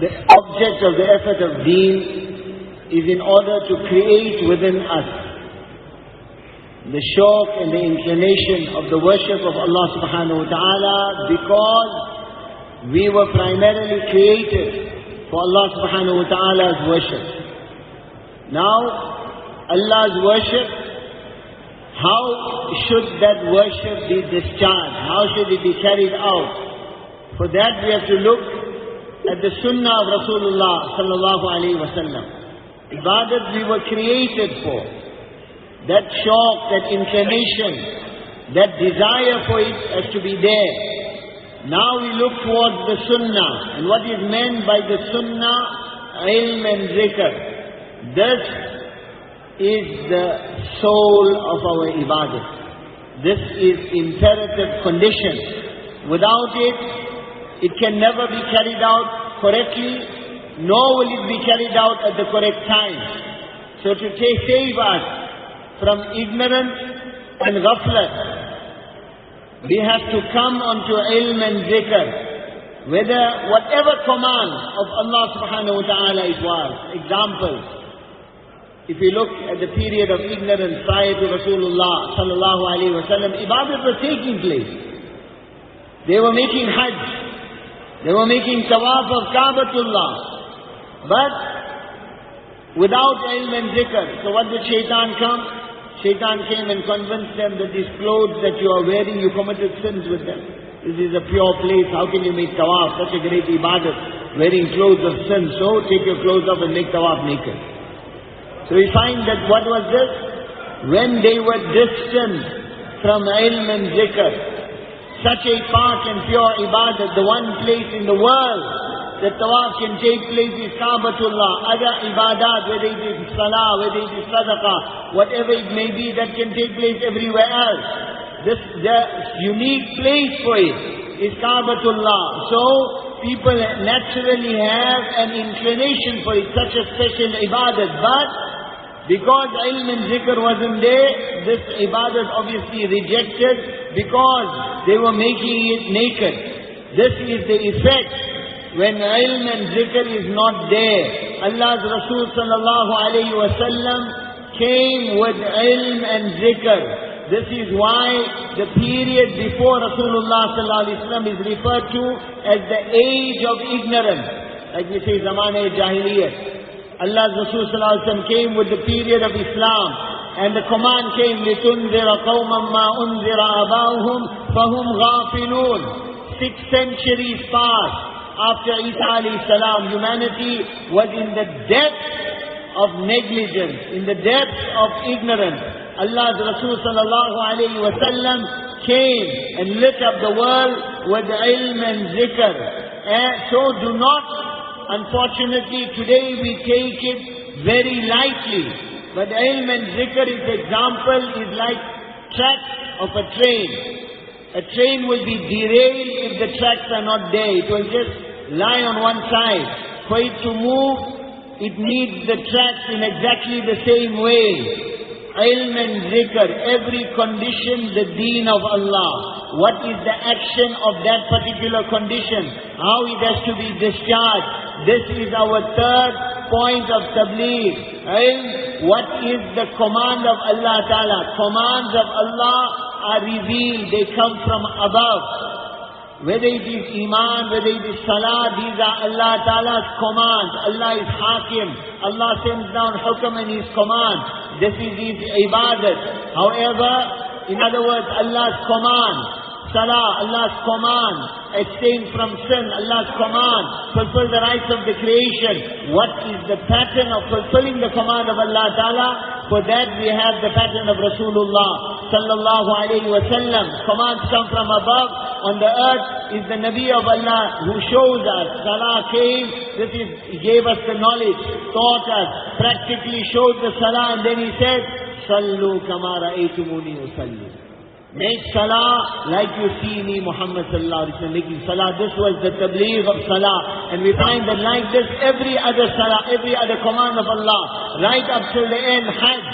The object of the effort of deen is in order to create within us the shock and the inclination of the worship of Allah subhanahu wa ta'ala because we were primarily created for Allah subhanahu wa ta'ala's worship. Now, Allah's worship, how should that worship be discharged? How should it be carried out? For that we have to look at the sunnah of Rasulullah sallallahu alayhi wa sallam. Ibadat we were created for. That shock, that inclination, that desire for it has to be there. Now we look towards the sunnah. And what is meant by the sunnah? Ilm and zikr. This is the soul of our ibadah. This is imperative condition. Without it, it can never be carried out correctly, nor will it be carried out at the correct time. So to save us from ignorance and ghaflat, we have to come onto ilm and zikr. Whether, whatever command of Allah subhanahu wa ta'ala it was. Examples. If you look at the period of ignorance prior to Rasulullah sallallahu alayhi wa sallam, ibadat was taking place. They were making hajj. They were making tawaf of Kaabatullah. But without ilm and zikr. So what did shaitan come? Shaitan came and convinced them that these clothes that you are wearing, you committed sins with them. This is a pure place. How can you make tawaf? Such a great ibadah, Wearing clothes of sin. So take your clothes off and make tawaf naked. So we find that what was this? When they were distant from ilm and zikr, such a park and pure ibadah, the one place in the world that tawaf can take place is Kaabatullah. Other ibadat, whether it is salah, whether it is sadaqah, whatever it may be, that can take place everywhere else. This, the unique place for it is Kaabatullah. So, people naturally have an inclination for it, such a special ibadat. But, because ilm and zikr wasn't there, this ibadat obviously rejected because they were making it naked. This is the effect when ilm and zikr is not there. Allah's Rasul sallallahu alayhi wa sallam came with ilm and zikr. This is why the period before Rasulullah sallallahu alayhi wa sallam is referred to as the age of ignorance. Like we say, zamane jahiliyyah. Allah's Rasul sallallahu alayhi wa sallam came with the period of Islam. And the command came, لِتُنذِرَ قَوْمًا مَا أُنذِرَ آبَاؤُهُمْ فَهُمْ غَافِلُونَ Six centuries passed after Isa alayhi salam. Humanity was in the depth of negligence, in the depth of ignorance. Allah's Rasul sallallahu alayhi wa sallam came and lit up the world with ilm and zikr. And so do not, unfortunately, today we take it very lightly. But ilm and zikr is example is like tracks of a train. A train will be derailed if the tracks are not there. It will just lie on one side. For it to move, it needs the tracks in exactly the same way. Ilm and zikr, every condition, the deen of Allah. What is the action of that particular condition? How it has to be discharged. This is our third point of tabligh. Ilm, what is the command of Allah Ta'ala? Commands of Allah are revealed, they come from above. Whether it is Iman, whether it is Salah, these are Allah Ta'ala's commands. Allah is Hakim. Allah sends down Hukam and His command. This is His Ibadat. However, in other words, Allah's command. Salah, Allah's command. Abstain from sin, Allah's command. Fulfill the rights of the creation. What is the pattern of fulfilling the command of Allah Ta'ala? For that we have the pattern of Rasulullah sallallahu alayhi wa sallam. Commands come from above. on the earth is the Nabi of Allah who shows us. Salah came, this is, he gave us the knowledge, taught us, practically showed the Salah and then he said, Sallu kamara aitumuni usallu. Make salah like you see me, Muhammad sallallahu alaihi wasallam making salah. This was the tabligh of salah. And we find that like this, every other salah, every other command of Allah, right up till the end, Hajj,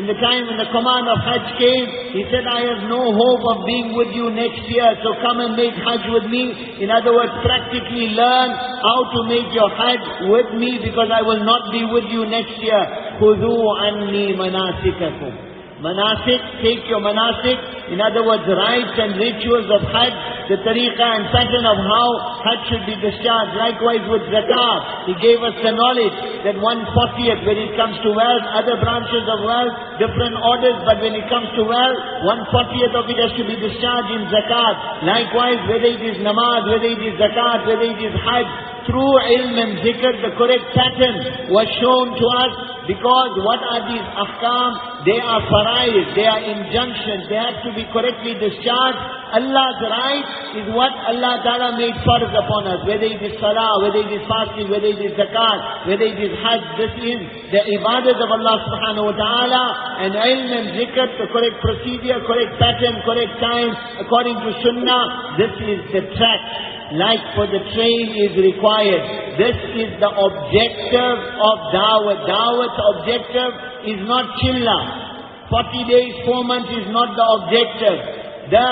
in the time when the command of Hajj came, he said, I have no hope of being with you next year, so come and make Hajj with me. In other words, practically learn how to make your Hajj with me because I will not be with you next year. خُذُوا عَنِّي مَنَاسِكَكُمْ Manasik, take your manasik, in other words, rites and rituals of Hajj, the tariqah and pattern of how Hajj should be discharged. Likewise with zakat, he gave us the knowledge that one fortieth when it comes to wealth, other branches of wealth, different orders, but when it comes to wealth, one fortieth of it has to be discharged in zakat. Likewise, whether it is namaz, whether it is zakat, whether it is Hajj, through ilm and zikr, the correct pattern was shown to us because what are these ahkam? They are faraid, they are injunctions, they have to be correctly discharged. Allah's right is what Allah Ta'ala made farz upon us, whether it is salah, whether it is fasting, whether it is zakat, whether it is hajj, this is the ibadat of Allah subhanahu wa ta'ala, and ilm and zikr, the correct procedure, correct pattern, correct time, according to sunnah, this is the track like for the train is required. This is the objective of dawah. Dawah's objective is not chilla. 40 days, 4 months is not the objective. The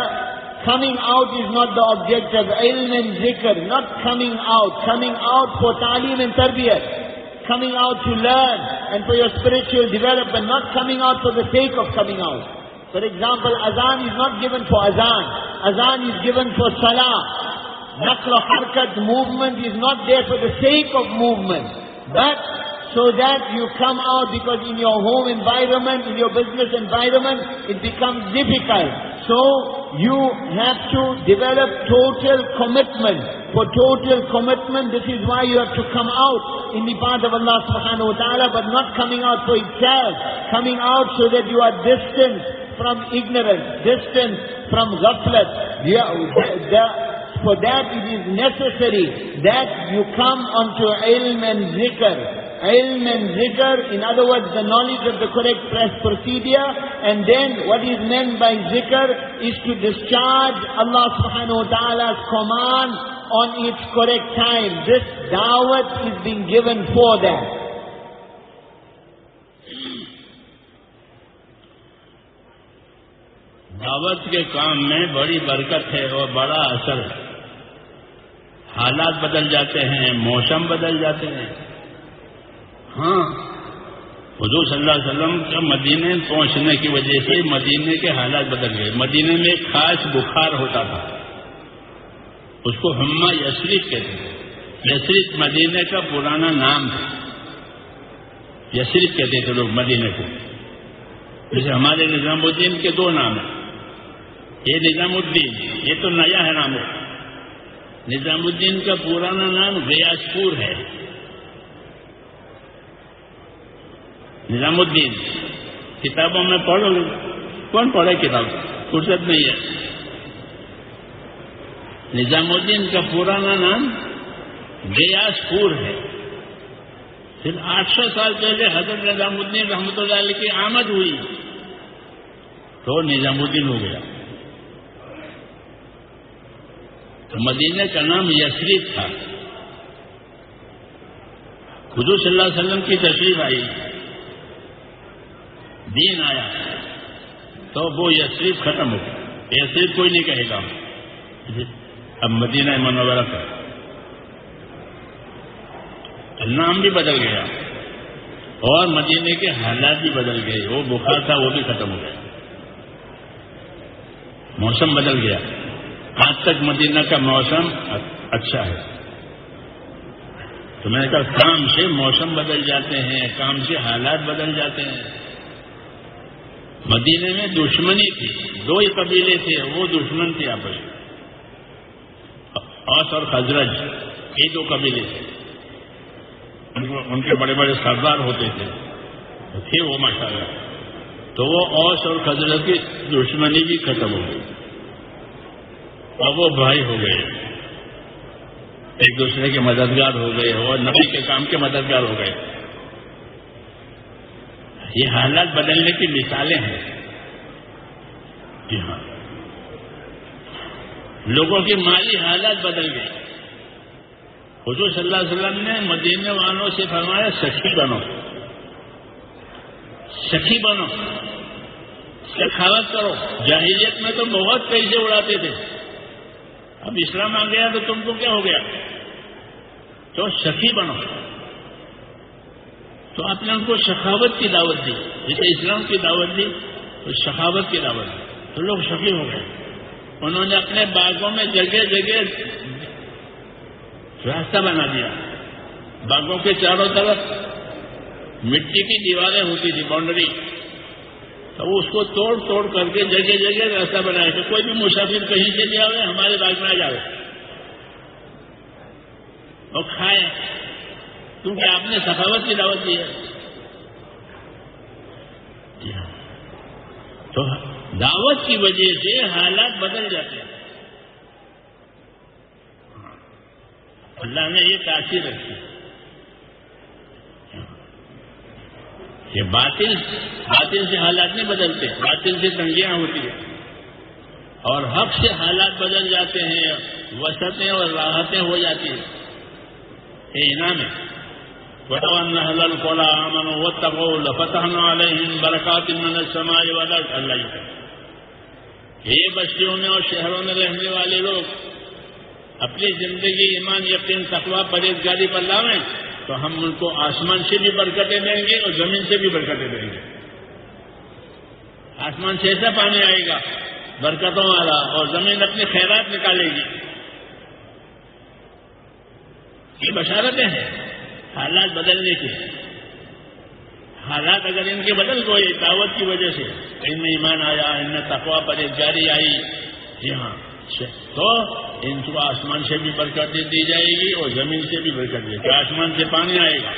coming out is not the objective. Ilm and zikr, not coming out. Coming out for ta'lim and tarbiyat. Coming out to learn and for your spiritual development, not coming out for the sake of coming out. For example, azan is not given for azan. Azan is given for salah. Naql harkat movement is not there for the sake of movement, but so that you come out because in your home environment, in your business environment, it becomes difficult. So you have to develop total commitment. For total commitment, this is why you have to come out in the path of Allah subhanahu wa ta'ala, but not coming out for itself. Coming out so that you are distant from ignorance, distant from ghaflat. For that it is necessary that you come onto ilm and zikr. Ilm and zikr, in other words, the knowledge of the correct procedure, and then what is meant by zikr is to discharge Allah subhanahu wa ta'ala's command on its correct time. This da'wat is being given for that. دعوت کے کام میں بڑی برکت ہے اور بڑا اثر ہے حالات بدل جاتے ہیں موسم بدل جاتے ہیں ہاں۔ حضور صلی اللہ علیہ وسلم کا مدینے پہنچنے کی وجہ سے مدینے کے حالات بدل گئے۔ مدینے میں ایک خاص بخار ہوتا تھا۔ اس کو ہما یسریف کہتے تھے۔ یسریف مدینے کا پرانا نام تھا۔ یسریف کہتے تھے لوگ مدینے کو۔ جیسے ہمارے نظام الدین کے دو نام ہیں۔ یہ نظام الدین، یہ تو نیا ہے۔ نام نظام الدین کا پرانا نام ریاض پور ہے۔ نظام الدین کتابوں میں پڑھو گے کون پڑھے کتاب فرصت نہیں ہے نظام الدین کا پرانا نام ریاض پور ہے پھر آٹھ سو سال پہلے حضرت نظام الدین رحمۃ اللہ علیہ کی آمد ہوئی تو نظام الدین ہو گیا تو مدینہ کا نام یسریف تھا। حضور صلی اللہ علیہ وسلم کی تشریف آئی۔ دین آیا تو وہ یسریف ختم ہو گیا۔ یسریف کوئی نہیں کہے گا۔ اب مدینہ منورہ کا نام بھی بدل گیا۔ اور مدینے کے حالات بھی بدل گئے۔ وہ بخار تھا، وہ بھی ختم ہو گیا۔ موسم بدل گیا۔ آج تک مدینہ کا موسم اچھا ہے۔ تو میں نے کہا، کام سے موسم بدل جاتے ہیں، کام سے حالات بدل جاتے ہیں۔ مدینے میں دشمنی تھی۔ دو ہی قبیلے تھے، وہ دشمن تھے آپس میں۔ اوس اور خزرج، یہ دو قبیلے تھے۔ ان کے بڑے بڑے سردار ہوتے تھے۔ تھے وہ ماشاء اللہ تو وہ اوس اور خزرج کی دشمنی بھی ختم ہو گئی۔ اور وہ بھائی ہو گئے۔ ایک دوسرے کے مددگار ہو گئے۔ اور نبی کے کام کے مددگار ہو گئے۔ یہ حالات بدلنے کی مثالیں ہیں۔ جی ہاں۔ لوگوں کی مالی حالات بدل گئی حضور صلی اللہ علیہ وسلم نے مدینے والوں سے فرمایا سخی بنو۔ سخی بنو۔ سخاوت کرو۔ جاہلیت میں تو بہت پیسے اڑاتے تھے۔ اب اسلام آ گیا تو تم کو کیا ہو گیا؟ تو سخی بنو۔ تو آپ نے ان کو سخاوت کی دعوت دی۔ جیسے اسلام کی دعوت دی، تو سخاوت کی دعوت دی۔ تو لوگ سخی ہو گئے۔ انہوں نے اپنے باغوں میں جگہ جگہ راستہ بنا دیا۔ باغوں کے چاروں طرف مٹی کی دیواریں ہوتی تھی باؤنڈری۔ تو وہ اس کو توڑ توڑ کر کے جگہ جگہ راستہ بنایا کہ کوئی بھی مسافر کہیں سے نہیں آئے ہمارے باغ میں آ جاؤ اور کھائے۔ کیونکہ آپ نے سخاوت کی دعوت دی ہے۔ جی ہاں۔ تو دعوت کی وجہ سے حالات بدل جاتے ہیں۔ اللہ نے یہ تاثیر رکھی۔ یہ باطل باطل سے حالات نہیں بدلتے، باطل سے تنگیاں ہوتی ہیں۔ اور حق سے حالات بدل جاتے ہیں، وسطیں اور راحتیں ہو جاتی ہیں۔ یہ انعام ہے۔ حلل کولا امن و تبول فتح برکات من سماج والا اللہ یہ بستیوں میں اور شہروں میں رہنے والے لوگ، اپنی زندگی، ایمان، یقین تقوا پرہیزگاری پر لاویں تو ہم ان کو آسمان سے بھی برکتیں دیں گے اور زمین سے بھی برکتیں دیں گے۔ آسمان سے ایسا پانی آئے گا، برکتوں والا، اور زمین اپنی خیرات نکالے گی۔ یہ بشارتیں ہیں۔ حالات بدلنے کے۔ حالات اگر ان کے بدل گئے دعوت کی وجہ سے، ان میں ایمان آیا، ان میں تقوا پرہیزگاری آئی جی ہاں اچھا، تو ان کو آسمان سے بھی برکت دی جائے گی اور زمین سے بھی برکت دی جائے گی۔ آسمان سے پانی آئے گا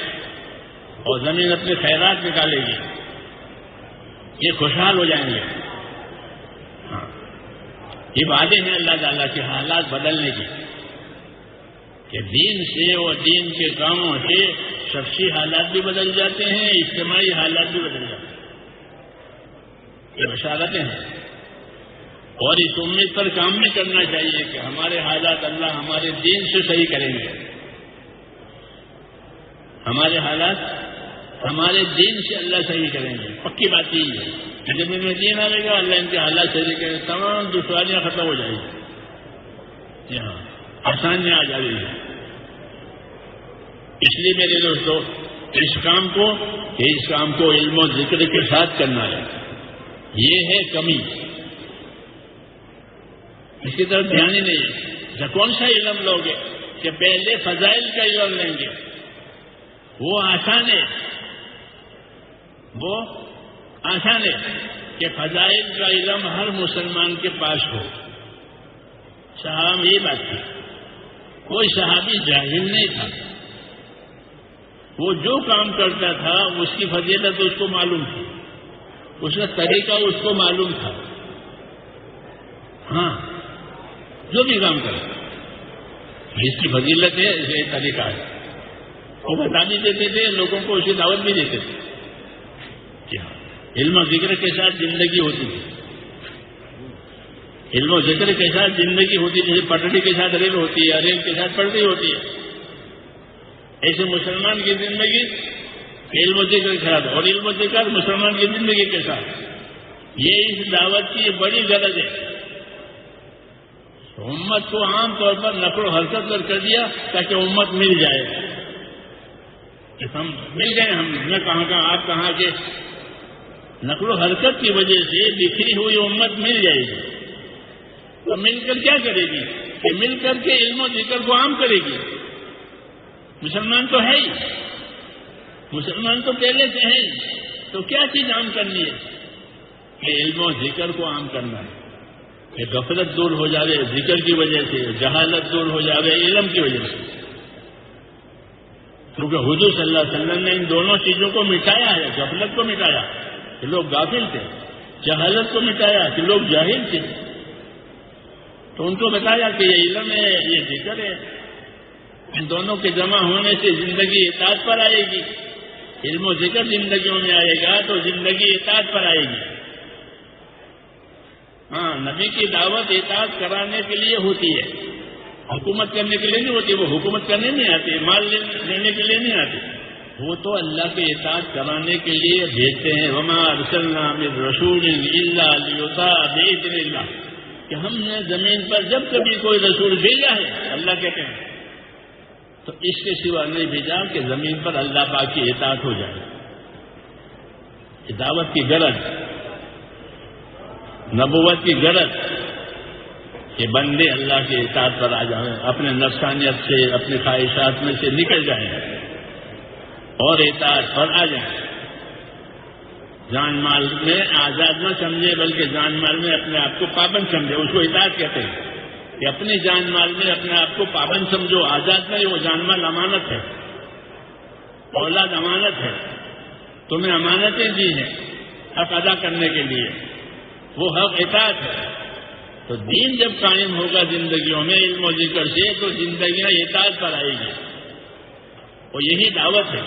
اور زمین اپنے خیرات نکالے گی، یہ خوشحال ہو جائیں گے۔ ہاں یہ وعدے ہیں اللہ تعالیٰ کے حالات بدلنے کی کہ دین سے اور دین کے کاموں سے شخصی حالات بھی بدل جاتے ہیں، اجتماعی حالات بھی بدل جاتے ہیں۔ یہ بشارتیں ہیں۔ اور اس امید پر کام بھی کرنا چاہیے کہ ہمارے حالات اللہ ہمارے دین سے صحیح کریں گے۔ ہمارے حالات ہمارے دین سے اللہ صحیح کریں گے۔ پکی بات یہی ہے۔ جب ان میں دین آئے گا، اللہ ان کے حالات صحیح کریں گے، تمام دشواریاں ختم ہو جائیں گی۔ جی ہاں آسانیاں آ جائیں گی اس لیے میرے دوستوں اس کام کو کہ اس کام کو علم و ذکر کے ساتھ کرنا ہے۔ یہ ہے کمی۔ اس کی طرف دھیان ہی نہیں کون سا علم لوگے کہ پہلے فضائل کا علم لیں گے؟ وہ آسان ہے۔ وہ آسان ہے کہ فضائل کا علم ہر مسلمان کے پاس ہو۔ صحابہ یہ بات تھی۔ کوئی صحابی جاہل نہیں تھا۔ وہ جو کام کرتا تھا، اس کی فضیلت اس کو معلوم تھی۔ اس کا طریقہ اس کو معلوم تھا۔ ہاں جو بھی کام کرے۔ جس کی فضیلت ہے اسے ایک طریقہ ہے۔ وہ بتا بھی دیتے تھے، لوگوں کو اسے دعوت بھی دیتے تھے۔ کیا؟ علم و ذکر کے ساتھ زندگی ہوتی تھی۔ علم و ذکر کے ساتھ زندگی ہوتی جیسے پٹڑی کے ساتھ ریل ہوتی ہے، ریل کے ساتھ پٹڑی ہوتی ہے۔ ایسے مسلمان کی زندگی علم و ذکر کے ساتھ اور علم و ذکر مسلمان کی زندگی کے ساتھ۔ یہ اس دعوت کی بڑی غرض ہے۔ امت کو عام طور پر نقل و حرکت پر کر دیا تاکہ امت مل جائے۔ ہم مل گئے ہم نے کہاں کہاں آپ کہاں کے۔ نقل و حرکت کی وجہ سے بکھری ہوئی امت مل جائے گی۔ تو مل کر کیا کرے گی؟ کہ مل کر کے علم و ذکر کو عام کرے گی۔ مسلمان تو ہے ہی۔ مسلمان تو پہلے سے ہے تو کیا چیز عام کرنی ہے؟ کہ علم و ذکر کو عام کرنا ہے۔ کہ غفلت دور ہو جاوے ذکر کی وجہ سے، جہالت دور ہو جاوے علم کی وجہ سے۔ کیونکہ حضور صلی اللہ علیہ وسلم نے ان دونوں چیزوں کو مٹایا ہے، غفلت کو مٹایا۔ کہ لوگ غافل تھے، جہالت کو مٹایا، کہ لوگ جاہل تھے۔ تو ان کو بتایا کہ یہ علم ہے، یہ ذکر ہے۔ ان دونوں کے جمع ہونے سے زندگی اطاعت پر آئے گی۔ علم و ذکر زندگیوں میں آئے گا تو زندگی اطاعت پر آئے گی۔ ہاں نبی کی دعوت اطاعت کرانے کے لیے ہوتی ہے۔ حکومت کرنے کے لیے نہیں ہوتی، وہ حکومت کرنے نہیں آتی، مال لینے کے لیے نہیں آتی۔ وہ تو اللہ کے اطاعت کرانے کے لیے بھیجتے ہیں۔ وما رسول اللہ کہ ہم نے زمین پر جب کبھی کوئی رسول بھیجا ہے، اللہ کہتے ہیں۔ تو اس کے سوا نہیں بھیجا کہ زمین پر اللہ پاک کی اطاعت ہو جائے۔ دعوت کی غرض، نبوت کی غرض کہ بندے اللہ کے اطاعت پر آ جائیں، اپنے نفسانیت سے اپنی خواہشات میں سے نکل جائیں اور اطاعت پر آ جائیں۔ جان مال میں آزاد نہ سمجھے، بلکہ جان مال میں اپنے آپ کو پابند سمجھے، اس کو اطاعت کہتے ہیں۔ کہ اپنی جان مال میں اپنے آپ کو پابند سمجھو، آزاد نہیں وہ جان مال امانت ہے، اولاد امانت ہے، تمہیں امانتیں دی ہیں حق ادا کرنے کے لیے، وہ حق اطاعت ہے۔ تو دین جب قائم ہوگا زندگیوں میں، علم و ذکر سے، تو زندگیاں اطاعت پر آئے گی۔ وہ یہی دعوت ہے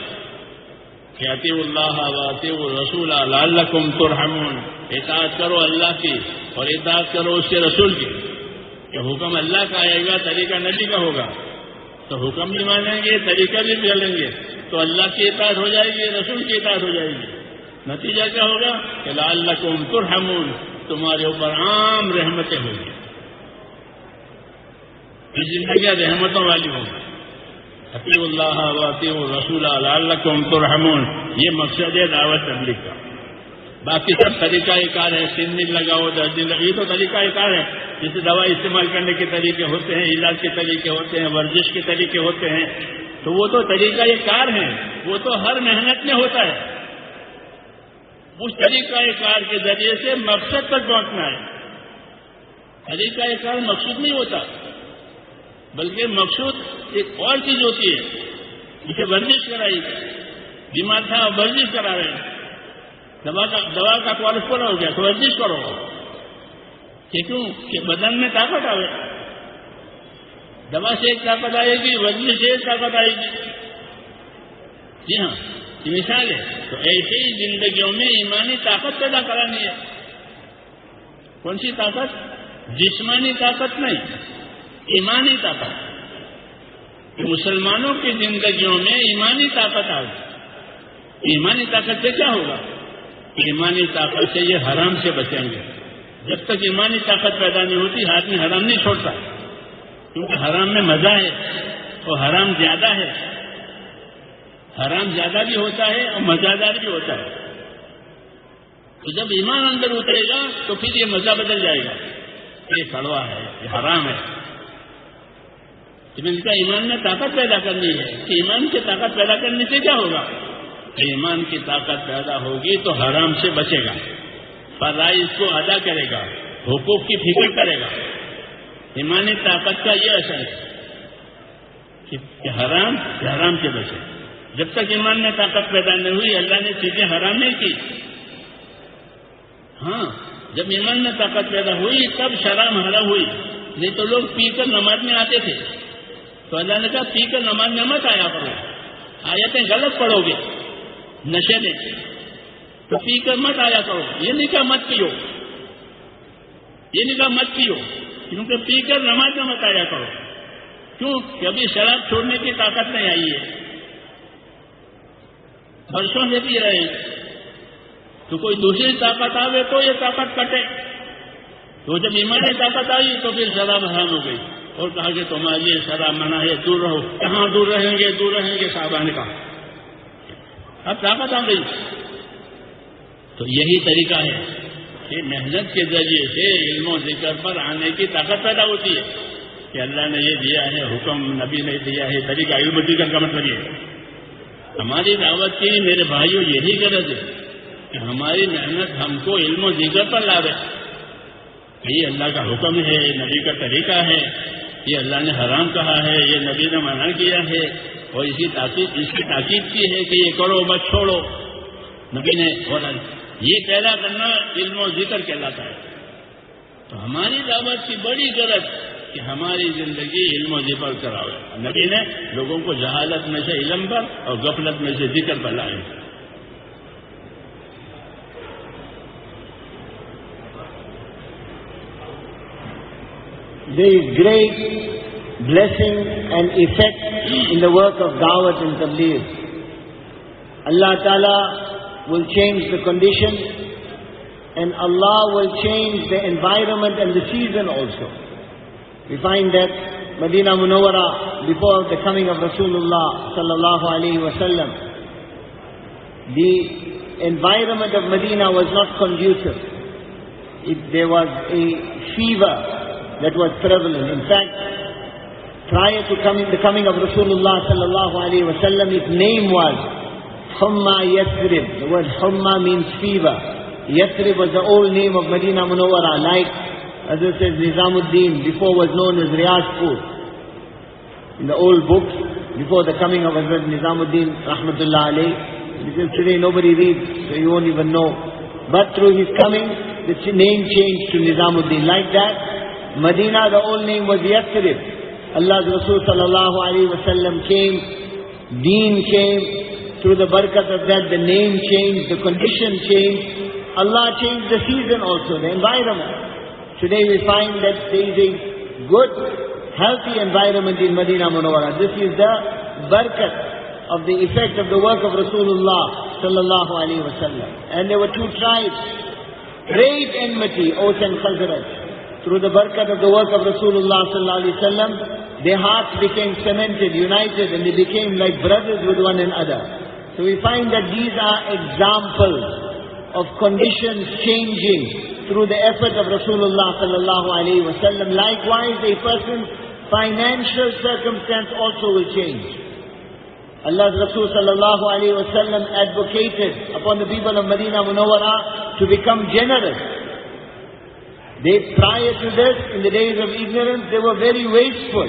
کہ عطی اللہ واطی رسول اللہ ترحمون۔ اطاعت کرو اللہ کی اور اطاعت کرو اس کے رسول کی۔ کہ حکم اللہ کا آئے گا، طریقہ نبی کا ہوگا۔ تو حکم بھی مانیں گے، طریقہ بھی چلیں گے۔ تو اللہ کی اطاعت ہو جائے گی، رسول کی اطاعت ہو جائے گی۔ نتیجہ کیا ہوگا؟ کہ لال لکم ترحمون، تمہارے اوپر عام رحمتیں ہوں گی۔ زندگیاں رحمتوں والی ہوں گی۔ حقیب اللہ واطی رسول اللہ ترحمون۔ یہ مقصد ہے دعوت تبلیغ کا۔ باقی سب طریقہ کار ہے تین دن لگاؤ دس دن لگاؤ، یہ تو طریقہ کار ہے جیسے دوا استعمال کرنے کے طریقے ہوتے ہیں، علاج کے طریقے ہوتے ہیں، ورزش کے طریقے ہوتے ہیں، تو وہ تو طریقہ کار ہے وہ تو ہر محنت میں ہوتا ہے۔ اس طریقہ کار کے ذریعے سے مقصد تک پہنچنا ہے۔ طریقہ کار مقصود نہیں ہوتا، بلکہ مقصود ایک اور چیز ہوتی ہے۔ جسے ورزش کرائی بیمار تھا، ورزش کرا رہے ہیں۔ دوا کا دوا کا کالج پورا ہو گیا تو ورزش کرو۔ کہ کیوں؟ کہ بدن میں طاقت آئے۔ دوا سے ایک طاقت آئے گی، ورزش سے ایک طاقت آئے گی۔ جی ہاں یہ مثال ہے۔ تو ایسے ہی زندگیوں میں ایمانی طاقت پیدا کرانی ہے۔ کون سی طاقت؟ جسمانی طاقت نہیں، ایمانی طاقت۔ مسلمانوں کی زندگیوں میں ایمانی طاقت آ ایمانی طاقت سے کیا ہوگا؟ ایمانی طاقت سے یہ حرام سے بچیں گے۔ جب تک ایمانی طاقت پیدا نہیں ہوتی آدمی حرام نہیں چھوڑتا۔ کیونکہ حرام میں مزہ ہے اور حرام زیادہ ہے۔ حرام زیادہ بھی ہوتا ہے اور مزہ بھی ہوتا ہے۔ تو جب ایمان اندر اترے گا تو پھر یہ مزہ بدل جائے گا۔ یہ کڑوا ہے، یہ حرام ہے۔ ان کا ایمان میں طاقت پیدا کرنی ہے۔ کہ ایمان کی طاقت پیدا کرنے سے کیا ہوگا؟ ایمان کی طاقت پیدا ہوگی تو حرام سے بچے گا۔ فرائض اس کو ادا کرے گا، حقوق کی فکر کرے گا۔ ایمانی طاقت کا یہ اثر ہے کہ حرام حرام کے بچے۔ جب تک ایمان میں طاقت پیدا نہیں ہوئی، اللہ نے چیزیں حرام نہیں کی۔ ہاں جب ایمان میں طاقت پیدا ہوئی، تب شرام حرام ہوئی۔ نہیں تو لوگ پی کر نماز میں آتے تھے۔ تو اللہ نے کہا، پی کر نماز میں مت آیا کرو۔ آیتیں غلط پڑھو گے۔ نشے میں۔ تو پی کر مت آیا کرو۔ یہ نہیں کہا مت پیو یہ نہیں کہا مت پیو کیونکہ پی کر نماز میں مت آیا کرو۔ کیوں؟ کہ ابھی شراب چھوڑنے کی طاقت نہیں آئی ہے۔ برسوں سے پی رہے۔ ہیں تو کوئی دوسری طاقت آئے تو یہ طاقت کٹے۔ تو جب ایمانی طاقت آئی تو پھر شراب حرام ہو گئی۔ اور کہا کہ تمہارے لیے شراب منع ہے دور رہو۔ کہاں دور رہیں گے؟ دور رہیں گے صاحبان کا۔ اب طاقت آ گئی؟ تو یہی طریقہ ہے کہ محنت کے ذریعے سے علم و ذکر پر آنے کی طاقت پیدا ہوتی ہے کہ اللہ نے یہ دیا ہے، حکم، نبی نے دیا ہے، طریقہ علم ذکر کا مطلب یہ ہماری دعوت کی میرے بھائیوں یہی غرض ہے کہ ہماری محنت ہم کو علم و ذکر پر لا رہے یہ اللہ کا حکم ہے، نبی کا طریقہ ہے۔ یہ اللہ نے حرام کہا ہے، یہ نبی نے منع کیا ہے اور اس کی تاکید، اس کی تاکید کی ہے کہ یہ کرو، مت چھوڑو۔ نبی نے یہ پیدا کرنا علم و ذکر کہلاتا ہے۔ تو ہماری دعوت کی بڑی غرض کہ ہماری زندگی علم و ذکر کراوے۔ نبی نے لوگوں کو جہالت میں سے علم پر اور غفلت میں سے ذکر پر لائے There is great blessing and effect in the work of Dawat and Tabligh. Allah Ta'ala will change the condition and Allah will change the environment and the season also. We find that Medina Munawwara, before the coming of Rasulullah sallallahu alaihi wasallam, the environment of Medina was not conducive. It, there was a fever that was prevalent. In fact, prior to coming, the coming of Rasulullah sallallahu alaihi wasallam, its name was Humma Yathrib. The word Humma means fever. Yathrib was the old name of Medina Munawwara, like as it says Nizamuddin, before was known as Riyazpur. In the old books, before the coming of Hazrat Nizamuddin, rahmatullah alayhi, because today nobody reads, so you won't even know. But through his coming, the name changed to Nizamuddin. Like that, Medina, the old name was Yathrib. Allah's Rasul sallallahu alayhi wa sallam came, deen came, through the barakat of that the name changed, the condition changed. Allah changed the season also, the environment. Today we find that there is a good, healthy environment in Medina Munawwara. This is the barakat of the effect of the work of Rasulullah sallallahu alayhi wa sallam. And there were two tribes, great enmity, Aus and Khazraj through the barakat of the work of Rasulullah sallallahu their hearts became cemented, united, and they became like brothers with one another. So we find that these are examples of conditions changing through the effort of Rasulullah sallallahu alaihi wasallam. Likewise, a person's financial circumstance also will change. Allah's Rasul sallallahu alaihi wasallam advocated upon the people of Medina Munawwara to become generous. They, prior to this, in the days of ignorance, they were very wasteful.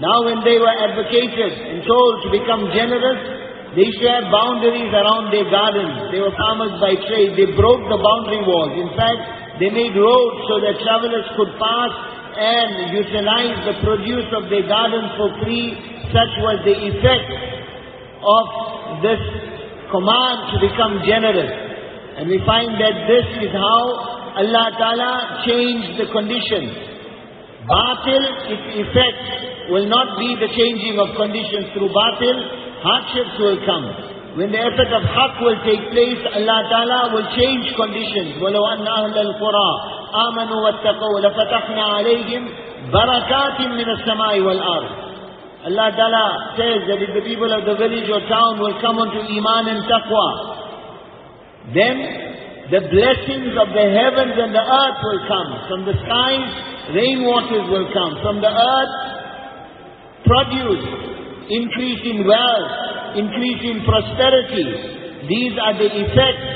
Now when they were advocated and told to become generous, they to have boundaries around their gardens. They were farmers by trade. They broke the boundary walls. In fact, they made roads so that travelers could pass and utilize the produce of their gardens for free. Such was the effect of this command to become generous. And we find that this is how Allah Ta'ala changed the conditions. Batil, its effect will not be the changing of conditions through batil, hardships will come. When the effort of haqq will take place, Allah Ta'ala will change conditions. وَلَوْ أَنَّ أَهْلَ الْقُرَىٰ آمَنُوا وَاتَّقَوْا لَفَتَحْنَا عَلَيْهِمْ بَرَكَاتٍ مِّنَ السَّمَاءِ وَالْأَرْضِ Allah Ta'ala says that if the people of the village or town will come unto Iman and Taqwa, then the blessings of the heavens and the earth will come. From the skies, rainwaters will come. From the earth, produce, increase in wealth, increase in prosperity. These are the effects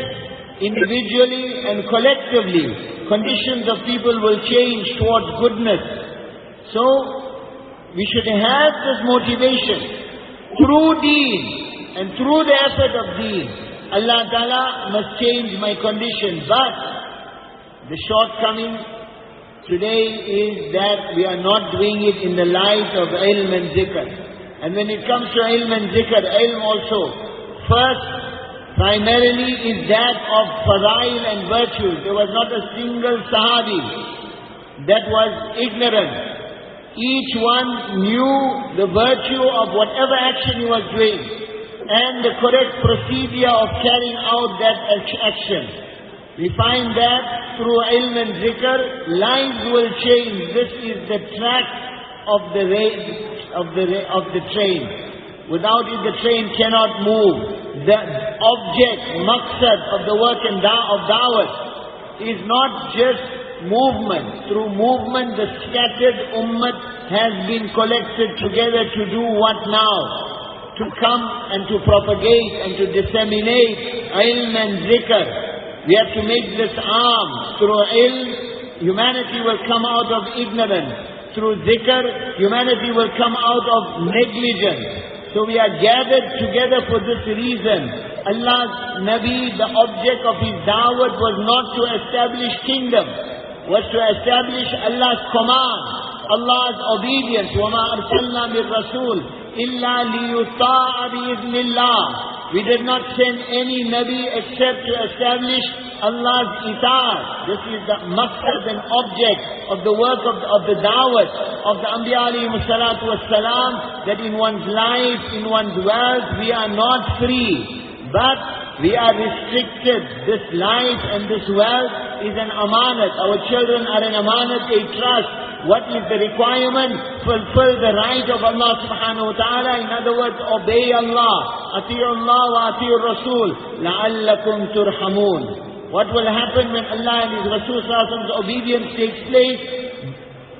individually and collectively. Conditions of people will change towards goodness. So, we should have this motivation through deen and through the effort of deen Allah Ta'ala must change my condition. But the shortcoming today is that we are not doing it in the light of ilm and zikr. And when it comes to ilm and zikr, ilm also, first, primarily is that of fadail and virtues. There was not a single sahabi that was ignorant. Each one knew the virtue of whatever action he was doing and the correct procedure of carrying out that action. We find that through ilm and zikr, lives will change. This is the track of the of the of the train. Without it, the train cannot move. The object, maqsad of the work and da of dawah is not just movement. Through movement, the scattered ummah has been collected together to do what now? to come and to propagate and to disseminate ilm and zikr. We have to make this arm. Through ilm, humanity will come out of ignorance. Through zikr, humanity will come out of negligence. So we are gathered together for this reason. Allah's Nabi, the object of his da'wat was not to establish kingdom. was to establish Allah's command, Allah's obedience. وَمَا أَرْسَلْنَا بِالرَّسُولِ إِلَّا لِيُطَاعَ بِإِذْنِ اللَّهِ We did not send any Nabi except to establish Allah's ita'at. This is the maqsad and object of the work of the, of the da'wat of the Anbiya alayhi salatu wassalam, that in one's life, in one's wealth, we are not free. But we are restricted. This life and this wealth is an amanat. Our children are an amanat, a trust. What is the requirement? Fulfill the right of Allah subhanahu wa ta'ala. In other words, obey Allah. Ati'u Allah wa ati'u Rasul. لَعَلَّكُمْ تُرْحَمُونَ What will happen when Allah and His Rasul sallallahu obedience takes place?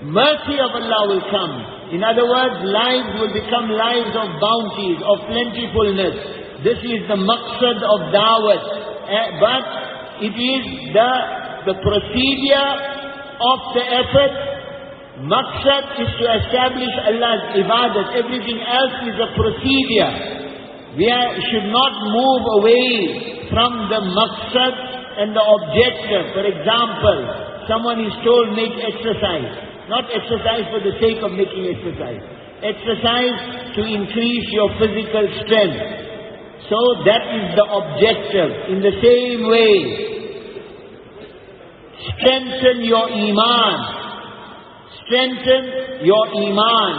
Mercy of Allah will come. In other words, lives will become lives of bounties, of plentifulness. This is the maqsad of da'wat. Eh, but it is the, the procedure of the effort. Maqsad is to establish Allah's ibadat. Everything else is a procedure. We should not move away from the maqsad and the objective. For example, someone is told make exercise. Not exercise for the sake of making exercise. Exercise to increase your physical strength. So that is the objective. In the same way, strengthen your iman. Strengthen your iman.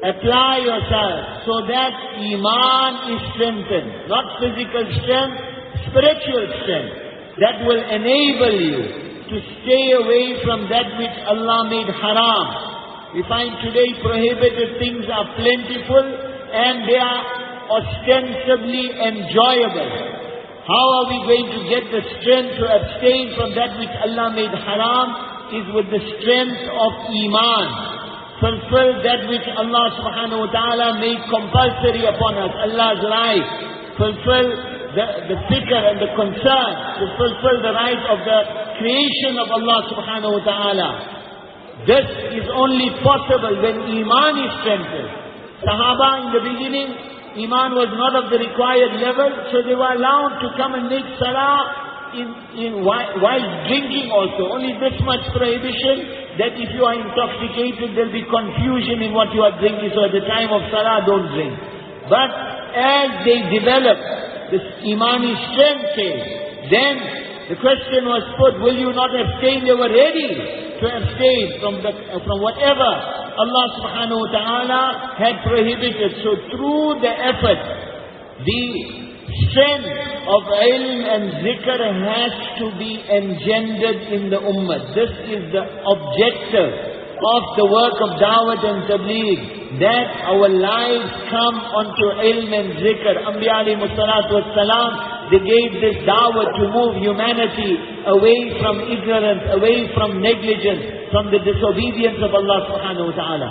Apply yourself so that iman is strengthened. Not physical strength, spiritual strength. That will enable you to stay away from that which Allah made haram. We find today prohibited things are plentiful and they are ostensibly enjoyable. How are we going to get the strength to abstain from that which Allah made haram? Is with the strength of Iman. Fulfill that which Allah subhanahu wa ta'ala made compulsory upon us, Allah's right. Fulfill the, the fikr and the concern to fulfill the right of the creation of Allah subhanahu wa ta'ala. This is only possible when Iman is strengthened. Sahaba in the beginning, Iman was not of the required level, so they were allowed to come and make salah in, in, while, while drinking also. Only this much prohibition that if you are intoxicated, there will be confusion in what you are drinking. So at the time of salah, don't drink. But as they develop this imani strength came, then the question was put, will you not abstain? They were ready to abstain from, the, from whatever Allah subhanahu wa ta'ala had prohibited. So through the effort, the Sin of ilm and zikr has to be engendered in the ummah. This is the objective of the work of Dawat and tabligh. That our lives come onto ilm and zikr. Anbiya alayhi salatu they gave this Dawat to move humanity away from ignorance, away from negligence, from the disobedience of Allah subhanahu wa ta'ala.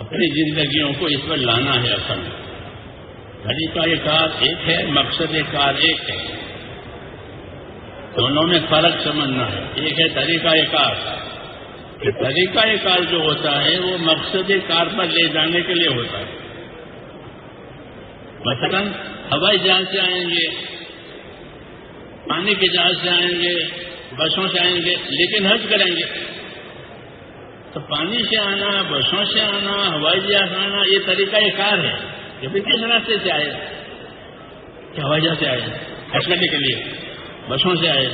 اپنی زندگیوں کو اس پر لانا ہے اصل۔ طریقہ کار ایک ہے، مقصد کار ایک ہے۔ دونوں میں فرق سمجھنا ہے۔ ایک ہے طریقہ کار۔ کہ طریقہ کار جو ہوتا ہے، وہ مقصد کار پر لے جانے کے لیے ہوتا ہے۔ مثلا ہوائی جہاز سے آئیں گے، پانی کے جہاز سے آئیں گے، بسوں سے آئیں گے، لیکن حج کریں گے۔ تو پانی سے آنا بسوں سے آنا، ہوائی جہاز سے آنا، یہ طریقہ کار ہے۔ یہ بھی کس راستے سے آئے؟ کہ ہوائی جہاز سے آئے؟ حج کرنے کے لیے۔ بسوں سے آئے۔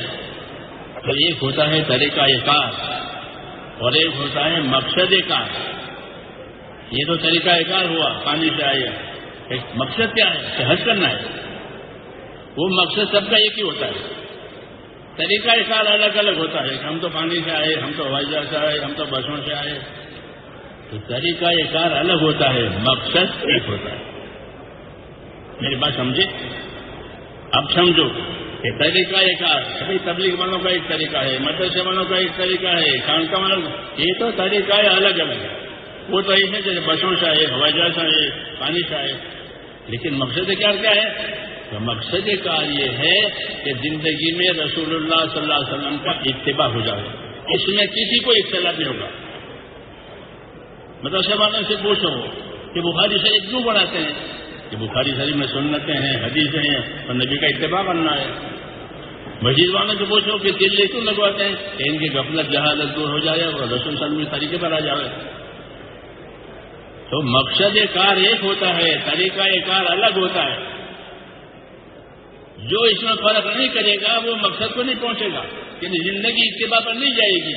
تو ایک ہوتا ہے طریقہ کار، اور ایک ہوتا ہے مقصد کار۔ یہ تو طریقہ کار ہوا، پانی سے آئے۔ ایک مقصد کیا ہے؟ کہ حج کرنا ہے۔ وہ مقصد سب کا ایک ہی ہوتا ہے۔ طریقہ کار الگ الگ ہوتا ہے۔ ہم تو پانی سے آئے، ہم تو ہوائی جہاز سے آئے، ہم تو بسوں سے آئے۔ تو طریقہ کار الگ ہوتا ہے، مقصد ایک ہوتا ہے۔ میری بات سمجھے؟ اب سمجھو کہ طریقہ ایک سبھی تبلیغ والوں کا ایک طریقہ ہے، مدرسے والوں کا ایک طریقہ ہے خانقاہ والوں کا، یہ تو طریقہ ہے الگ الگ۔ ہے وہ تو یہ ہے جیسے بسوں سے آئے، ہوائی جہاز سے آئے، پانی سے آئے۔ لیکن مقصد کیا کیا ہے؟ تو مقصد کار یہ ہے کہ زندگی میں رسول اللہ صلی اللہ علیہ وسلم کا اتباع ہو جائے۔ اس میں کسی کو اختلاف نہیں ہوگا۔ مدرسے والوں سے پوچھو کہ بخاری سے ایک کیوں بڑھاتے ہیں؟ کہ بخاری شریف میں سنتیں ہیں، حدیثیں ہیں اور نبی کا اتباع کرنا ہے۔ مسجد والوں سے پوچھو کہ دل کیوں لگواتے ہیں؟ کہ ان کی غفلت جہازت دور ہو جائے اور رسول وسلم اس طریقے پر آ جائے۔ تو مقصد کار ایک ہوتا ہے، طریقہ کار الگ ہوتا ہے۔ جو اس میں فرق نہیں کرے گا، وہ مقصد کو نہیں پہنچے گا۔ یعنی زندگی اتباع پر نہیں جائے گی۔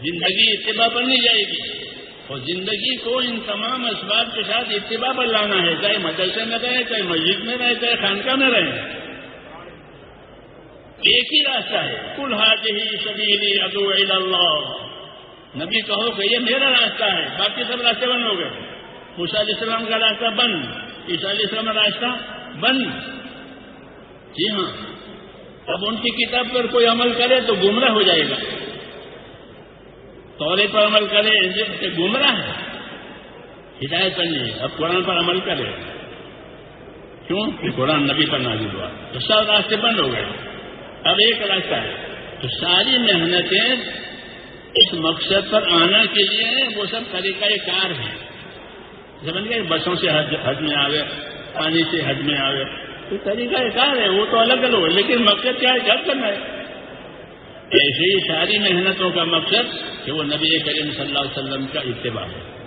زندگی اتباع پر نہیں جائے گی۔ اور زندگی کو ان تمام اسباب کے ساتھ اتباع پر لانا ہے، چاہے مدرسے میں رہے، چاہے مسجد میں رہے، چاہے خانقاہ میں رہے۔ ایک ہی راستہ ہے۔ کل حاج ہی شبیلی ابو اللہ۔ نبی کہو کہ یہ میرا راستہ ہے، باقی سب راستے بند ہو گئے۔ علیہ السلام کا راستہ بند۔ علیہ السلام کا راستہ بند جی ہاں۔ اب ان کی کتاب پر کوئی عمل کرے تو گمراہ ہو جائے گا۔ تورے پر عمل کرے گمراہ ہے۔ ہدایت پر نہیں اب قرآن پر عمل کرے۔ کیوں؟ کہ قرآن نبی پر نازل ہوا۔ تو سب راستے بند ہو گئے۔ اب ایک راستہ ہے۔ تو ساری محنتیں اس مقصد پر آنا کے لیے وہ سب طریقہ کار ہیں۔ سمجھ گئے؟ بسوں سے حج میں آوے۔ پانی سے حج میں آوے تو طریقہ کار ہے، وہ تو الگ الگ ہے، لیکن مقصد کیا ہے؟ گھر کرنا ہے۔ ایسے ہی ساری محنتوں کا مقصد کہ وہ نبی کریم صلی اللہ علیہ وسلم کا اتباع ہے۔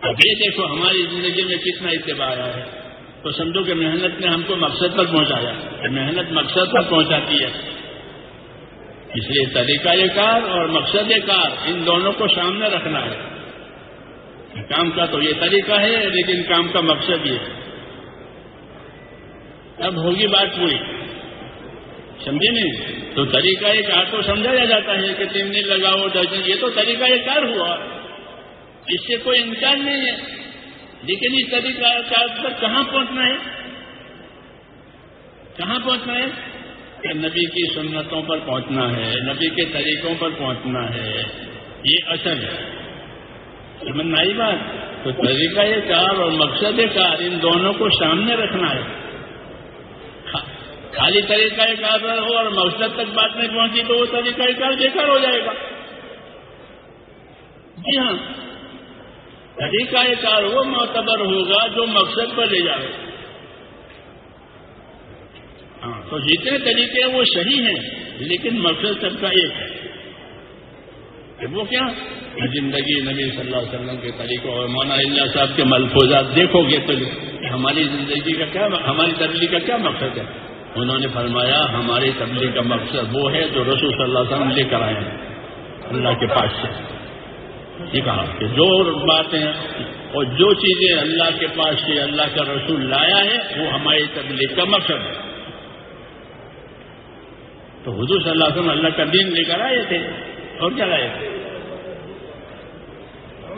اب یہ دیکھو، ہماری زندگی میں کتنا اتباع آیا ہے۔ تو سمجھو کہ محنت نے ہم کو مقصد پر پہنچایا۔ محنت مقصد پر پہنچاتی ہے۔ اس لیے طریقہ کار اور مقصد کار، ان دونوں کو سامنے رکھنا ہے۔ کام کا تو یہ طریقہ ہے، لیکن کام کا مقصد یہ ہے۔ اب ہوگی بات پوری۔ سمجھے نہیں؟ تو طریقہ کار تو سمجھایا جاتا ہے کہ تین دن لگاؤ دس دن یہ تو طریقہ کار ہوا۔ اس سے کوئی انکار نہیں ہے۔ لیکن اس طریقہ کار پر کہاں پہنچنا ہے؟ کہاں پہنچنا ہے؟ کہ نبی کی سنتوں پر پہنچنا ہے، نبی کے طریقوں پر پہنچنا ہے۔ یہ اصل ہے۔ سمجھنا آئی بات؟ تو طریقہ کار اور مقصد کار ان دونوں کو سامنے رکھنا ہے۔ خالی طریقہ کار ہو اور مقصد تک بات نہیں پہنچی تو وہ طریقہ کار بیکار ہو جائے گا۔ جی ہاں۔ طریقہ کار وہ معتبر ہوگا جو مقصد پر لے جائے۔ ہاں تو جتنے طریقے وہ صحیح ہیں، لیکن مقصد سب کا ایک ہے۔ وہ کیا؟ زندگی نبی صلی اللہ علیہ وسلم کے طریقوں اور مولانا اللہ صاحب کے ملفوظات دیکھو گے تو ہماری زندگی کا کیا ہماری تبلیغ کا کیا مقصد ہے؟ انہوں نے فرمایا، ہماری تبلیغ کا مقصد وہ ہے جو رسول صلی اللہ علیہ وسلم لے کر آئے ہیں۔ اللہ کے پاس سے۔ یہ کہا کہ جو باتیں اور جو چیزیں اللہ کے پاس سے اللہ کا رسول لایا ہے، وہ ہماری تبلیغ کا مقصد ہے۔ تو حضور صلی اللہ علیہ وسلم اللہ کا دین لے کر آئے تھے۔ اور کیا لائے تھے؟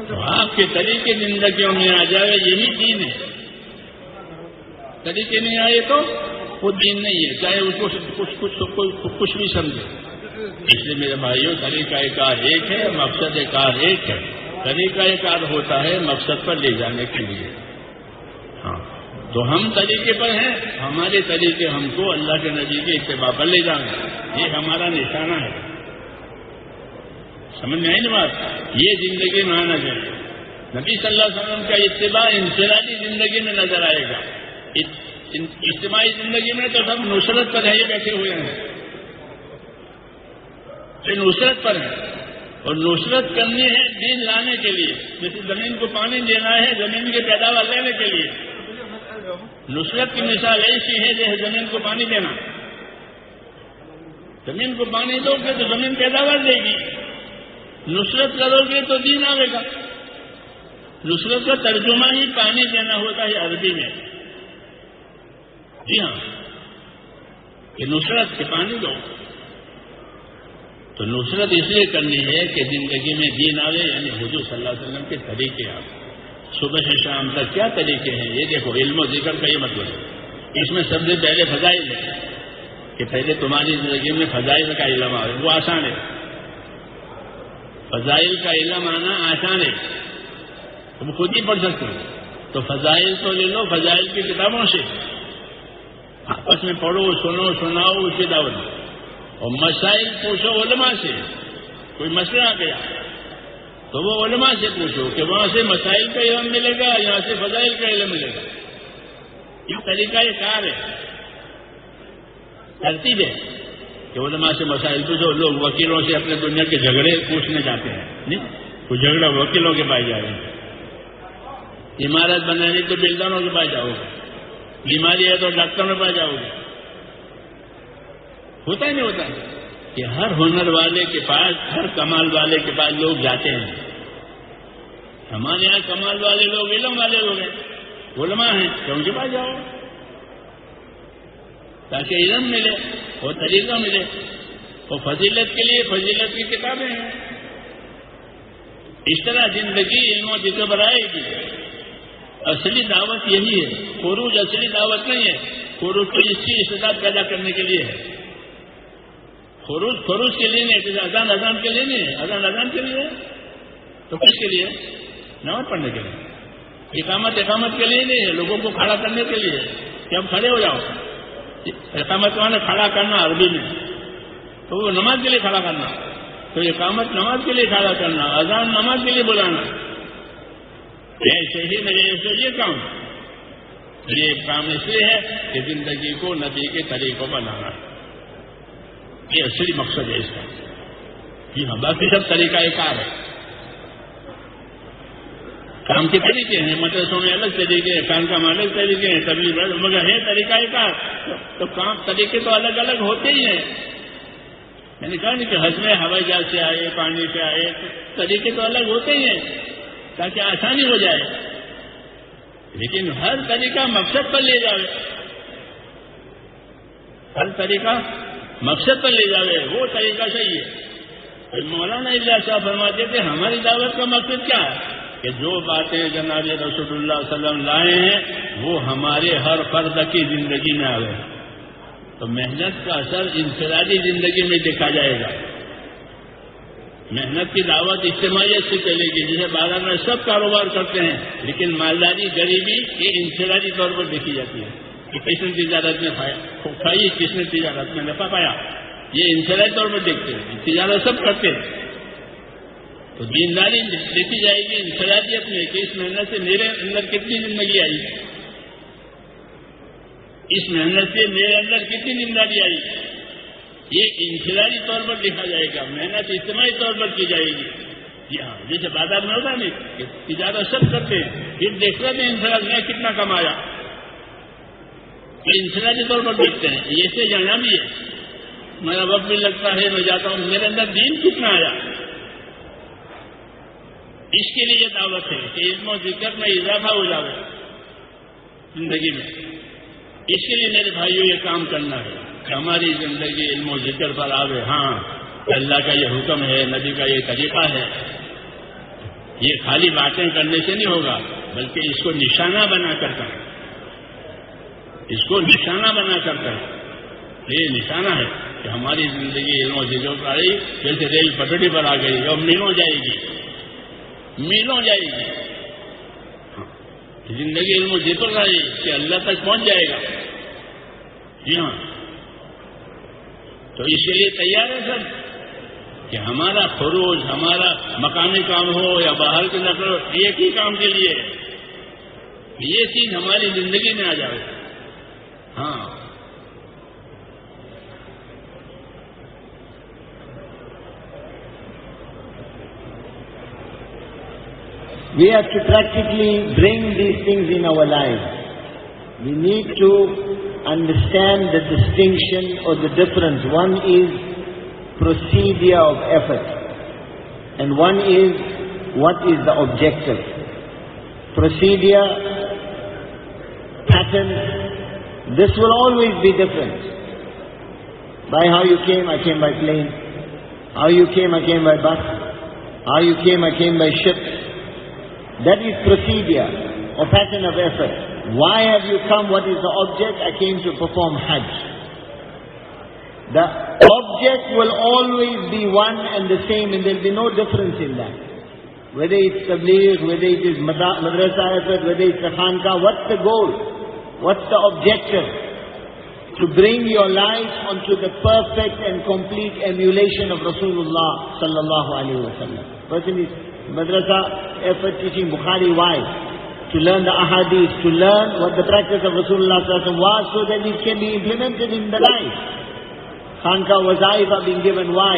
تو آپ کے طریقے زندگیوں میں آ جائے، یہی دین ہے۔ طریقے نہیں آئے تو وہ دین نہیں ہے، چاہے اس کو کچھ کچھ کچھ بھی سمجھے۔ اس لیے میرے بھائیوں، طریقہ کار ایک ہے، مقصد کار ایک ہے۔ طریقہ کار ہوتا ہے مقصد پر لے جانے کے لیے۔ ہاں۔ تو ہم طریقے پر ہیں، ہمارے طریقے ہم کو اللہ کے نبی کے اتباع پر لے جانا یہ ہمارا نشانہ ہے۔ سمجھ میں آئی نا بات؟ یہ زندگی میں آنا چاہیے۔ نبی صلی اللہ علیہ وسلم کا اتباع انفرادی زندگی میں نظر آئے گا۔ اجتماعی زندگی میں تو سب نصرت پر ہی بیٹھے ہوئے ہیں۔ یہ نصرت پر ہے اور نصرت کرنی ہے دین لانے کے لیے۔ جیسے زمین کو پانی دینا ہے، زمین کی پیداوار لینے کے لیے۔ نصرت کی مثال ایسی ہے جیسے زمین کو پانی دینا۔ زمین کو پانی دو گے تو زمین پیداوار دے گی۔ نصرت کرو گے تو دین آئے گا۔ نصرت کا ترجمہ ہی پانی دینا ہوتا ہے عربی میں۔ جی ہاں۔ کہ نصرت کے پانی دو۔ تو نصرت اس لیے کرنی ہے کہ زندگی میں دین آئے یعنی حضور صلی اللہ علیہ وسلم کے طریقے آپ صبح سے شام تک کیا طریقے ہیں؟ یہ دیکھو، علم و ذکر کا یہ مطلب ہے۔ اس میں سب سے پہلے فضائل ہے کہ پہلے تمہاری زندگی میں فضائل کا علم آئے وہ آسان ہے۔ فضائل کا علم آنا آسان ہے۔ تم خود ہی پڑھ سکتے ہو۔ تو فضائل تو لے لو، فضائل کی کتابوں سے۔ آپس میں پڑھو، سنو، سناؤ، اس کی دعوت اور مسائل پوچھو، علماء سے۔ کوئی مسئلہ آ گیا، تو وہ علماء سے پوچھو کہ وہاں سے مسائل کا علم ملے گا، یہاں سے فضائل کا علم ملے گا۔ یہ طریقہ یہ کار ہے۔ ترتیب ہے کہ علماء سے مسائل پوچھو، لوگ وکیلوں سے اپنے دنیا کے جھگڑے پوچھنے جاتے ہیں۔ نہیں، کوئی جھگڑا وکیلوں کے پاس جا رہے ہیں عمارت بنانے تو بلڈروں کے پاس جاؤ۔ گے بیماری ہے تو ڈاکٹروں کے پاس جاؤ گے۔ ہوتا ہی نہیں ہوتا؟ کہ ہر ہنر والے کے پاس، ہر کمال والے کے پاس لوگ جاتے ہیں۔ ہمارے یہاں کمال والے لوگ، علم والے لوگ ہیں۔ علماء ہیں کہ ان کے پاس جاؤ۔ تاکہ علم ملے وہ طریقہ ملے۔ وہ فضیلت کے لیے فضیلت کی کتابیں ہیں۔ اس طرح زندگی علم و ذکر آئے گی اصلی دعوت یہی ہے۔ خروج اصلی دعوت نہیں ہے۔ خروج تو اس کی استداد پیدا کرنے کے لیے ہے۔ خروج خروج کے لیے نہیں اذان اذان کے لیے نہیں اذان اذان کے لیے تو کس کے لیے؟ نماز پڑھنے کے لیے۔ اقامت اقامت کے لیے نہیں ہے۔ لوگوں کو کھڑا کرنے کے لیے کہ اب کھڑے ہو جاؤ۔ اقامت نے کھڑا کرنا عربی میں۔ تو وہ نماز کے لیے کھڑا کرنا۔ تو اقامت نماز کے لیے کھڑا کرنا۔ اذان نماز کے لیے بلانا۔ ایسے ہی میرے ایسے یہ کام۔ یہ کام اس لیے ہے کہ زندگی کو ندی کے طریقوں بنانا یہ اصلی مقصد ہے اس کا۔ جی ہاں باقی سب طریقہ کار ہے۔ کام کے طریقے ہیں، مدرسوں میں الگ طریقے ہیں، کام کام الگ طریقے ہیں تبھی مگر ہے طریقہ کار۔ تو کام طریقے تو الگ الگ ہوتے ہی ہیں۔ میں نے کہا نہیں کہ حج میں ہوائی جہاز سے آئے، پانی سے آئے، طریقے تو الگ ہوتے ہی ہیں۔ تاکہ آسانی ہو جائے۔ لیکن ہر طریقہ مقصد پر لے جائے ہر طریقہ مقصد پر لے جاوے، وہ طریقہ صحیح ہے۔ مولانا اللہ صاحب فرماتے تھے، ہماری دعوت کا مقصد کیا ہے؟ کہ جو باتیں جناب رسول اللہ علیہ وسلم لائے ہیں، وہ ہمارے ہر فرد کی زندگی میں آئے تو محنت کا اثر انفرادی زندگی میں دیکھا جائے گا۔ محنت کی دعوت اجتماعیت سے چلے گی جسے بازار میں سب کاروبار کرتے ہیں، لیکن مالداری غریبی یہ انفرادی طور پر دیکھی جاتی ہے کہ کس نے تجارت میں کھائی، کس نے تجارت میں نفع پایا۔ یہ انفرادی طور پر دیکھتے ہیں، تجارت سب کرتے ہیں۔ تو دینداری دیکھی جائے گی انفرادیت میں کہ اس محنت سے میرے اندر کتنی زندگی آئی۔ اس محنت سے میرے اندر کتنی زندگی آئی۔ یہ انفرادی طور پر دیکھا جائے گا، محنت اجتماعی طور پر کی جائے گی۔ جی ہاں جیسے بازار میں ہوتا نہیں تجارت سب کرتے ہیں، پھر دیکھتے ہیں انفراد میں کتنا کمایا۔ انفرادی طور پر دیکھتے ہیں، یہ سے جانا بھی ہے۔ میرا وقت بھی لگتا ہے، میں جاتا ہوں، میرے اندر دین کتنا آیا۔ اس کے لیے یہ دعوت ہے کہ علم و ذکر میں اضافہ ہو جائے زندگی میں۔ اس کے لیے میرے بھائیوں، یہ کام کرنا ہے۔ ہماری زندگی علم و ذکر پر آوے۔ ہاں اللہ کا یہ حکم ہے، نبی کا یہ طریقہ ہے۔ یہ خالی باتیں کرنے سے نہیں ہوگا، بلکہ اس کو نشانہ بنا کر کریں۔ اس کو نشانہ بنا کر کریں۔ یہ نشانہ ہے کہ ہماری زندگی علم و ذکر پر آئی، جیسے ریل پٹڑی پر آ گئی، اب میلوں جائے گی۔ میلوں جائے گی۔ ہاں، زندگی علم و ذکر آئی کہ اللہ تک پہنچ جائے گا۔ جی ہاں۔ تو اس کے لیے تیار ہے سر کہ ہمارا خروج، ہمارا مقامی کام ہو یا باہر کی نقل ایک ہی کام کے لیے یہ چیز ہماری زندگی میں آ جائے۔ ہاں۔ We have to practically bring these things in our lives. We need to understand the distinction or the difference. One is procedure of effort, and one is what is the objective. Procedure, pattern, this will always be different. By how you came, I came by plane. How you came, I came by bus. How you came, I came by ship. That is procedure or pattern of effort. Why have you come? What is the object? I came to perform Hajj. The object will always be one and the same and there will be no difference in that. Whether it's tabligh, whether it is madrasa effort, whether it's the khanka, what's the goal? What's the objective? To bring your life onto the perfect and complete emulation of Rasulullah sallallahu alaihi wasallam. Person is Madrasa effort teaching Bukhari. Why? To learn the ahadith, to learn what the practice of Rasulullah SAW was so that it can be implemented in the life. Khanka wazaif are being given. Why?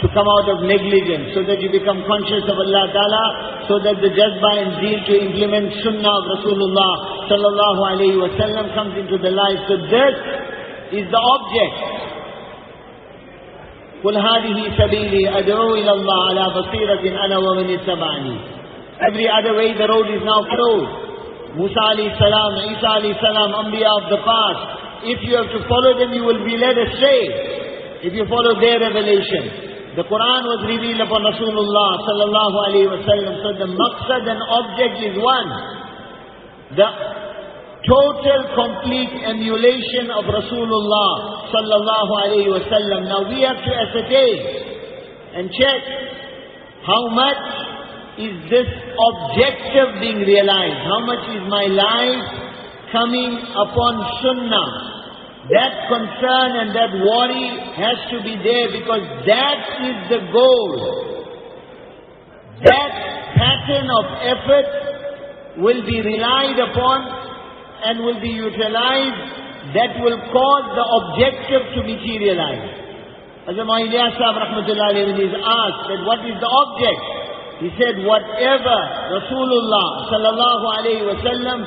To come out of negligence, so that you become conscious of Allah Ta'ala, so that the jazba and zeal to implement sunnah of Rasulullah sallallahu alayhi wa sallam comes into the life. So this is the object. قل هذه سبيلي أدعو إلى الله على بصيرة أنا ومن اتبعني Every other way the road is now closed. Musa alayhi salam, Isa alayhi salam, Anbiya of the past. If you have to follow them, you will be led astray. If you follow their revelation. The Quran was revealed upon Rasulullah sallallahu alayhi wa sallam. So the maqsad and object is one. The total complete emulation of Rasulullah sallallahu alayhi wa sallam. Now we have to ascertain and check how much is this objective being realized? How much is my life coming upon sunnah? That concern and that worry has to be there because that is the goal. That pattern of effort will be relied upon and will be utilized that will cause the objective to materialize. As Imam Ilyas Sahib Rahmatullah is asked that what is the object? He said, whatever Rasulullah sallallahu alayhi wa sallam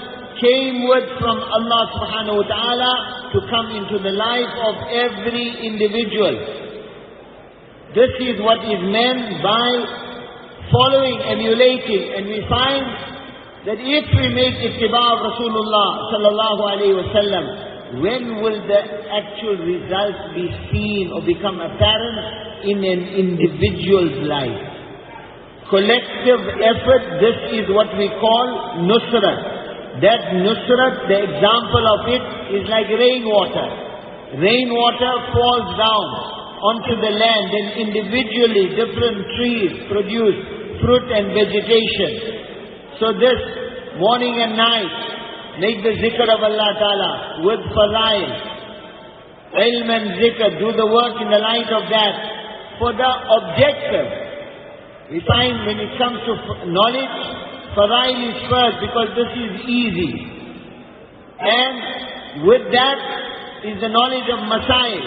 came with from Allah subhanahu wa ta'ala to come into the life of every individual. This is what is meant by following, emulating, and we find that if we make ittiba of Rasulullah sallallahu alayhi wa sallam, when will the actual results be seen or become apparent in an individual's life? Collective effort, this is what we call nusrat. That nusrat, the example of it is like rainwater. Rainwater falls down onto the land and individually different trees produce fruit and vegetation. So this morning and night, make the zikr of Allah Ta'ala with fadail. Ilm and zikr, do the work in the light of that. For the objective, we find when it comes to knowledge, fadail is first because this is easy. And with that is the knowledge of masail.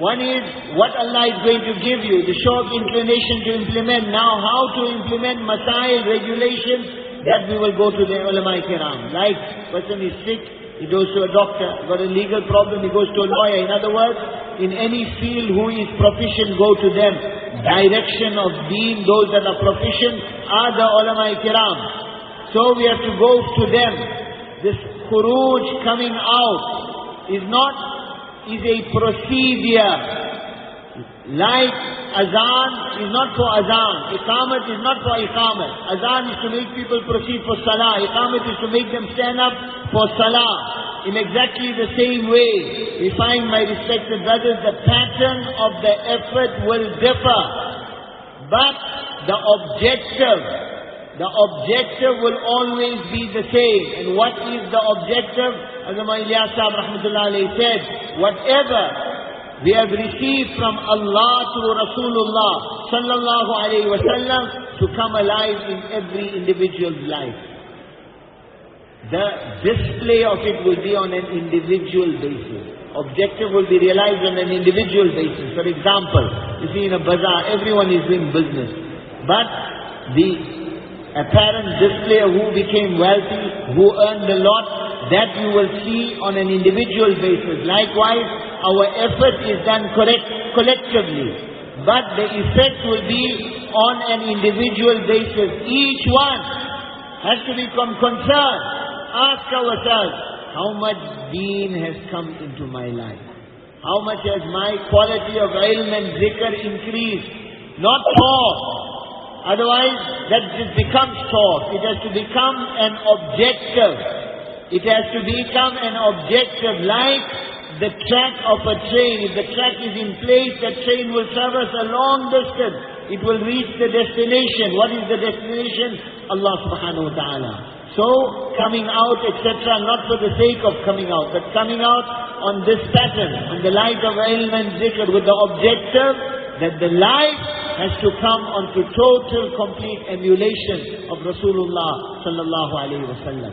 One is what Allah is going to give you, the short inclination to implement. Now how to implement masail, regulations, that we will go to the ulama kiram. Like person is sick, he goes to a doctor, got a legal problem, he goes to a lawyer. In other words, in any field who is proficient, go to them. Direction of deen, those that are proficient are the ulama kiram. So we have to go to them. This khuruj coming out is not, is a procedure. Like azan is not for azan. Iqamat is not for iqamat. Azan is to make people proceed for salah. Iqamat is to make them stand up for salah. In exactly the same way, we find, my respected brothers, the pattern of the effort will differ. But the objective, the objective will always be the same. And what is the objective? As Imam Ilyas Sahib said, whatever we have received from Allah through Rasulullah sallallahu alayhi wa sallam to come alive in every individual's life. The display of it will be on an individual basis. Objective will be realized on an individual basis. For example, you see in a bazaar, everyone is doing business. But the apparent display of who became wealthy, who earned a lot, that you will see on an individual basis. Likewise, our effort is done correct, collectively. But the effect will be on an individual basis. Each one has to become concerned. Ask ourselves, how much deen has come into my life? How much has my quality of ilm and zikr increased? Not talk. Otherwise, that just becomes thought. It has to become an objective. It has to become an objective like the track of a train, if the track is in place, that train will traverse a long distance. It will reach the destination. What is the destination? Allah subhanahu wa ta'ala. So, coming out, etc., not for the sake of coming out, but coming out on this pattern, on the light of ilm and zikr, with the objective that the life has to come onto total, complete emulation of Rasulullah sallallahu alaihi wasallam.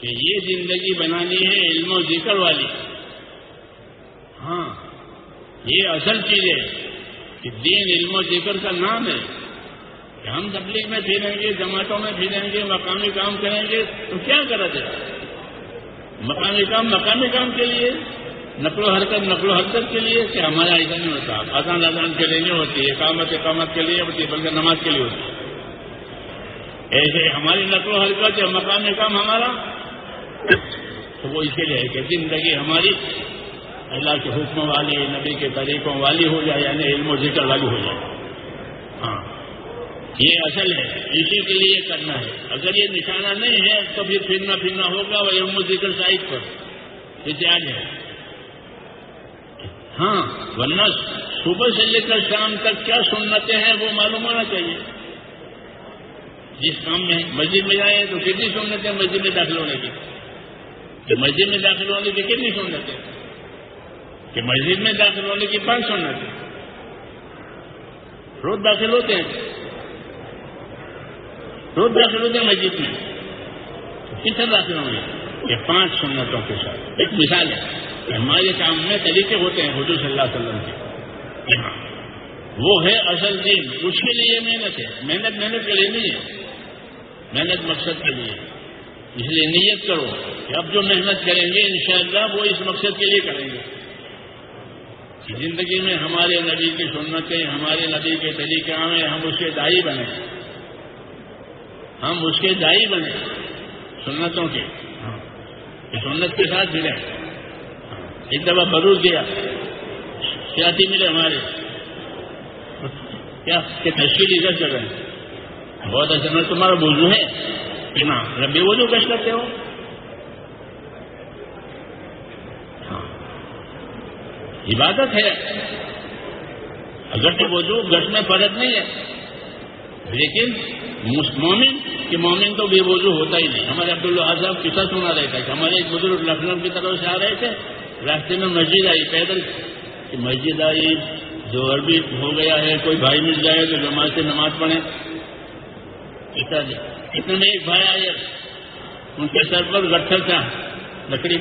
کہ یہ زندگی بنانی ہے علم و ذکر والی۔ ہاں یہ اصل چیز ہے کہ دین، علم و ذکر کا نام ہے۔ کہ ہم تبلیغ میں پھریں گے، جماعتوں میں پھریں گے، مقامی کام کریں گے، تو کیا کرا جائے؟ مقامی کام مقامی کام کے لیے، نقل و حرکت نقل و حرکت کے لیے کہ ہمارا ایسا نہیں ہوتا اذان اذان کے لیے نہیں ہوتی، اقامت اقامت کے لیے ہوتی ہے بلکہ نماز کے لیے ہوتی۔ ہے ایسے ہماری نقل و حرکت یا مقامی کام ہمارا تو وہ اس کے لیے کہ زندگی ہماری اللہ کے حکم والی، نبی کے طریقوں والی ہو جائے یعنی علم و ذکر والی ہو جائے۔ ہاں۔ یہ اصل ہے۔ اسی کے لیے کرنا ہے۔ اگر یہ نشانہ نہیں ہے تو پھر پھرنا پھرنا ہوگا، وہ علم و ذکر سائٹ پر۔ اتحاد ہے؟ ہاں۔ ورنہ صبح سے لے کر شام تک کیا سنتے ہیں وہ معلوم ہونا چاہیے۔ جس کام میں مسجد میں جائیں تو کتنی سنت ہے مسجد میں داخل ہونے کی۔ کہ مسجد میں داخل ہونے کی کتنی سنت ہے؟ کہ مسجد میں داخل ہونے کی پانچ سنت ہے۔ روز داخل ہوتے ہیں۔ روز داخل ہوتے ہیں مسجد میں۔ کتنے داخل ہوں گے؟ یہ پانچ سنتوں کے ساتھ۔ ایک مثال ہے کہ ہمارے کام میں طریقے ہوتے ہیں حضور صلی اللہ علیہ وسلم کے۔ ہاں وہ ہے اصل دین۔ اس کے لیے محنت ہے۔ محنت محنت کے لیے نہیں ہے۔ محنت مقصد کے لیے۔ اس لیے نیت کرو کہ اب جو محنت کریں گے انشاءاللہ وہ اس مقصد کے لیے کریں گے کہ زندگی میں ہمارے نبی کی سنتیں، ہمارے نبی کے طریقے میں ہم اس کے دائی بنے۔ ہم اس کے دائی بنے سنتوں کے۔ سنت کے ساتھ ملے۔ ایک دفعہ برور گیا۔ سیاسی ملے ہمارے۔ کیا کہ تشکیل ادھر کر رہے ہیں؟ بہت اچھا تمہارا بوجھو ہے۔ کہ نا ربی وضو کش کرتے ہو؟ ہاں۔ عبادت ہے۔ اگر تو وضو گش میں فرق نہیں ہے۔ لیکن مومن کہ مومن تو بے وضو ہوتا ہی نہیں۔ ہمارے عبداللہ صاحب قصہ سنا رہے تھے کہ ہمارے ایک بزرگ لکھنؤ کی طرف سے آ رہے تھے۔ راستے میں مسجد آئی، پیدل۔ کہ مسجد آئی زہر بھی ہو گیا ہے، کوئی بھائی مل جائے تو جماعت سے نماز پڑھے اتنے میں ایک بھائی آئے ان کے سر پر گٹھر تھا لکڑی